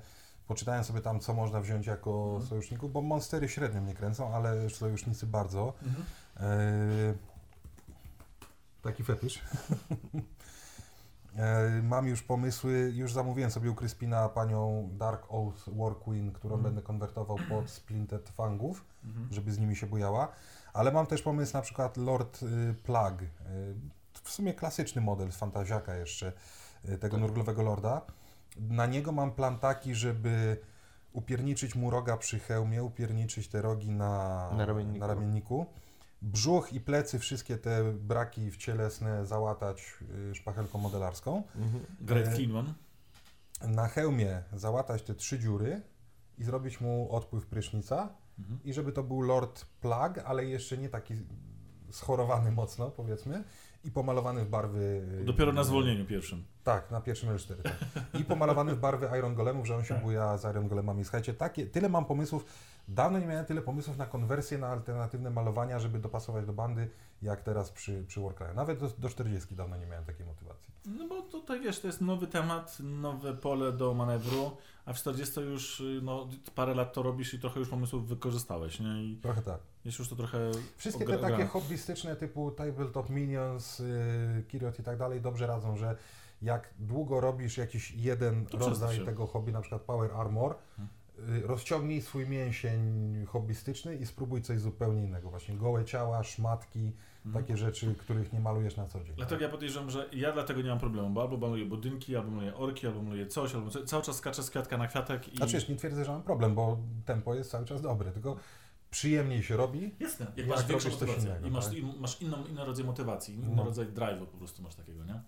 poczytałem sobie tam, co można wziąć jako Mhm. sojuszników, bo monstery średnio mnie kręcą, ale sojusznicy bardzo. E, taki fetysz. E, Mam już pomysły, już zamówiłem sobie u Kryspina panią Dark Oath War Queen, którą Mhm. będę konwertował pod Splinted Fangów, Mhm. żeby z nimi się bujała, ale mam też pomysł na przykład Lord y, Plague, y, w sumie klasyczny model z Fantaziaka jeszcze, y, tego nurglowego lorda. Na niego mam plan taki, żeby upierniczyć mu roga przy hełmie, upierniczyć te rogi na, Na ramienniku. na ramienniku. Brzuch i plecy, wszystkie te braki wcielesne załatać y, szpachelką modelarską. Mhm. Great E, Clean Na hełmie załatać te trzy dziury i zrobić mu odpływ prysznica. Mhm. I żeby to był Lord Plague, ale jeszcze nie taki schorowany mocno, powiedzmy, i pomalowany w barwy... Dopiero na zwolnieniu pierwszym. Tak, na pierwszym L4. Tak. I pomalowany w barwy Iron Golemów, że on się Tak. buja z Iron Golemami. Słuchajcie, takie, tyle mam pomysłów. Dawno nie miałem tyle pomysłów na konwersję, na alternatywne malowania, żeby dopasować do bandy, jak teraz przy, przy Warcry. Nawet do, do 40 dawno nie miałem takiej motywacji. No bo tutaj wiesz, to jest nowy temat, nowe pole do manewru, a w 40 już y, no, parę lat to robisz i trochę już pomysłów wykorzystałeś, nie? I Trochę tak. Jest już to trochę Wszystkie te takie hobbystyczne typu Tabletop Minions, yy, Kiriot i tak dalej dobrze radzą, że jak długo robisz jakiś jeden To rodzaj tego hobby, na przykład Power Armor, yy, rozciągnij swój mięsień hobbystyczny i spróbuj coś zupełnie innego. Właśnie gołe ciała, szmatki, Mhm. takie rzeczy, których nie malujesz na co dzień. Dlatego ja podejrzewam, że ja dlatego nie mam problemu, bo albo maluję budynki, albo maluję orki, albo maluję coś, albo cały czas skaczę z kwiatka na kwiatek i... Znaczy, nie twierdzę, że mam problem, bo tempo jest cały czas dobre, tylko przyjemniej się robi. Jasne, jak Jak masz większą motywację innego, i masz, tak? i masz inną, inny rodzaj motywacji, inny No. rodzaj drive'u po prostu masz takiego, nie?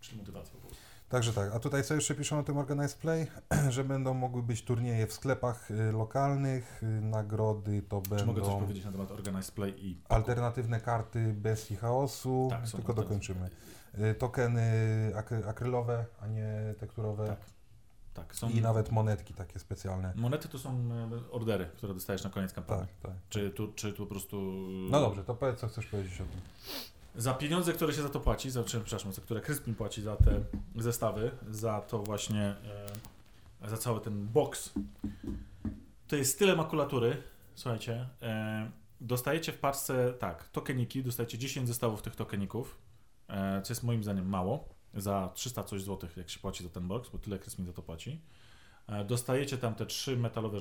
Czyli motywację po prostu. Także tak, a tutaj co jeszcze piszą o tym Organized Play? że będą mogły być turnieje w sklepach y, lokalnych, y, nagrody to Czy mogę coś będą powiedzieć na temat Organized Play i... alternatywne karty Bestii Chaosu, Tak, tylko dokończymy. Y, Tokeny akry, akrylowe, a nie tekturowe Tak. Tak, są... i nawet monetki takie specjalne. Monety to są e, ordery, które dostajesz na koniec kampanii. Tak, tak. Czy tu, czy tu po prostu... No dobrze, to powiedz co chcesz powiedzieć o tym. Za pieniądze, które się za to płaci, za, czy, przepraszam, za które Kryspin płaci za te zestawy, za to właśnie, e, za cały ten box, to jest tyle makulatury, słuchajcie, e, dostajecie w paczce, tak, tokeniki, dostajecie 10 zestawów tych tokeników, e, co jest moim zdaniem mało, za 300 coś złotych, jak się płaci za ten box, bo tyle Kryspin za to płaci. E, Dostajecie tam te trzy metalowe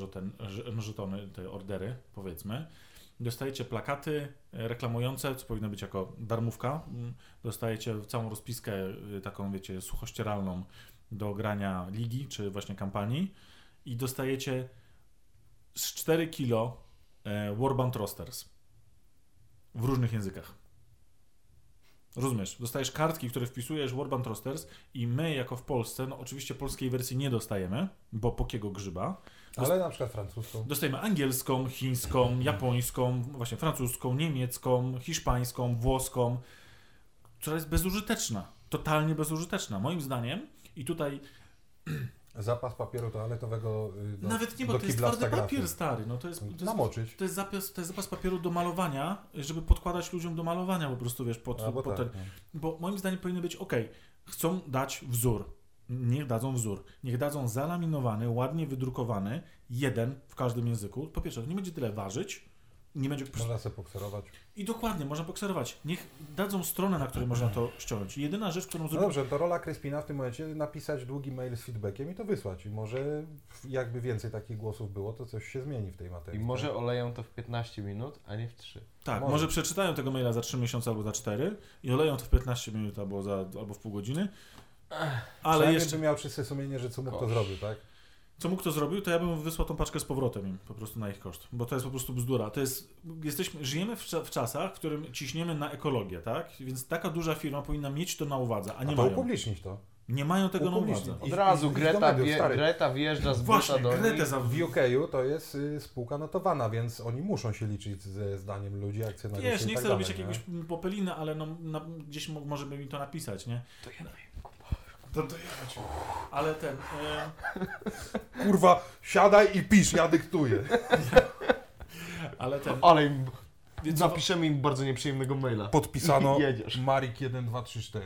żetony, te ordery, powiedzmy. Dostajecie plakaty e, reklamujące, co powinno być jako darmówka. Mm, Dostajecie całą rozpiskę, y, taką wiecie, suchościeralną do grania ligi, czy właśnie kampanii. I dostajecie z 4 kilo e, Warband Rosters w różnych językach. Rozumiesz? Dostajesz kartki, które wpisujesz Warband Rosters i my jako w Polsce, no oczywiście polskiej wersji nie dostajemy, bo pokiego grzyba. Ale na przykład francuską. Dostajemy angielską, chińską, japońską, właśnie francuską, niemiecką, hiszpańską, włoską, która jest bezużyteczna. Totalnie bezużyteczna, moim zdaniem. I tutaj Zapas papieru toaletowego y, do, nawet nie, bo to jest twardy papier stary. No to jest, to jest, Namoczyć. to jest, zapas, to jest zapas papieru do malowania, żeby podkładać ludziom do malowania po prostu, wiesz, pod, Albo pod tak, ten, no. Bo moim zdaniem powinno być ok, chcą dać wzór. Niech dadzą wzór. Niech dadzą zalaminowany, ładnie wydrukowany, jeden w każdym języku. Po pierwsze, to nie będzie tyle ważyć, nie będzie. Można sobie pokserować. I dokładnie, można pokserować. Niech dadzą stronę, na której można to ściągnąć. Jedyna rzecz, którą No dobrze, to rola Kryspina w tym momencie napisać długi mail z feedbackiem i to wysłać. I może jakby więcej takich głosów było, to coś się zmieni w tej I materii. może tak? oleją to w 15 minut, a nie w 3. tak, może. może. przeczytają tego maila za 3 miesiące albo za 4 i oleją to w 15 minut albo, za, albo w pół godziny. Ale jeszcze, by miał czyste sumienie, że co mógł to zrobił, tak? Co mógł to zrobił, to ja bym wysłał tą paczkę z powrotem im, po prostu na ich koszt. Bo to jest po prostu bzdura. To jest, jesteśmy, żyjemy w, w czasach, w którym ciśniemy na ekologię, tak? Więc taka duża firma powinna mieć to na uwadze, a A nie to mają. upublicznić to. Nie mają tego na uwadze. Od razu i- Greta, mediów, wie. Greta wjeżdża z Właśnie, do Gretę za... W UK to jest y, spółka notowana, więc oni muszą się liczyć ze zdaniem ludzi, akcjonariuszy Wiesz, nie tak chcę robić dalej, jakiegoś popeliny, ale no, na, gdzieś mo, może by mi to napisać, nie? To ja To dojechać. Ale ten... E, Kurwa, siadaj i pisz, ja dyktuję. ale ten... Ale im, Więc napiszemy im bardzo nieprzyjemnego maila. Podpisano I jedziesz. Marik 1, 2, 3, 4.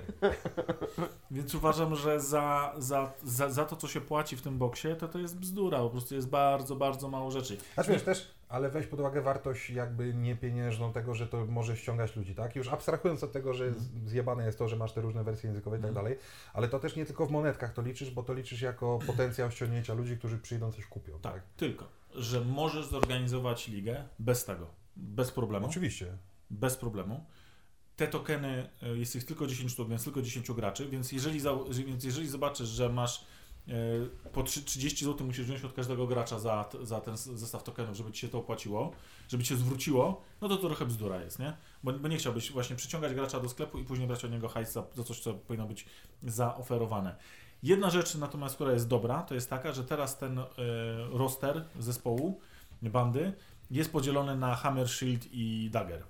Więc uważam, że za, za, za, za to, co się płaci w tym boksie, to to jest bzdura. Po prostu jest bardzo, bardzo mało rzeczy. Znaczy wiesz też, ale weź pod uwagę wartość jakby niepieniężną tego, że to może ściągać ludzi, tak? Już abstrahując od tego, że z- zjebane jest to, że masz te różne wersje językowe i tak Mhm. dalej, ale to też nie tylko w monetkach to liczysz, bo to liczysz jako potencjał ściągnięcia ludzi, którzy przyjdą coś kupią, tak? Tak, tylko, że możesz zorganizować ligę bez tego. Bez problemu. Oczywiście. bez problemu. Te tokeny, y, jest ich tylko 10 sztuk, więc tylko 10 graczy, więc jeżeli, za, więc jeżeli zobaczysz, że masz y, po trzy- 30 zł musisz wziąć od każdego gracza za, za ten zestaw tokenów, żeby ci się to opłaciło, żeby ci się zwróciło, no to to trochę bzdura jest, nie? Bo, bo nie chciałbyś właśnie przyciągać gracza do sklepu i później brać od niego hajs za, za coś, co powinno być zaoferowane. Jedna rzecz natomiast, która jest dobra, to jest taka, że teraz ten y, roster zespołu, bandy, jest podzielony na Hammer, Shield i Dagger.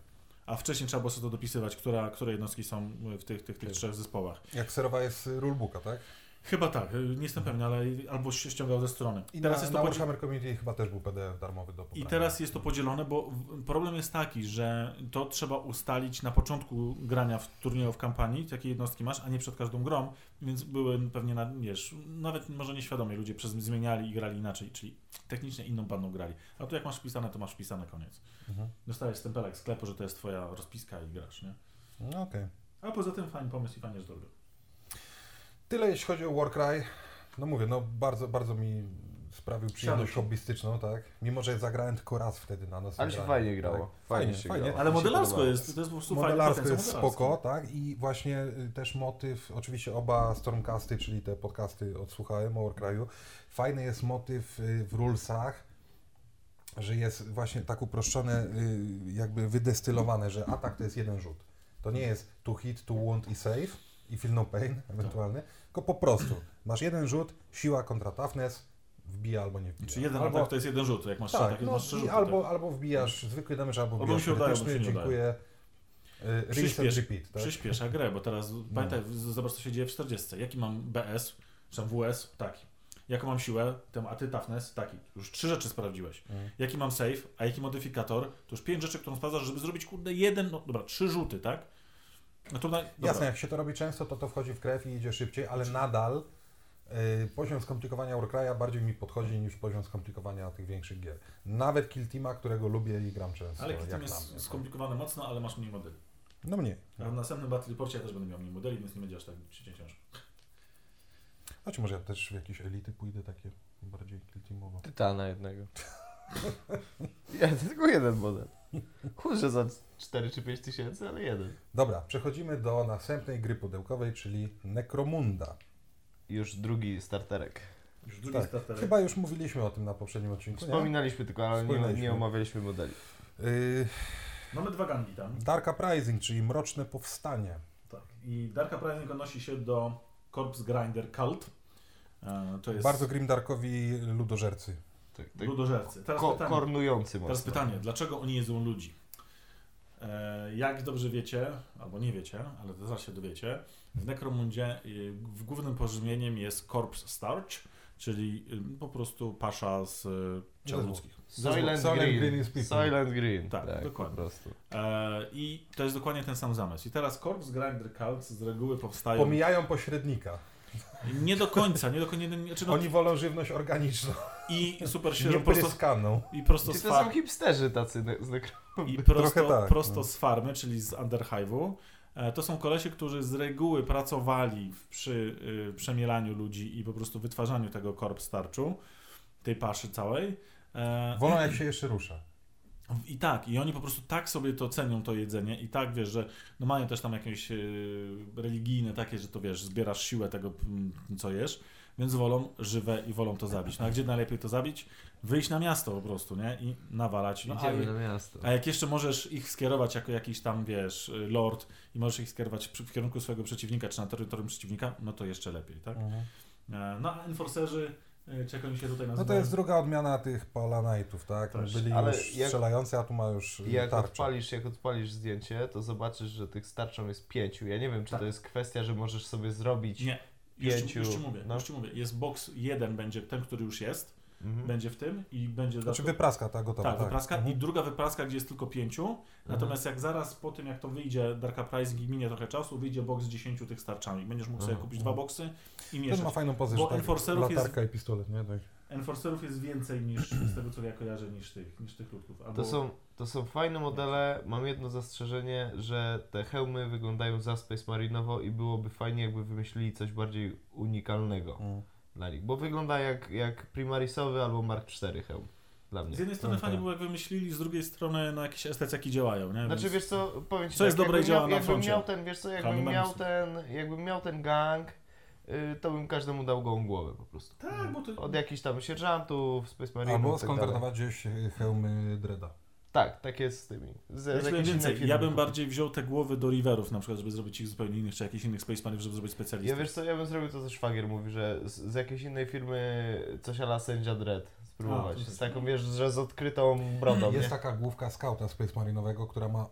A wcześniej trzeba było sobie to dopisywać, która, które jednostki są w tych, tych, tych trzech zespołach. Jak serowa jest rulebooka, tak? Chyba tak, y, nie jestem pewny, ale albo się ściągał ze strony. I teraz na, jest na to podzi- Warhammer Community chyba też był PDF darmowy do I pobrania. teraz jest to podzielone, bo problem jest taki, że to trzeba ustalić na początku grania w turnieju w kampanii, jakie jednostki masz, a nie przed każdą grą, więc były pewnie, na, wiesz, nawet może nieświadomie ludzie przez zmieniali i grali inaczej, czyli technicznie inną bandą grali. A tu jak masz wpisane, to masz wpisane koniec. Mhm. Dostajesz stempelek sklepu, że to jest twoja rozpiska i grasz, nie? No, okej. A poza tym fajny pomysł i fajnie, że dobry. Tyle jeśli chodzi o Warcry. No mówię, no bardzo, bardzo mi sprawił przyjemność hobbystyczną, tak? Mimo, że zagrałem tylko raz wtedy na noc. Ale się grałem, fajnie grało. Tak? Fajnie Fajnie, się fajnie. grało. Ale modelarsko jest, to jest po prostu Modelarsko potencjał jest modelarski. spoko, tak? I właśnie y, też motyw, oczywiście oba Stormcasty, czyli te podcasty odsłuchałem o Warcryu. Fajny jest motyw y, w rulesach, że jest właśnie tak uproszczone, y, jakby wydestylowane, że atak to jest jeden rzut. To nie jest to hit, to wound i save i feel no pain ewentualny, tylko po prostu masz jeden rzut, siła kontra toughness, wbija albo nie wbija. Czy jeden albo, atak to jest jeden rzut, jak masz tak, no, masz trzy rzuty. albo, tak. albo wbijasz zwykły damage, albo Albo wbijasz się udaje, się dziękuję. Y, Przyspiesz, repeat, tak? przyspiesza grę, bo teraz pamiętaj, z- zobacz co się dzieje w 40. Jaki mam BS, czy tam WS? Taki. Jaką mam siłę, tam, a ty toughness? Taki. Już trzy rzeczy sprawdziłeś. Mm. Jaki mam save, a jaki modyfikator? To już pięć rzeczy, którą sprawdzasz, żeby zrobić kurde jeden, no dobra, trzy rzuty, tak? No to. Jasne, jak się to robi często, to to wchodzi w krew i idzie szybciej, ale nadal y, poziom skomplikowania Warcry'a bardziej mi podchodzi niż poziom skomplikowania tych większych gier. Nawet Kill Teama, którego lubię i gram często. Ale jak Kitem na jest mnie. skomplikowane mocno, ale masz mniej modeli. No mniej. A w następnym Battle Reporcie ja też będę miał mniej modeli, więc nie będzie aż tak ciężko. Znaczy może ja też w jakieś elity pójdę takie bardziej Kill Teamowo. Tytana jednego. Ja, tylko jeden model. Kurczę za 4 czy 5 tysięcy, ale jeden. Dobra, przechodzimy do następnej gry pudełkowej, czyli Necromunda. Już drugi starterek. Już drugi Tak, starter. chyba już mówiliśmy o tym na poprzednim odcinku, nie? Wspominaliśmy tylko, ale nie, Wspominaliśmy. nie omawialiśmy modeli. Y, Mamy dwa gangi tam. Dark Uprising, czyli Mroczne Powstanie. Tak. I Dark Uprising odnosi się do Corpse Grinder Cult. E, To jest Bardzo grimdarkowi ludożercy. Tak, tak. ludożercy. Teraz Ko- pytanie. kornujący mocno. Teraz pytanie, dlaczego oni jedzą ludzi? E, jak dobrze wiecie, albo nie wiecie, ale to zaraz się dowiecie, w Necromundzie y, w głównym pożywieniem jest corpse starch, czyli y, po prostu pasza z y, ciał ludzkich. Silent, Silent Green. Green. Silent Green. Tak, dokładnie. Po prostu. E, I to jest dokładnie ten sam zamysł. I teraz Corpse Grinder Cults z reguły powstają Pomijają pośrednika. Nie do końca, nie do końca, nie, znaczy no, Oni wolą żywność organiczną, i super świeżą, nie prosto, i prosto Czy z to są hipsterzy tacy ne- z. I prosto, tak, prosto no. z farmy, czyli z Underhive'u. E, To są kolesie, którzy z reguły pracowali przy y, przemielaniu ludzi i po prostu wytwarzaniu tego korp starczu, tej paszy całej. E, Wolą jak się jeszcze rusza. I tak, i oni po prostu tak sobie to cenią, to jedzenie i tak, wiesz, że no mają też tam jakieś e, religijne takie, że to, wiesz, zbierasz siłę tego, mm, co jesz, więc wolą żywe i wolą to zabić. No a gdzie najlepiej to zabić? Wyjść na miasto po prostu, nie? I nawalać. No, a, Idziemy na miasto. a jak jeszcze możesz ich skierować jako jakiś tam, wiesz, y, lord i możesz ich skierować w kierunku swojego przeciwnika, czy na terytorium przeciwnika, no to jeszcze lepiej, tak? E, No a enforcerzy, y, czy jak oni się tutaj No nazywają? to jest druga odmiana tych Palanite'ów, tak? Też. Byli Ale już jak- strzelający, a tu ma już I jak tarczę. odpalisz, jak odpalisz zdjęcie, to zobaczysz, że tych starczą jest pięciu. Ja nie wiem, czy Tak. to jest kwestia, że możesz sobie zrobić Nie. Już ci, pięciu. już ci mówię, no. już ci mówię. Jest box jeden będzie ten, który już jest, Mhm. będzie w tym i będzie Znaczy dodatkowo- wypraska, tak, gotowa. Tak, wypraska i Mhm. druga wypraska, gdzie jest tylko pięciu. Natomiast jak zaraz po tym, jak to wyjdzie Dark Uprising i minie trochę czasu, wyjdzie box z 10 tych starczami. Będziesz mógł sobie Aha. kupić dwa boxy i Ten mieszać. ma fajną Bo pozycję, tak, Enforcerów jest- latarka i pistolet, nie? Tak. Enforcerów jest więcej niż z tego, co ja kojarzę, niż tych, niż tych ludków. Albo... To są, to są fajne modele. Mam jedno zastrzeżenie, że te hełmy wyglądają za Space Marinowo i byłoby fajnie, jakby wymyślili coś bardziej unikalnego Mm. Dla nich. Bo wygląda jak, jak Primarisowy albo Mark IV hełm. Dla mnie. Z jednej strony Tak, fajnie tak. było, jak wymyślili, z drugiej strony no, jakieś estetyki działają, nie? Znaczy Więc- wiesz co, powiem ci Co jest tak, dobre i jakbym działa miał, na jakbym froncie. miał ten, wiesz co, jakbym Kamy miał ten, jakbym miał ten gang, y, to bym każdemu dał gołą głowę po prostu. Tak, bo to... Od jakichś tam sierżantów, Space Marinów Albo tak skonwertować gdzieś hełmy Dreda. Tak, tak jest z tymi. Z, Ja więcej, ja bym bardziej wziął te głowy do Riverów na przykład, żeby zrobić ich zupełnie innych, czy jakichś innych Space Marines, żeby zrobić Ja specjalistów. wiesz co, ja bym zrobił to, co Szwagier mówi, że z, z jakiejś innej firmy coś ala sędzia Dread spróbować. A, z taką, wiesz, że z odkrytą brodą, Jest nie? taka główka skauta Space Marinowego, która ma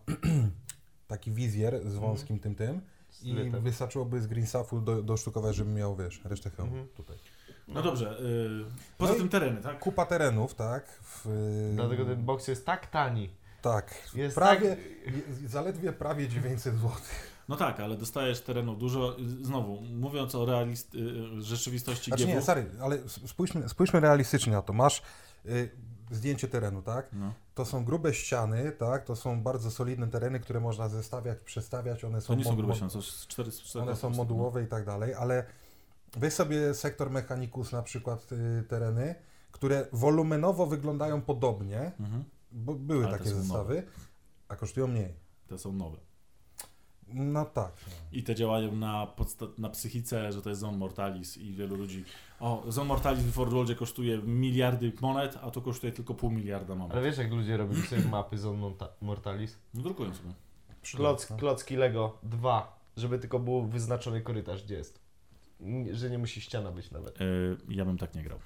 taki wizjer z wąskim tym tym Z i wystarczyłoby z Green Saffu do, dosztukować, żebym miał, wiesz, resztę hełmu Mhm. tutaj. No dobrze, y, poza No tym tereny, tak? Kupa terenów, tak? W, Dlatego ten box jest tak tani. Tak, Jest prawie, tak... zaledwie prawie 900 zł. No tak, ale dostajesz terenów dużo. Y, Znowu, mówiąc o realist, y, rzeczywistości Znaczy nie, GW, stary, ale spójrzmy, spójrzmy realistycznie na to. Masz y, zdjęcie terenu, tak? no. To są grube ściany, tak? To są bardzo solidne tereny, które można zestawiać, przestawiać. One są, to nie są grube ściany, cztery, z cztery One są modułowe i tak dalej, ale weź sobie sektor Mechanicus na przykład y, tereny, które wolumenowo wyglądają podobnie, Mhm. bo były Ale takie zestawy, a kosztują mniej. Te są nowe. No tak. I te działają na, na psychice, że to jest Zone Mortalis i wielu ludzi. O, Zone Mortalis w Forge kosztuje miliardy monet, a to kosztuje tylko pół miliarda monet. Ale wiesz, jak ludzie robili sobie mapy z Monta- Mortalis? No drukują sobie. Kloc, no. klocki Lego, dwa, żeby tylko był wyznaczony korytarz, gdzie jest. Że nie musi ściana być nawet. Y, ja bym tak nie grał.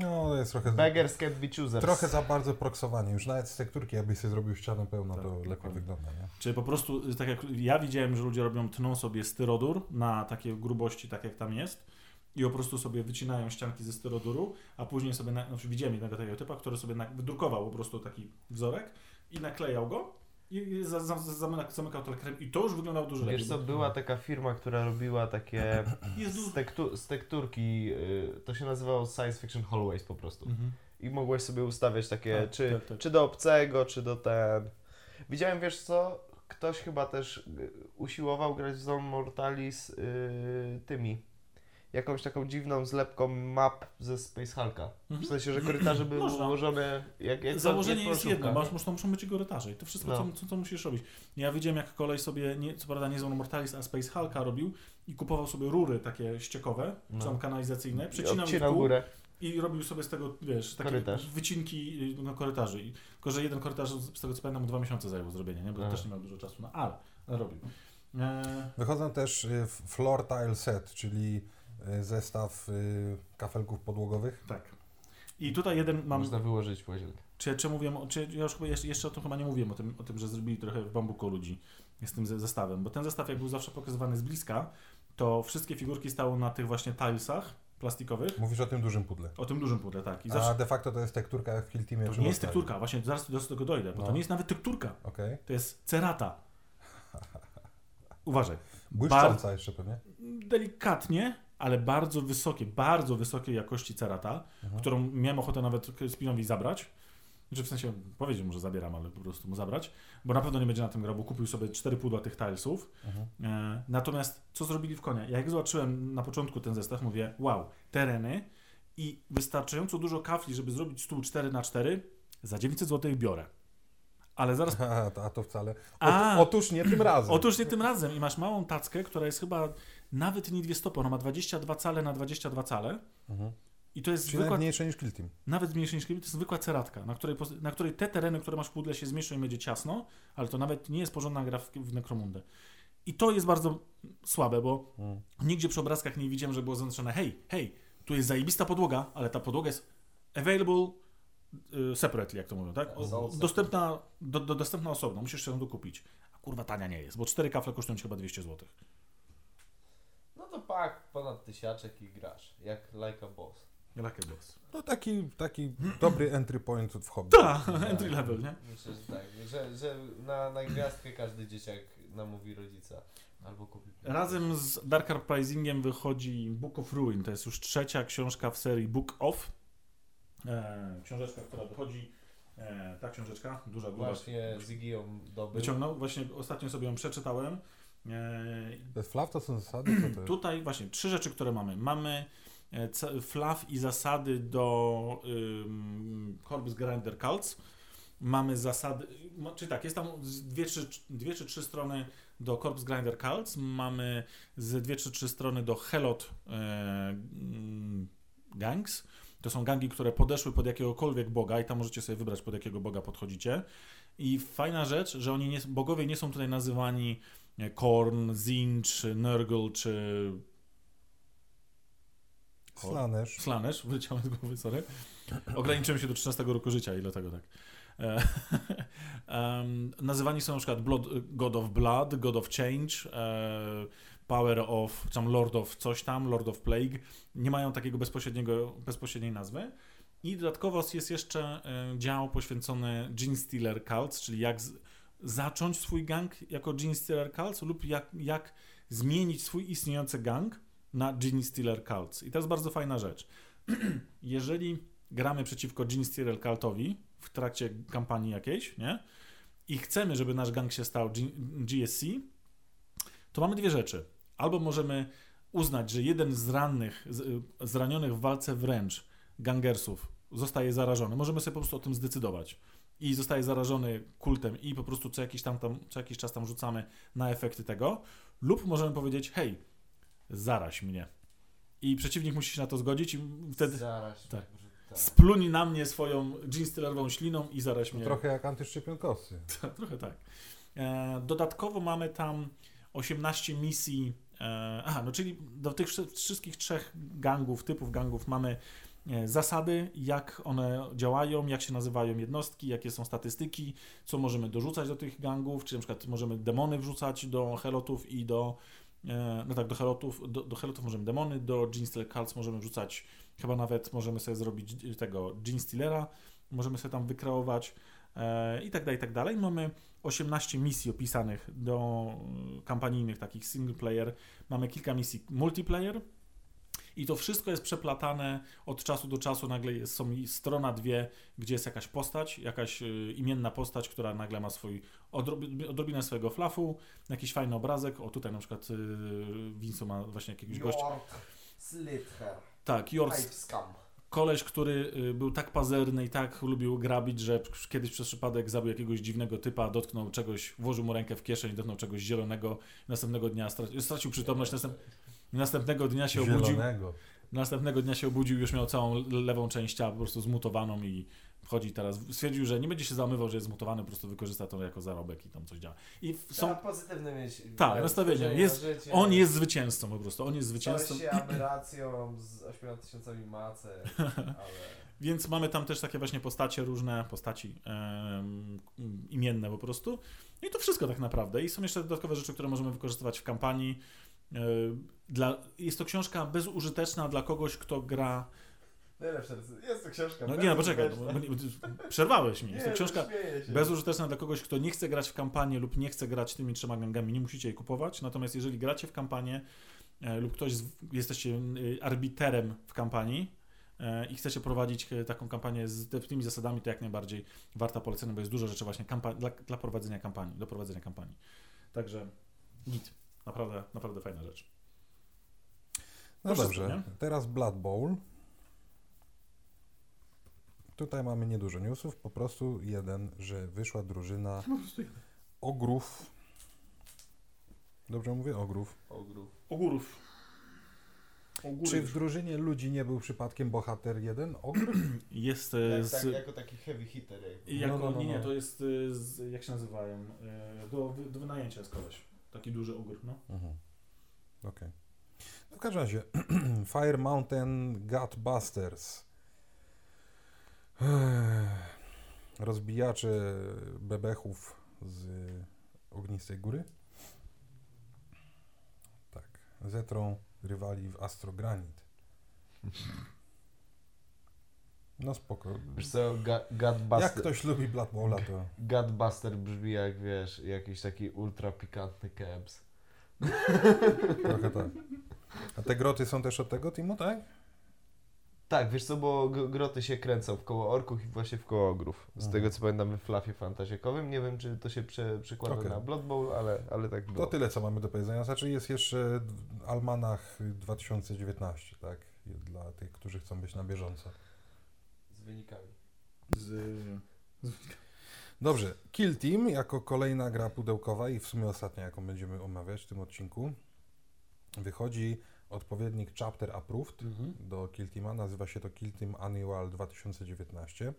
No, to jest trochę, Beggars can't be choosers. trochę za bardzo proksowanie. Już nawet z tekturki, jakbyś sobie zrobił ścianę pełną, Tak, to lepiej dokładnie. wygląda, nie? Czyli po prostu, tak jak ja widziałem, że ludzie robią, tną sobie styrodur na takie grubości, tak jak tam jest i po prostu sobie wycinają ścianki ze styroduru, a później sobie, na, znaczy widziałem jednego takiego typa, który sobie na, wydrukował po prostu taki wzorek i naklejał go i i za, za, za, zamyka- zamykał telekrem i to już wyglądało dużo lepiej. Wiesz co, była taka firma, która robiła takie z, tektu, z tekturki, to się nazywało Science Fiction Hallways po prostu. Mhm. I mogłeś sobie ustawiać takie, Tak, czy, tak, tak. czy do obcego, czy do ten... Widziałem, wiesz co, ktoś chyba też y, usiłował grać w Zone Mortalis y, tymi, jakąś taką dziwną zlepką map ze Space Hulka. W Mhm. sensie, że korytarze były Można. ułożone jak, jak Założenie jest jedno, masz, muszą, muszą być korytarze i to wszystko, No. co, co, musisz robić. Ja widziałem, jak kolej sobie, nie, co prawda nie Zone Mortalis, a Space Hulka robił i kupował sobie rury takie ściekowe, No. czy tam kanalizacyjne, I przecinał je w górę. i robił sobie z tego, wiesz, takie Korytarz. wycinki y, no, korytarzy. I, tylko, że jeden korytarz, z tego co pamiętam, dwa miesiące zajęło zrobienie, nie? bo A. też nie miał dużo czasu, no ale, ale robił. E, Wychodzą też y, floor tile set, czyli zestaw y, kafelków podłogowych. tak. I tutaj jeden mam, Można wyłożyć łazienkę. czy, czy mówiłem, czy ja już chyba jeszcze, jeszcze o tym chyba nie mówiłem, o tym, o tym, że zrobili trochę w bambuko ludzi z tym ze- zestawem, bo ten zestaw jak był zawsze pokazywany z bliska, to wszystkie figurki stały na tych właśnie tilesach plastikowych, Mówisz o tym dużym pudle. o tym dużym pudle, tak. I A zawsze, de facto to jest tekturka jak w Kill Teamie. to nie jest tekturka, właśnie zaraz do tego dojdę, bo No. to nie jest nawet tekturka, Okej. to jest cerata. Uważaj. Błyszcząca jeszcze pewnie. delikatnie, ale bardzo wysokie, bardzo wysokiej jakości cerata, Mhm. którą miałem ochotę nawet Spinowi zabrać. Znaczy w sensie powiedzieć że zabieram, ale po prostu mu zabrać, bo na pewno nie będzie na tym grał, bo kupił sobie cztery pudła tych tilesów. Mhm. E, natomiast co zrobili w konia? Jak zobaczyłem na początku ten zestaw, mówię, wow, tereny i wystarczająco dużo kafli, żeby zrobić stół 4 na 4 za 900 zł biorę. Ale zaraz A, to, a to wcale. A! Ot, otóż nie tym razem. Otóż nie tym razem i masz małą tackę, która jest chyba nawet nie dwie stopy, ona ma 22 cale na 22 cale Mhm. i to jest Czyli zwykła, nawet mniejsze niż Kill Team. nawet mniejszy niż klip, to jest zwykła ceratka, na której, na której te tereny, które masz w pudle się zmieszczą i będzie ciasno, ale to nawet nie jest porządna gra w, w Necromundę. I to jest bardzo słabe, bo Mhm. nigdzie przy obrazkach nie widziałem, że było zaznaczone hej, hej, tu jest zajebista podłoga, ale ta podłoga jest available y, separately, jak to mówią, tak? O, dostępna, do, do, dostępna osobno, musisz się ją dokupić. A kurwa tania nie jest, bo cztery kafle kosztują ci chyba 200 zł. No to pak, ponad tysiaczek i grasz. Jak like a boss. Lucky Boss. No taki, taki dobry entry point w hobby. Tak, entry level, nie? Myślę, że tak. Że, że na, na gwiazdkę każdy dzieciak namówi rodzica. Albo kupi. Razem z Dark Ark Risingiem wychodzi Book of Ruin. To jest już trzecia książka w serii Book of. E, książeczka, która wychodzi. E, ta książeczka, duża, gruba. Właśnie Ziggy ją dobył. Wyciągnął. Właśnie ostatnio sobie ją przeczytałem. E, Bez flaw to są zasady? To? Tutaj właśnie trzy rzeczy, które mamy. Mamy e, flaw i zasady do ym, Corpse Grinder Cults. Mamy zasady, mo- czy tak, jest tam dwie czy, dwie czy trzy strony do Corpse Grinder Cults, mamy z dwie czy trzy strony do Helot e, mm, Gangs. To są gangi, które podeszły pod jakiegokolwiek boga i tam możecie sobie wybrać, pod jakiego boga podchodzicie. I fajna rzecz, że oni nie, bogowie nie są tutaj nazywani Korn, Zin, czy Nurgle, czy Slanesh. Slanesh, wyleciałem z głowy, sorry. Ograniczyłem się do 13 roku życia i dlatego tak. Em, nazywani są na przykład Blood, God of Blood, God of Change, e, Power of, tam Lord of coś tam, Lord of Plague. Nie mają takiego bezpośredniego, bezpośredniej nazwy. I dodatkowo jest jeszcze e, dział poświęcony Gene Stealer Cults, czyli jak z, zacząć swój gang jako Gene Stealer Cults lub jak, jak zmienić swój istniejący gang na Gene Stealer Cults. I to jest bardzo fajna rzecz. Jeżeli gramy przeciwko Gene Stealer Cultowi w trakcie kampanii jakiejś, nie? I chcemy, żeby nasz gang się stał G- GSC, to mamy dwie rzeczy. Albo możemy uznać, że jeden z rannych, z, zranionych w walce wręcz gangersów zostaje zarażony. Możemy sobie po prostu o tym zdecydować. I zostaje zarażony kultem i po prostu co jakiś, tam, tam, co jakiś czas tam rzucamy na efekty tego. Lub możemy powiedzieć, hej, zaraź mnie. I przeciwnik musi się na to zgodzić i wtedy Zaraz. tak. tak. spluń na mnie swoją jeanstillerową śliną i zaraź mnie. Trochę jak antyszczepionkowcy. Trochę tak. E, dodatkowo mamy tam 18 misji. E, aha, no czyli do tych wszy- wszystkich trzech gangów, typów gangów mamy zasady, jak one działają, jak się nazywają jednostki, jakie są statystyki, co możemy dorzucać do tych gangów, czy na przykład możemy demony wrzucać do helotów i do e, no tak, do helotów, do, do helotów możemy demony, do Gene Stealer Cults możemy wrzucać, chyba nawet możemy sobie zrobić tego Gene możemy sobie tam wykreować e, i tak dalej, i tak dalej. Mamy 18 misji opisanych do e, kampanijnych, takich single player. Mamy kilka misji multiplayer. I to wszystko jest przeplatane od czasu do czasu. Nagle jest, są strona dwie, gdzie jest jakaś postać, jakaś y, imienna postać, która nagle ma swój odrobi, odrobinę swojego flafu, jakiś fajny obrazek. O tutaj na przykład y, Vince ma właśnie jakiegoś gościa. York Slither. Tak, Scum. koleś, który y, był tak pazerny i tak lubił grabić, że kiedyś przez przypadek zabił jakiegoś dziwnego typa, dotknął czegoś, włożył mu rękę w kieszeń, dotknął czegoś zielonego, następnego dnia stracił, stracił przytomność, następ, następnego dnia się obudził, Zielonego. następnego dnia się obudził, już miał całą lewą część ciała po prostu zmutowaną i wchodzi teraz, stwierdził, że nie będzie się zamywał, że jest zmutowany, po prostu wykorzysta to jako zarobek i tam coś działa. I są, pozytywne mieć. Tak, nastawienie. Jest- życie. on jest zwycięzcą po prostu, on jest zwycięzcą. Się aberracją z 8 tysiącami macek, ale... Więc mamy tam też takie właśnie postacie różne, postaci em, imienne po prostu. No i to wszystko tak naprawdę. I są jeszcze dodatkowe rzeczy, które możemy wykorzystywać w kampanii. E, Dla, jest to książka bezużyteczna dla kogoś, kto gra. Najlepsze recenzje. Jest to książka. No nie, no poczekaj, bo, przerwałeś mi. Jest to Nie, książka śmieję się. bezużyteczna dla kogoś, kto nie chce grać w kampanię lub nie chce grać tymi trzema gangami. Nie musicie jej kupować. Natomiast jeżeli gracie w kampanię e, lub ktoś z, jesteście e, arbiterem w kampanii i chcecie prowadzić taką kampanię z tymi zasadami, to jak najbardziej warta polecenia, bo jest dużo rzeczy właśnie dla, dla prowadzenia kampanii, do prowadzenia kampanii. Także git. Naprawdę, naprawdę fajna rzecz. No dobrze, nie? teraz Blood Bowl. Tutaj mamy niedużo newsów, po prostu jeden, że wyszła drużyna ogrów. Dobrze mówię? Ogrów. Ogrów. Ogórów. Ogórów. Czy w drużynie ludzi nie był przypadkiem bohater jeden? Ogr? Jest e, Jak, z... tak, jako taki heavy hitter. Jakby. I Jako, No, no, no, nie, nie, no. to jest y, z, jak się nazywają? Y, Do, do wynajęcia jest koleś. Taki duży ogór, no. Mhm. Okej. No w każdym razie, Fire Mountain Gutbusters. Rozbijacze bebechów z ognistej góry. Tak. Zetrą rywali w Astrogranit. No spoko. Wiesz co, Ga- Jak Godbuster, ktoś lubi Blood Bowla, to Godbuster brzmi jak, wiesz, jakiś taki ultra pikantny kebs. trochę tak. A te groty są też od tego teamu, tak? Tak, wiesz co, bo groty się kręcą w koło orków i właśnie w koło ogrów. Z Mhm. tego co pamiętam w flafie fantasiekowym. Nie wiem, czy to się prze, przekłada Okej. na Blood Bowl, ale, ale tak To było. tyle, co mamy do powiedzenia. Znaczy jest jeszcze Almanach 2019, tak? Dla tych, którzy chcą być na bieżąco. Z wynikami. Z... Dobrze, Kill Team jako kolejna gra pudełkowa i w sumie ostatnia, jaką będziemy omawiać w tym odcinku. Wychodzi odpowiednik Chapter Approved Mhm. do Kill Teama. Nazywa się to Kill Team Annual 2019.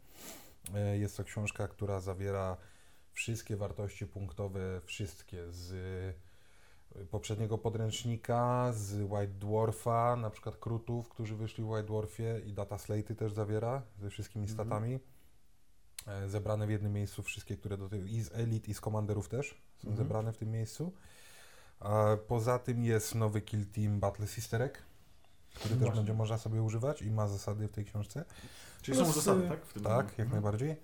E, Jest to książka, która zawiera wszystkie wartości punktowe, wszystkie z poprzedniego podręcznika, z White Dwarfa, na przykład Krutów, którzy wyszli w White Dwarfie i Data Slate'y też zawiera ze wszystkimi Mhm. statami. E, Zebrane w jednym miejscu wszystkie, które do tego, i z Elite i z Commanderów też są Mhm. zebrane w tym miejscu. A poza tym jest nowy Kill Team Battle Sisterek, który też Właśnie. będzie można sobie używać i ma zasady w tej książce. Czyli Plus, są zasady, y, tak? W tym Tak, jak Mhm. najbardziej.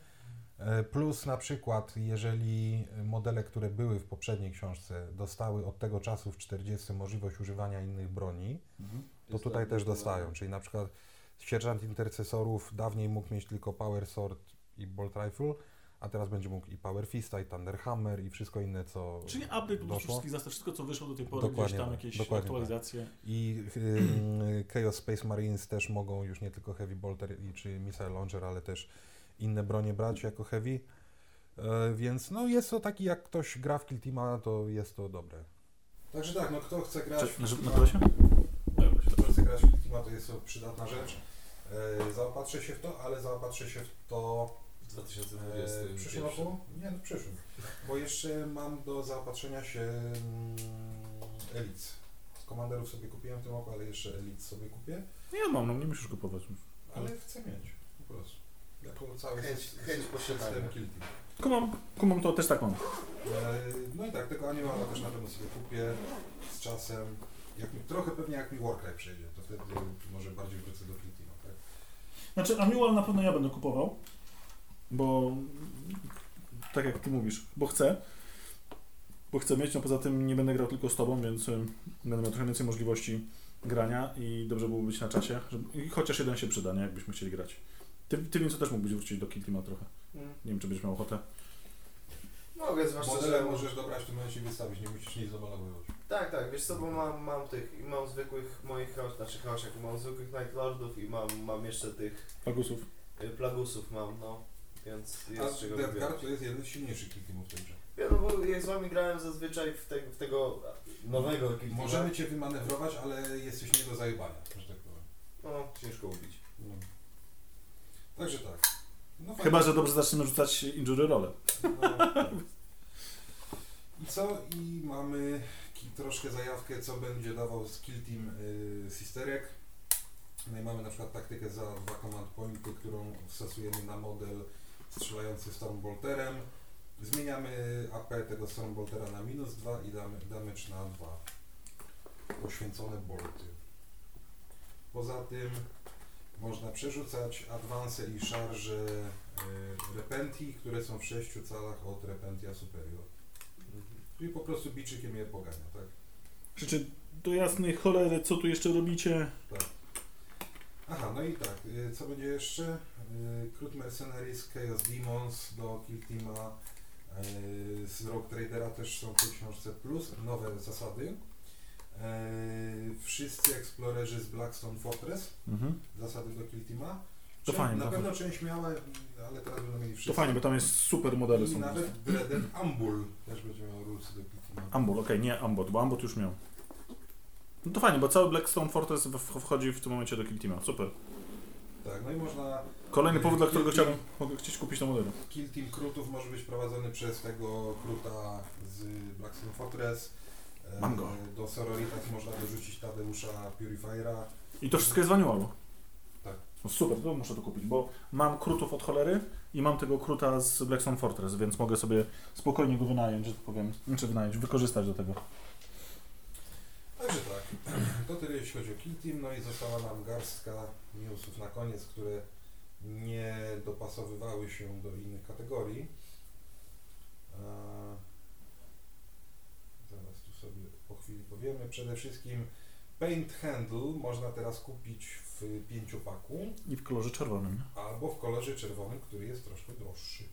E, Plus na przykład, jeżeli modele, które były w poprzedniej książce, dostały od tego czasu w 40 możliwość używania innych broni, Mhm. to Jest tutaj też dostają. Czyli na przykład sierżant intercesorów dawniej mógł mieć tylko Power Sword i Bolt Rifle, a teraz będzie mógł i Power Fista, i Thunder Hammer, i wszystko inne, co Czyli update po prostu wszystkich zastaw, wszystko co wyszło do tej pory, Dokładnie gdzieś tam tak, jakieś dokładnie aktualizacje. I y, Chaos Space Marines też mogą już nie tylko Heavy Bolter i czy Missile Launcher, ale też inne bronie brać jako Heavy. E, więc no jest to taki, jak ktoś gra w Kill Teama, to jest to dobre. Także tak, no kto chce grać Czy, na, na się? kto chce grać w Kill Teama, to jest to przydatna rzecz. E, zaopatrzę się w to, ale zaopatrzę się w to W e, 2020. w przyszłym roku? Nie, no w przyszłym. Bo jeszcze mam do zaopatrzenia się mm, Elites. Komanderów sobie kupiłem w tym roku, ale jeszcze Elites sobie kupię. Ja mam, no nie musisz kupować. Ale chcę mieć, po prostu. Jako cały Chęć- chęć posiadania. Kumam, kumam to też tak mam. E, No i tak, tego animala też na pewno sobie kupię z czasem. Jak mi, trochę pewnie jak mi Warcry przejdzie, to wtedy może bardziej wrócę do Kill Teama, tak? Znaczy Annual na pewno ja będę kupował, bo tak jak ty mówisz, bo chcę. Bo chcę mieć, no poza tym nie będę grał tylko z tobą, więc będę miał trochę więcej możliwości grania i dobrze byłoby być na czasie. Żeby, i chociaż jeden się przyda, nie? Jakbyśmy chcieli grać. Ty, ty więc też mógłbyś wrócić do Kill Teama trochę. Mm. Nie wiem, czy będziesz miał ochotę. Mogę, zwłaszcza, Modele że... możesz dobrać w tym momencie i wystawić, nie musisz nic zamalowywać. Tak, tak, wiesz co, bo mam, mam tych, i mam zwykłych moich chaos, znaczy chaosiaków, mam zwykłych Night Lordów i mam, mam jeszcze tych Pagusów. y, plagusów mam, no, więc A jest z czego Death to jest jeden z silniejszych Kill Teamów w tej grze. Ja, no bo jak z wami grałem zazwyczaj w, te, w tego nowego Kill Teama, Możemy Cię wymanewrować, ale jesteś nie do zajebania, że tak powiem. no, ciężko ubić. No. Także tak. No Chyba, że dobrze zaczniemy rzucać injury role. No. I co? I mamy troszkę zajawkę, co będzie dawał skill team y, Sisterek. No i mamy na przykład taktykę za dwa command pointy, którą stosujemy na model strzelający Stormbolterem. Zmieniamy AP tego Stormboltera na minus 2 i damy damage na 2. Poświęcone bolty. Poza tym można przerzucać advance i szarże y, Repenti, które są w 6 calach od Repentia Superior. Czyli po prostu biczykiem je pogania, tak? Krzyczy, do jasnej cholery, co tu jeszcze robicie? Aha, no i tak, y, co będzie jeszcze? Y, Crude Mercenaries, Chaos Demons do y, z Rogue Tradera też są w tej książce, plus nowe zasady. Y, Wszyscy eksplorerzy z Blackstone Fortress, Mhm. zasady do Kill Teama. To fajnie, Na to pewno część miała, ale teraz będą mieli To wszyscy. fajnie, bo tam jest super modele I są. nawet Dreaded Ambul też będzie miał rulesy do Kill Teama. Ambot, okej, nie Ambot, bo Ambot już miał. No to fajnie, bo cały Blackstone Fortress wchodzi w tym momencie do Kill Teama. Super. Tak, no i można Kolejny powód, dla którego chciałbym mogę chcieć kupić te modele. Kill Team Krutów może być prowadzony przez tego Kruta z Blackstone Fortress. E, Mam go. Do Sororitas można dorzucić Tadeusza Purifiera. I to wszystko jest waniuało. Tak. No super, to muszę to kupić, bo mam krutów od cholery i mam tego kruta z Blackstone Fortress, więc mogę sobie spokojnie go wynająć, że tak powiem, czy wynająć, wykorzystać do tego. Także tak. to tyle jeśli chodzi o Kill Team, no i została nam garstka newsów na koniec, które nie dopasowywały się do innych kategorii. Eee, zaraz tu sobie po chwili powiemy. Przede wszystkim Paint Handle można teraz kupić w pięciopaku I w kolorze czerwonym. albo w kolorze czerwonym, który jest troszkę droższy.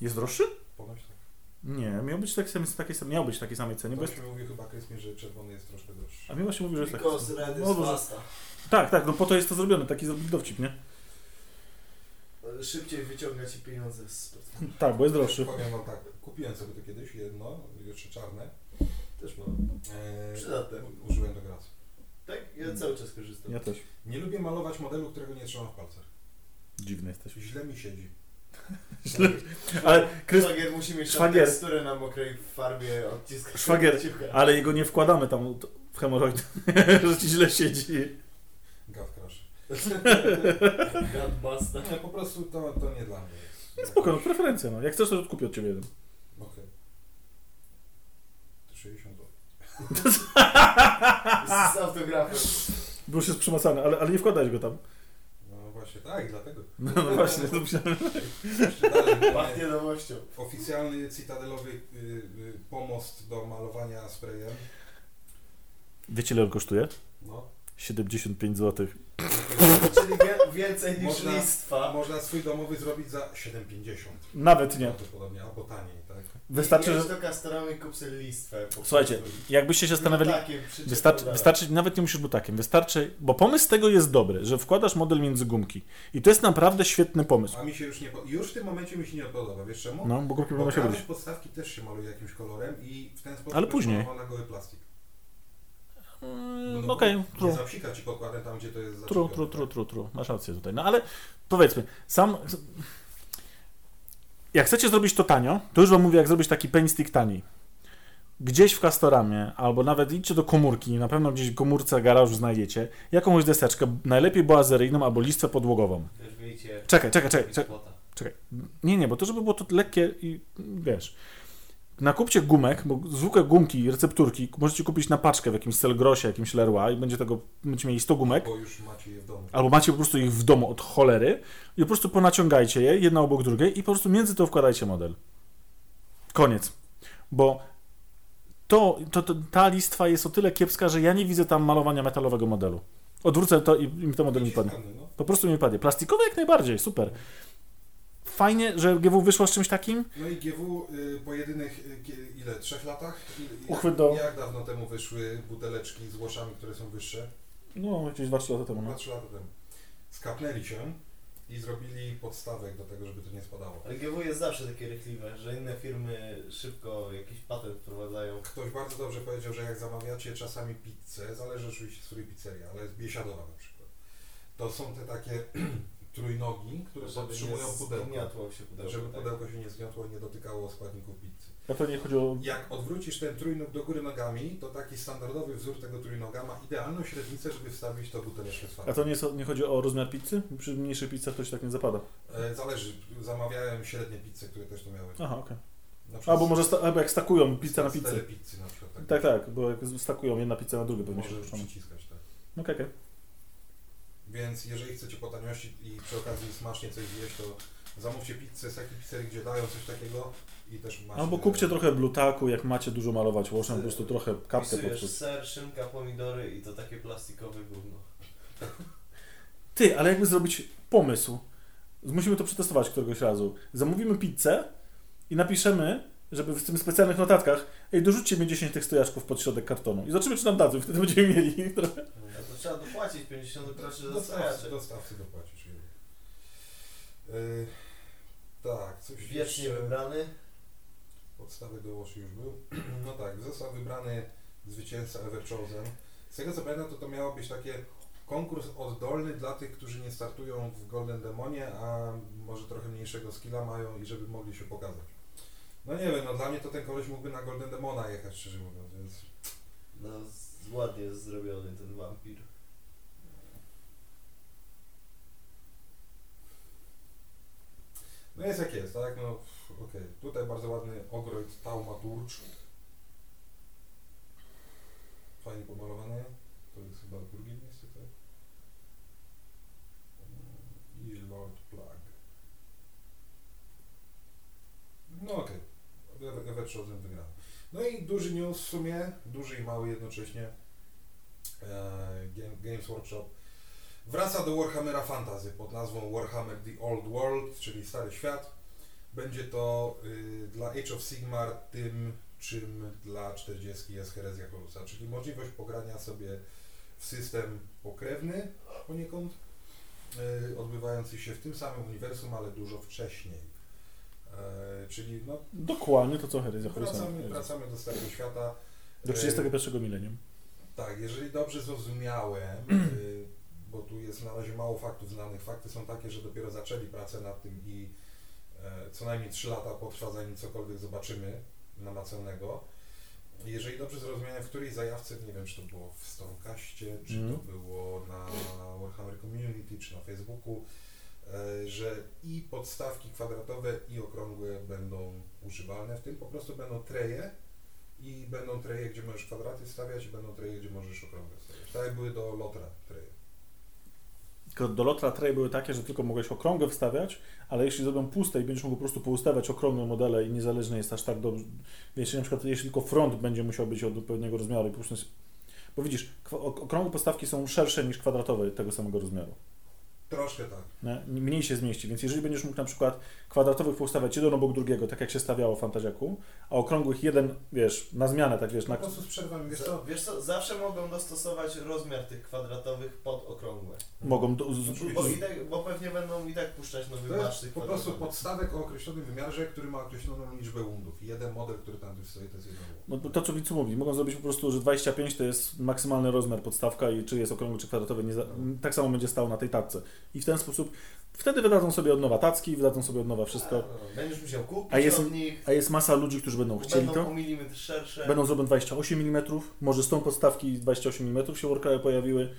Jest droższy? Ponoć tak. Nie, miał być taki sam, taki sam, miał być takiej samej cenie. Bo jest, Ktoś mi mówi chyba Krysmie, że czerwony jest troszkę droższy. a mi właśnie mówi, że jest taki Because sam. red No, pasta. Tak, tak, no po to jest to zrobione, taki dowcip, nie? Szybciej wyciąga ci pieniądze z. Tak, bo jest droższy. Powiem wam tak, kupiłem sobie to kiedyś, jedno, jeszcze czarne. Też mam. Eee, Przydatne. u- Użyłem tego raz. Tak? Ja cały czas korzystam. Ja też. Nie lubię malować modelu, którego nie trzymam w palcach. Dziwny jesteś. Źle mi siedzi. Ale Krys... Szwagier musi mieć Szwagier. teksturę na mokrej farbie odciskać. Szwagier. kciuka. Ale jego nie wkładamy tam w hemoroid, że ci źle siedzi. Gaw crash. Gunbuster. Nie, po prostu to, to nie dla mnie jest. Spoko, no preferencja, no. Jak chcesz, to kupię od ciebie jeden. Okej. To 60 zł. Z autografem. Był już jest przymacany, ale, ale nie wkładałeś go tam. No właśnie, tak, dlatego. No, no właśnie, to myślałem. Jeszcze dalej. Pachnie nowością. Oficjalny cytadelowy y, y, pomost do malowania sprayem. Wiecie ile on kosztuje? No. 75 zł. Czyli wie, więcej niż Można- listwa. Można swój domowy zrobić za 7,50. Nawet nie. Prawdopodobnie, albo taniej, tak? Wystarczy, że... do Castoramy i kup sobie listwę. Słuchajcie. Jakbyście się zastanawiali... Butakiem Wystarczy, wystarczy, nawet nie musisz butakiem, wystarczy, bo pomysł tego jest dobry, że wkładasz model między gumki. I to jest naprawdę świetny pomysł. A mi się już nie. Już w tym momencie mi się nie podoba, wiesz czemu? No, bo gumki będą się podstawki też się maluje jakimś kolorem i w ten sposób Ale później. malowana goły plastik. Mm, No, Okej, Nie true. zapsika ci podkładem tam, gdzie to jest Tru, zaczepione. tru, tru, tru, tru. Masz rację tutaj. No ale powiedzmy, sam. Jak chcecie zrobić to tanio, to już wam mówię, jak zrobić taki penny stick taniej. Gdzieś w Castoramie, albo nawet idźcie do komórki, na pewno gdzieś w komórce garażu znajdziecie jakąś deseczkę, najlepiej boazeryjną albo listwę podłogową. Czekaj, czekaj, czekaj, czekaj. Czekaj. Nie, nie, bo to żeby było to lekkie i wiesz. Nakupcie gumek, bo zwykłe gumki, recepturki możecie kupić na paczkę w jakimś Selgrosie, jakimś Leroy i będzie tego, będziecie mieli 100 gumek. Bo już macie je w domu. Albo macie po prostu ich w domu od cholery i po prostu ponaciągajcie je, jedna obok drugiej i po prostu między to wkładajcie model. Koniec. Bo to, to, to, ta listwa jest o tyle kiepska, że ja nie widzę tam malowania metalowego modelu. Odwrócę to i, i mi ten model mi padnie. No. Po prostu mi padnie. Plastikowe jak najbardziej, super. Fajnie, że GW wyszło z czymś takim. No i GW y, po jedynych, y, ile, trzech latach? I- Uchwyt do- Jak dawno temu wyszły buteleczki z łoszami, które są wyższe? No, jakieś 2-3 lata temu. No. 2-3 lata temu. Skapnęli się i zrobili podstawek do tego, żeby to nie spadało. Ale GW jest zawsze takie rychliwe, że inne firmy szybko jakiś patent wprowadzają. Ktoś bardzo dobrze powiedział, że jak zamawiacie czasami pizzę, zależy oczywiście z której pizzerii, ale jest biesiadowa na przykład, to są te takie trójnogi, które Żeby podtrzymują pudełko. się pudełko. Żeby tak. pudełko się nie zgniotło i nie dotykało składników pizzy. A to nie chodzi o... Jak odwrócisz ten trójnóg do góry nogami, to taki standardowy wzór tego trójnoga ma idealną średnicę, żeby wstawić to buteleczkę z A to nie, nie chodzi o rozmiar pizzy? Przy mniejszych pizzach to się tak nie zapada. E, Zależy, zamawiałem średnie pizze, które też to miały. Aha, okej. Przykład Albo może sta- albo jak stakują pizzę na pizzę. pizzy na przykład. Tak, tak, bo jak stakują jedna pizza na drugie pewnie się przyciskać, tak. Okej, okej. Więc jeżeli chcecie po taniości i przy okazji smacznie coś zjeść, to zamówcie pizzę z takiej pizzerii, gdzie dają coś takiego i też macie... Albo kupcie trochę blutaku, jak macie dużo malować łoszem, po prostu trochę kapkę popsuć. ser, szynka, pomidory i to takie plastikowe gówno. Ty, ale jakby zrobić pomysł, musimy to przetestować któregoś razu. Zamówimy pizzę i napiszemy, żeby w tym specjalnych notatkach, ej, dorzućcie mi 10 tych stojaczków pod środek kartonu i zobaczymy, czy nam dadzą, wtedy będziemy mieli trochę. A to trzeba dopłacić 50 groszy za Dostawcy, stojaczek. dostawcy dopłacisz. Yy, tak, coś Wiecznie jeszcze- wybrany. Podstawy do łoszy już był. No tak, został wybrany zwycięzca Ever Chosen. Z tego co pamiętam, to to miało być takie konkurs oddolny dla tych, którzy nie startują w Golden Demonie, a może trochę mniejszego skilla mają i żeby mogli się pokazać. No nie wiem, no dla mnie to ten koleś mógłby na Golden Demona jechać, szczerze mówiąc, więc No ładnie jest zrobiony ten wampir. no jest jak jest, tak? No okej. Tutaj bardzo ładny ogroid Taumaturcz. Fajnie pomalowany. to jest chyba drugie miejsce, tak? Mm, I Lord Plague. No okej, okay. Everchosen wygrał. No i duży news w sumie, duży i mały jednocześnie. E, Game, Games Workshop wraca do Warhammera Fantasy pod nazwą Warhammer The Old World, czyli Stary Świat. Będzie to y, dla Age of Sigmar tym, czym dla 40 jest Herezja Holusa, czyli możliwość pogrania sobie w system pokrewny poniekąd, y, odbywający się w tym samym uniwersum, ale dużo wcześniej. E, czyli no, Dokładnie to, co Herezja wracamy, wracamy do Starego Świata. Do E, 31 milenium. tak, jeżeli dobrze zrozumiałem, y, bo tu jest na razie mało faktów znanych, fakty są takie, że dopiero zaczęli pracę nad tym i e, co najmniej 3 lata potrwa, zanim cokolwiek zobaczymy namacalnego. Jeżeli dobrze zrozumiałem, w której zajawce, nie wiem, czy to było w Stormcaście, czy Mhm. to było na Warhammer Community, czy na Facebooku, e, że i podstawki kwadratowe, i okrągłe będą używalne, w tym po prostu będą treje, i będą treje, gdzie możesz kwadraty stawiać i będą treje, gdzie możesz okrągłe stawiać. Tak jak były do Lotra treje. Do Lotra tray były takie, że tylko mogłeś okrągłe wstawiać, ale jeśli zrobią puste i będziesz mógł po prostu poustawiać okrągłe modele i niezależnie jest aż tak dobrze. Jeśli na przykład jeśli tylko front będzie musiał być od odpowiedniego rozmiaru i po prostu bo widzisz, okrągłe postawki są szersze niż kwadratowe tego samego rozmiaru. Troszkę tak. Nie? Mniej się zmieści, więc jeżeli będziesz mógł na przykład kwadratowych poustawiać jeden obok drugiego, tak jak się stawiało w Fantaziaku, a okrągłych jeden, wiesz, na zmianę, tak wiesz, Po na, prostu z przerwami, wiesz co? Wiesz co, zawsze mogą dostosować rozmiar tych kwadratowych pod okrągłe. mogą, do, z, Oczywiście. Bo, i tak, bo pewnie będą i tak puszczać nowy jest tych po prostu podstawek o określonym wymiarze, który ma określoną liczbę wundów. I jeden model, który tam tu stoi, to jest jeden. No to, co Wicu mówi, mogą zrobić po prostu, że 25 to jest maksymalny rozmiar podstawka i czy jest okrągły, czy kwadratowy, nie za, tak samo będzie stał na tej tacce. I w ten sposób, wtedy wydadzą sobie od nowa tacki, wydadzą sobie od nowa wszystko. Będziesz musiał kupić A jest- od nich, A jest masa ludzi, którzy będą chcieli będą to. o milimetr szersze. Będą zrobione 28 mm, może z tą podstawki 28 mm się workały pojawiły,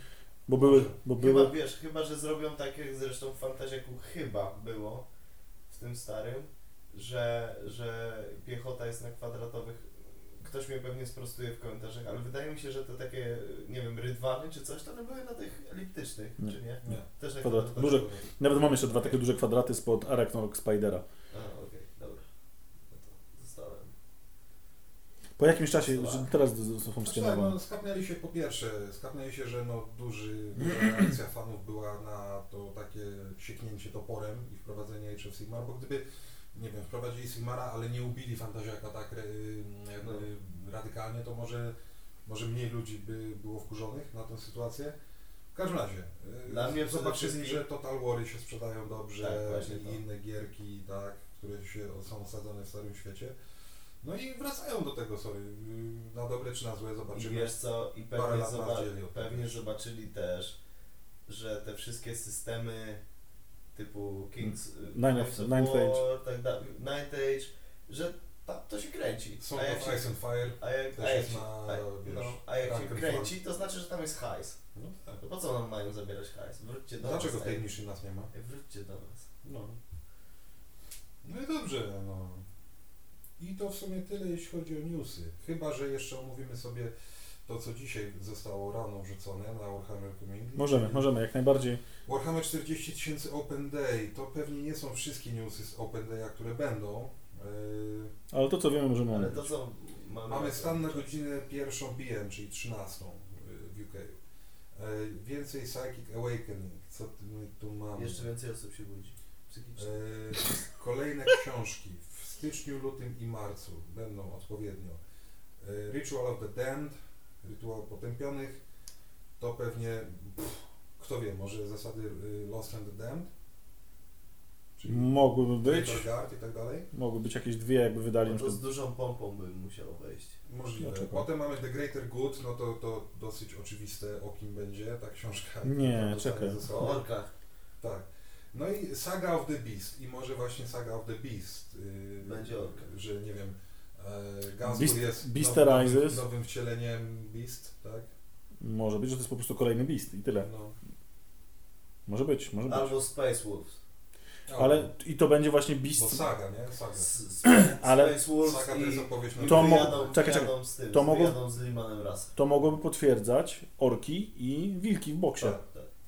bo były, bo Chyba, były. wiesz, chyba, że zrobią tak jak zresztą w Fantaziaku chyba było w tym starym, że, że piechota jest na kwadratowych. Ktoś mnie pewnie sprostuje w komentarzach, ale wydaje mi się, że te takie, nie wiem, rydwany czy coś, to one były na tych eliptycznych, Nie. czy nie? Nie. Też na Kwadrat. Duże- Nawet mam jeszcze dwa takie duże kwadraty spod Arachnog Spidera. A, okej, dobra. No to zostałem. Po jakimś czasie, że teraz są Znaczy, wszystkie tak, nowe. no, skapnęli się po pierwsze, skapnęli się, że no, duży, duża reakcja fanów była na to takie sieknięcie toporem i wprowadzenie Age of Sigmar, bo gdyby, nie wiem, wprowadzili Sigmara, ale nie ubili Fantaziaka tak e, jakby radykalnie, to może, może mniej ludzi by było wkurzonych na tę sytuację. W każdym razie, e, Dla mnie zobaczyli, wszystkim- że Total Wary się sprzedają dobrze Tak, i to. inne gierki, tak, które się, są osadzone w Starym Świecie. No i wracają do tego, sorry, y, na dobre czy na złe, I zobaczymy. wiesz co, i pewnie, lat nas zoba- dzieli od tego. pewnie zobaczyli też, że te wszystkie systemy typu Kings, Nine Knights of- War, Age. Tak Ninth Age, że ta, to się kręci. Song A jak się, Ice and Fire. a jak, a jak jest się, na, a, wiesz, no, a jak się kręci, to znaczy, że tam jest hajs. No tak. No po co nam mają zabierać hajs? Wróćcie do Dlaczego nas. w tej ej. niszy nas nie ma? Wróćcie do nas. No. No i dobrze, no. I to w sumie tyle, jeśli chodzi o newsy. Chyba, że jeszcze omówimy sobie to, co dzisiaj zostało rano wrzucone na Warhammer Community. Możemy, możemy, jak najbardziej. Warhammer 40 tysięcy Open Day. To pewnie nie są wszystkie newsy z Open Day'a, które będą. Yy, Ale to, co wiemy, możemy Ale to co mamy... Mamy stan na godzinę pierwszą PM, czyli 13 y, w UK. E, Więcej Psychic Awakening. Co my tu mamy? Jeszcze więcej osób się budzi. Psychicznie. E, Kolejne książki w styczniu, lutym i marcu będą odpowiednio. E, Ritual of the Damned, Rytuał Potępionych. To pewnie, pff, kto wie, może zasady y, Lost and Damned? Czyli Mogłyby być. Guard i tak dalej? Mogły być jakieś dwie, jakby wydali. No to z dużą pompą bym musiał wejść. Możliwe. Dlaczego? Potem mamy The Greater Good, no to, to dosyć oczywiste o kim będzie ta książka. Nie, czekaj. O orkach. Tak. No i Saga of the Beast i może właśnie Saga of the Beast. Yy, Będzie orka. Że nie wiem, e, Gansur Beast- jest Beasterizes. nowym, nowym wcieleniem Beast, tak? Może być, że to jest po prostu kolejny beast i tyle. No. Może być, może być. Albo Space Wolves. Ale i to będzie właśnie Bo Beast. saga, nie? Saga. Ale- Space Wolves Saga to i, jest opowieść na To mo- wyjadą, czekaj, z tym, to mogło-. To mogłoby potwierdzać orki i wilki w boksie. Tak,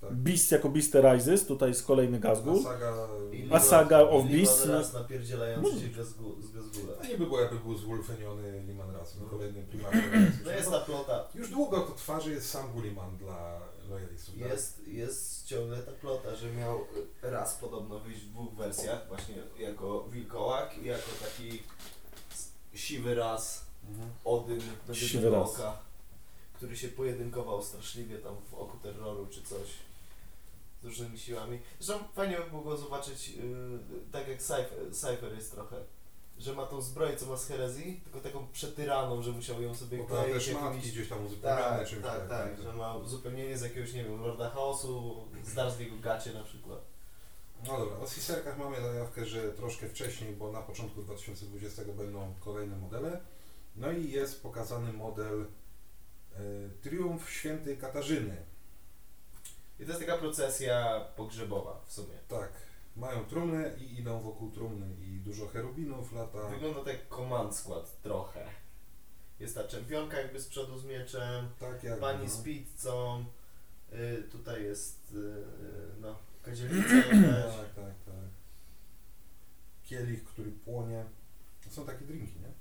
tak. Beast jako Beast Rises, tutaj jest kolejny A Gazgul. saga... I A saga of Liman Beasts, no- raz napierdzielający się Gazgu- z Gazgula. A nie by było, jakby był zwulfeniony Liman Ras, No. kolejny primarny No jest ta plota. Już długo to twarzy jest sam Gulliman dla lojalistów. tak? Jest, jest ciągle ta plota, że miał raz podobno wyjść w dwóch wersjach, właśnie jako wilkołak i jako taki siwy raz Mhm. Odyn Siwy raz. oka, który się pojedynkował straszliwie tam w oku terroru czy coś z różnymi siłami. Zresztą fajnie by było zobaczyć, yy, tak jak Cypher, Cypher jest trochę, że ma tą zbroję, co ma z herezji, tylko taką przetyraną, że musiał ją sobie Bo kleić też matki jakimiś... gdzieś tam uzupełniane Tak, czymś tak, tak, że ma uzupełnienie z jakiegoś, nie wiem, Lorda Chaosu, z jego gacie na przykład. No dobra, o Ciserkach mamy zajawkę, że troszkę wcześniej, bo na początku 2020 będą kolejne modele. No i jest pokazany model e, Triumf Świętej Katarzyny. I to jest taka procesja pogrzebowa w sumie. Tak, mają trumnę i idą wokół trumny i dużo cherubinów lata. Wygląda tak jak command skład trochę. Jest ta czempionka jakby z przodu z mieczem, Tak pani no. z pizzą, y, tutaj jest y, no, kadzielnica jakaś. Tak, tak, tak. Kielich, który płonie. To są takie drinki, nie?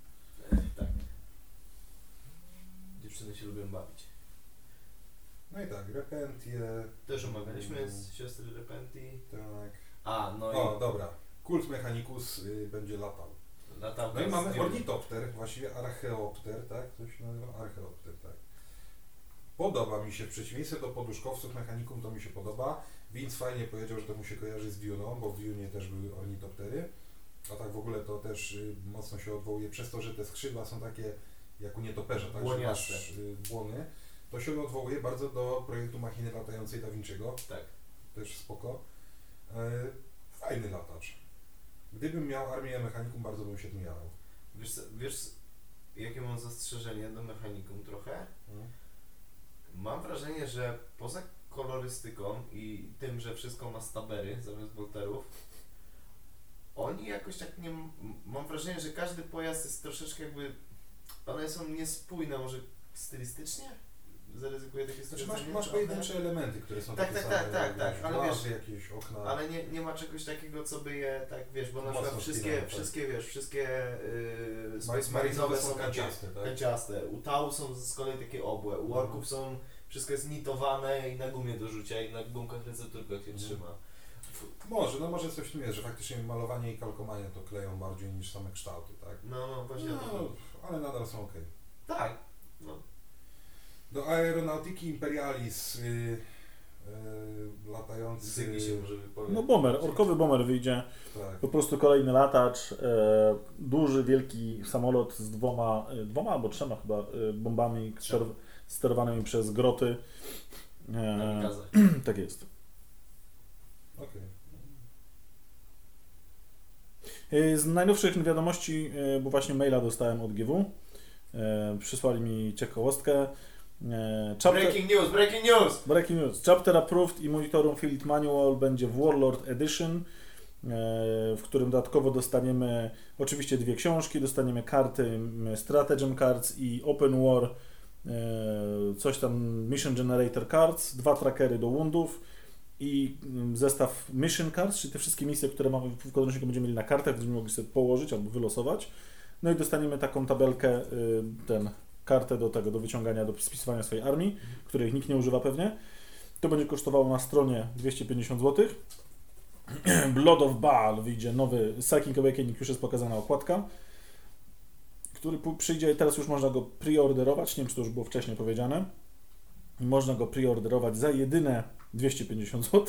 tak. Dziewczyny się lubią bawić. No i tak, Repentie. Też omawialiśmy z siostry Repenti. Tak. A, no O, i dobra. Kult Mechanicus y, będzie latał. latałka No i mamy Dune. ornitopter, właściwie archeopter, tak? To się nazywa archeopter, tak. Podoba mi się, w przeciwieństwie do poduszkowców mechanikum to mi się podoba. Vince fajnie powiedział, że to mu się kojarzy z Dune'ą, bo w Dune też były ornitoptery. A tak w ogóle to też y, mocno się odwołuje przez to, że te skrzydła są takie jak u nietoperza, tak? Że Błoniaste. masz y, błony. To się odwołuje bardzo do projektu machiny latającej Da Vinci'ego. Tak. Też spoko. E, fajny latacz. Gdybym miał armię mechanikum, bardzo bym się tym jarał. Wiesz, co- wiesz jakie mam zastrzeżenie do mechanikum trochę? Mm. Mam wrażenie, że poza kolorystyką i tym, że wszystko ma stabery zamiast bolterów, oni jakoś tak nie. Mam wrażenie, że każdy pojazd jest troszeczkę jakby. One są niespójne, może stylistycznie? Zaryzykuję takie Znaczy masz, masz pojedyncze elementy, które są Tak, takie tak, same, tak, tak, tak, ale wiesz- jakieś okna. Ale nie, nie ma czegoś takiego, co by je tak, wiesz, bo na przykład wszystkie, tak. wszystkie, wiesz, wszystkie yy, Space Marinowe są kanciaste, tak? kanciaste. U Tau są z kolei takie obłe. U Mhm. Orków są, wszystko jest nitowane i na gumie do rzucia i na gumkach recepturkach się Mhm. trzyma. Może, no może coś w tym jest, że faktycznie malowanie i kalkowanie to kleją bardziej niż same kształty, tak? No, no, właśnie No, ale nadal są ok. Tak. No. Do aeronautiki Imperialis y, y, latający... Zygi się może. No bomber, orkowy bomber wyjdzie. Tak. Po prostu kolejny latacz, e, duży, wielki samolot z dwoma, e, dwoma albo trzema chyba e, bombami ster, sterowanymi przez groty. Tak jest. Okej. E, Z najnowszych wiadomości, bo właśnie maila dostałem od GW, przysłali mi ciekawostkę. E, chapter, Breaking news, breaking news! breaking news. Chapter Approved i Monitorum Field Manual będzie w Warlord Edition, e, w którym dodatkowo dostaniemy oczywiście dwie książki, dostaniemy karty Stratagem Cards i Open War, e, coś tam Mission Generator Cards, dwa trackery do woundów i zestaw Mission Cards, czyli te wszystkie misje, które mamy w podręczniku będziemy mieli na kartach, będziemy mogli sobie położyć albo wylosować. No i dostaniemy taką tabelkę, y, ten kartę do tego, do wyciągania, do spisywania swojej armii, których nikt nie używa pewnie. To będzie kosztowało na stronie 250 zł. Blood of Baal wyjdzie nowy Psychic Awakening, już jest pokazana okładka, który przyjdzie, teraz już można go preorderować, nie wiem czy to już było wcześniej powiedziane. Można go preorderować za jedyne 250 zł,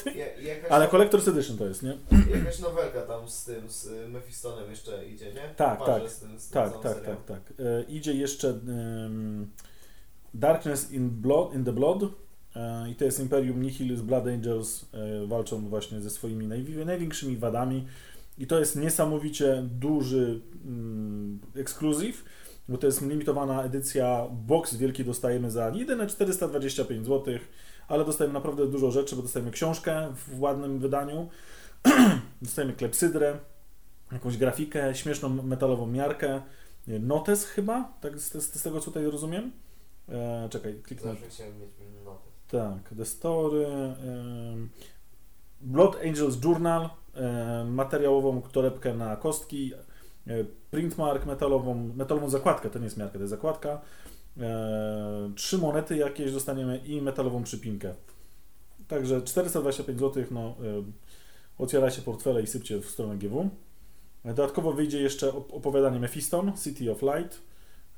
ale Collector's Edition to jest, nie? jakaś nowelka tam z tym, z Mephistonem jeszcze idzie, nie? Tak, tak. Z tym, z tym Tak, tak, serią. tak, tak. E, idzie jeszcze Darkness in, blood, in the Blood e, i to jest Imperium Nihilus Blood Angels e, walczą właśnie ze swoimi najwi- największymi wadami i to jest niesamowicie duży mm, ekskluzyw, bo to jest limitowana edycja, box wielki dostajemy za jedyne 425 zł, ale dostajemy naprawdę dużo rzeczy, bo dostajemy książkę w ładnym wydaniu, Dostajemy klepsydrę, jakąś grafikę, śmieszną metalową miarkę, notes chyba, tak z, z, z tego co tutaj rozumiem. E, czekaj, kliknę. Zawsze chciałem mieć notę. Tak, The Story, Blood Angels Journal, materiałową torebkę na kostki, e, printmark metalową, metalową zakładkę, to nie jest miarka, to jest zakładka, e, trzy monety jakieś dostaniemy i metalową przypinkę. Także 425 zł, no e, otwierajcie portfele i sypcie w stronę GW. Dodatkowo wyjdzie jeszcze op- opowiadanie Mephiston, City of Light.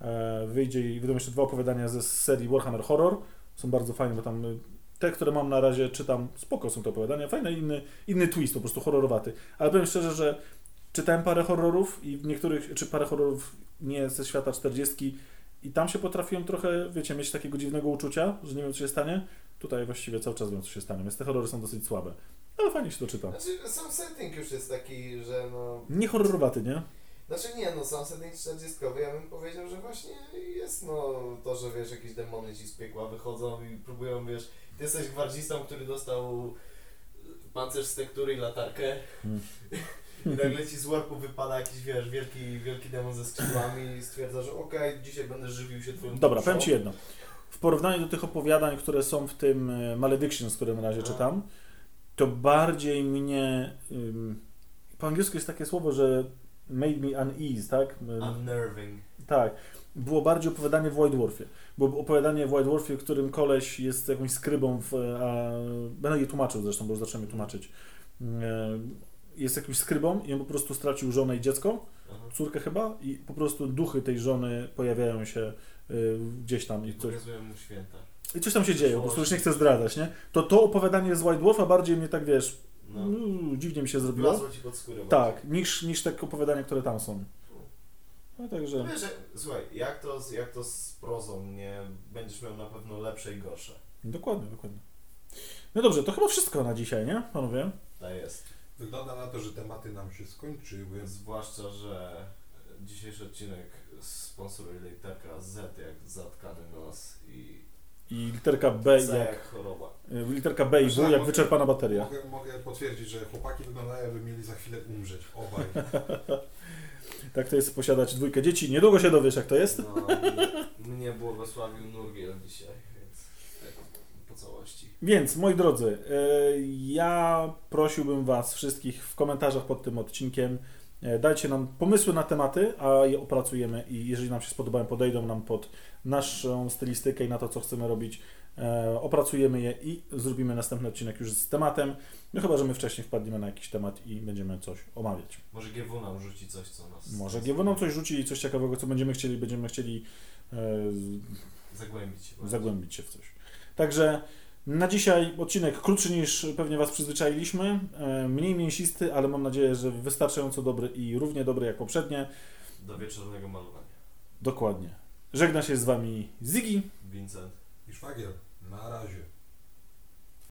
E, Wyjdzie i wyjdą jeszcze dwa opowiadania ze serii Warhammer Horror. Są bardzo fajne, bo tam y, te, które mam na razie czytam, spoko są te opowiadania, fajne, inny, inny twist, po prostu horrorowaty. Ale powiem szczerze, że czytałem parę horrorów i w niektórych, czy parę horrorów nie ze świata 40 i tam się potrafiłem trochę, wiecie, mieć takiego dziwnego uczucia, że nie wiem, co się stanie. Tutaj właściwie cały czas wiem, co się stanie, więc te horrory są dosyć słabe. Ale fajnie się to czyta. Znaczy, sam setting już jest taki, że no... Nie horrorowaty, nie? Znaczy nie, no sam setting 40 ja bym powiedział, że właśnie jest no to, że wiesz, jakieś demony ci z piekła wychodzą i próbują, wiesz, ty jesteś gwardzistą, który dostał pancerz z tektury i latarkę Hmm. i nagle ci z łarpu wypada jakiś, wiesz, wielki, wielki demon ze skrzydłami i stwierdza, że okej, dzisiaj będę żywił się twoją Dobra, duszą. powiem Ci jedno. W porównaniu do tych opowiadań, które są w tym e, Maledictions, które na razie No. czytam, to bardziej mnie... ym, po angielsku jest takie słowo, że made me unease, tak? Ym, Unnerving. tak. Było bardziej opowiadanie w White Dwarfie. Było opowiadanie w White Dwarfie, w którym koleś jest jakąś skrybą w... A, będę je tłumaczył zresztą, bo już zacząłem je tłumaczyć. E, Jest jakimś skrybą i on po prostu stracił żonę i dziecko Aha. córkę chyba i po prostu duchy tej żony pojawiają się y, gdzieś tam i coś, mu święta. i coś tam się dzieje, po prostu już nie chcę zdradzać, nie? To to opowiadanie z White Dwarfa bardziej mnie tak, wiesz, No. mm, dziwnie mi się zrobiło. Ci pod skórę. Tak, niż, niż te opowiadania, które tam są. No No także, wiesz, że- słuchaj, jak to, z- jak to z prozą nie będziesz miał na pewno lepsze i gorsze. dokładnie, dokładnie. No dobrze, to chyba wszystko na dzisiaj, nie, panowie? To jest. Wygląda na to, że tematy nam się skończyły. Zwłaszcza, że dzisiejszy odcinek sponsoruje literka Z jak zatkany nos i I literka B C jak, jak choroba. y, literka B i W jak wyczerpana bateria. Mogę, mogę potwierdzić, że chłopaki wyglądają, jakby mieli za chwilę umrzeć. Obaj. Tak to jest posiadać dwójkę dzieci. Niedługo się dowiesz, jak to jest. No, mnie, mnie błogosławił Nurgiel dzisiaj, więc tak po całości. Więc, moi drodzy, e, ja prosiłbym Was wszystkich w komentarzach pod tym odcinkiem. e, Dajcie nam pomysły na tematy, a je opracujemy i jeżeli nam się spodobają, podejdą nam pod naszą stylistykę i na to, co chcemy robić. e, Opracujemy je i zrobimy następny odcinek już z tematem. No chyba, że my wcześniej wpadniemy na jakiś temat i będziemy coś omawiać. Może GW nam rzuci coś, co nas... Może GW nam coś rzuci i coś ciekawego, co będziemy chcieli, będziemy chcieli e, Zagłębić się. zagłębić się w coś. Także na dzisiaj odcinek krótszy niż pewnie Was przyzwyczailiśmy, e, mniej mięsisty, ale mam nadzieję, że wystarczająco dobry i równie dobry jak poprzednie. Do wieczornego malowania. Dokładnie. Żegna się z Wami Ziggy. Vincent. I szwagier. Na razie.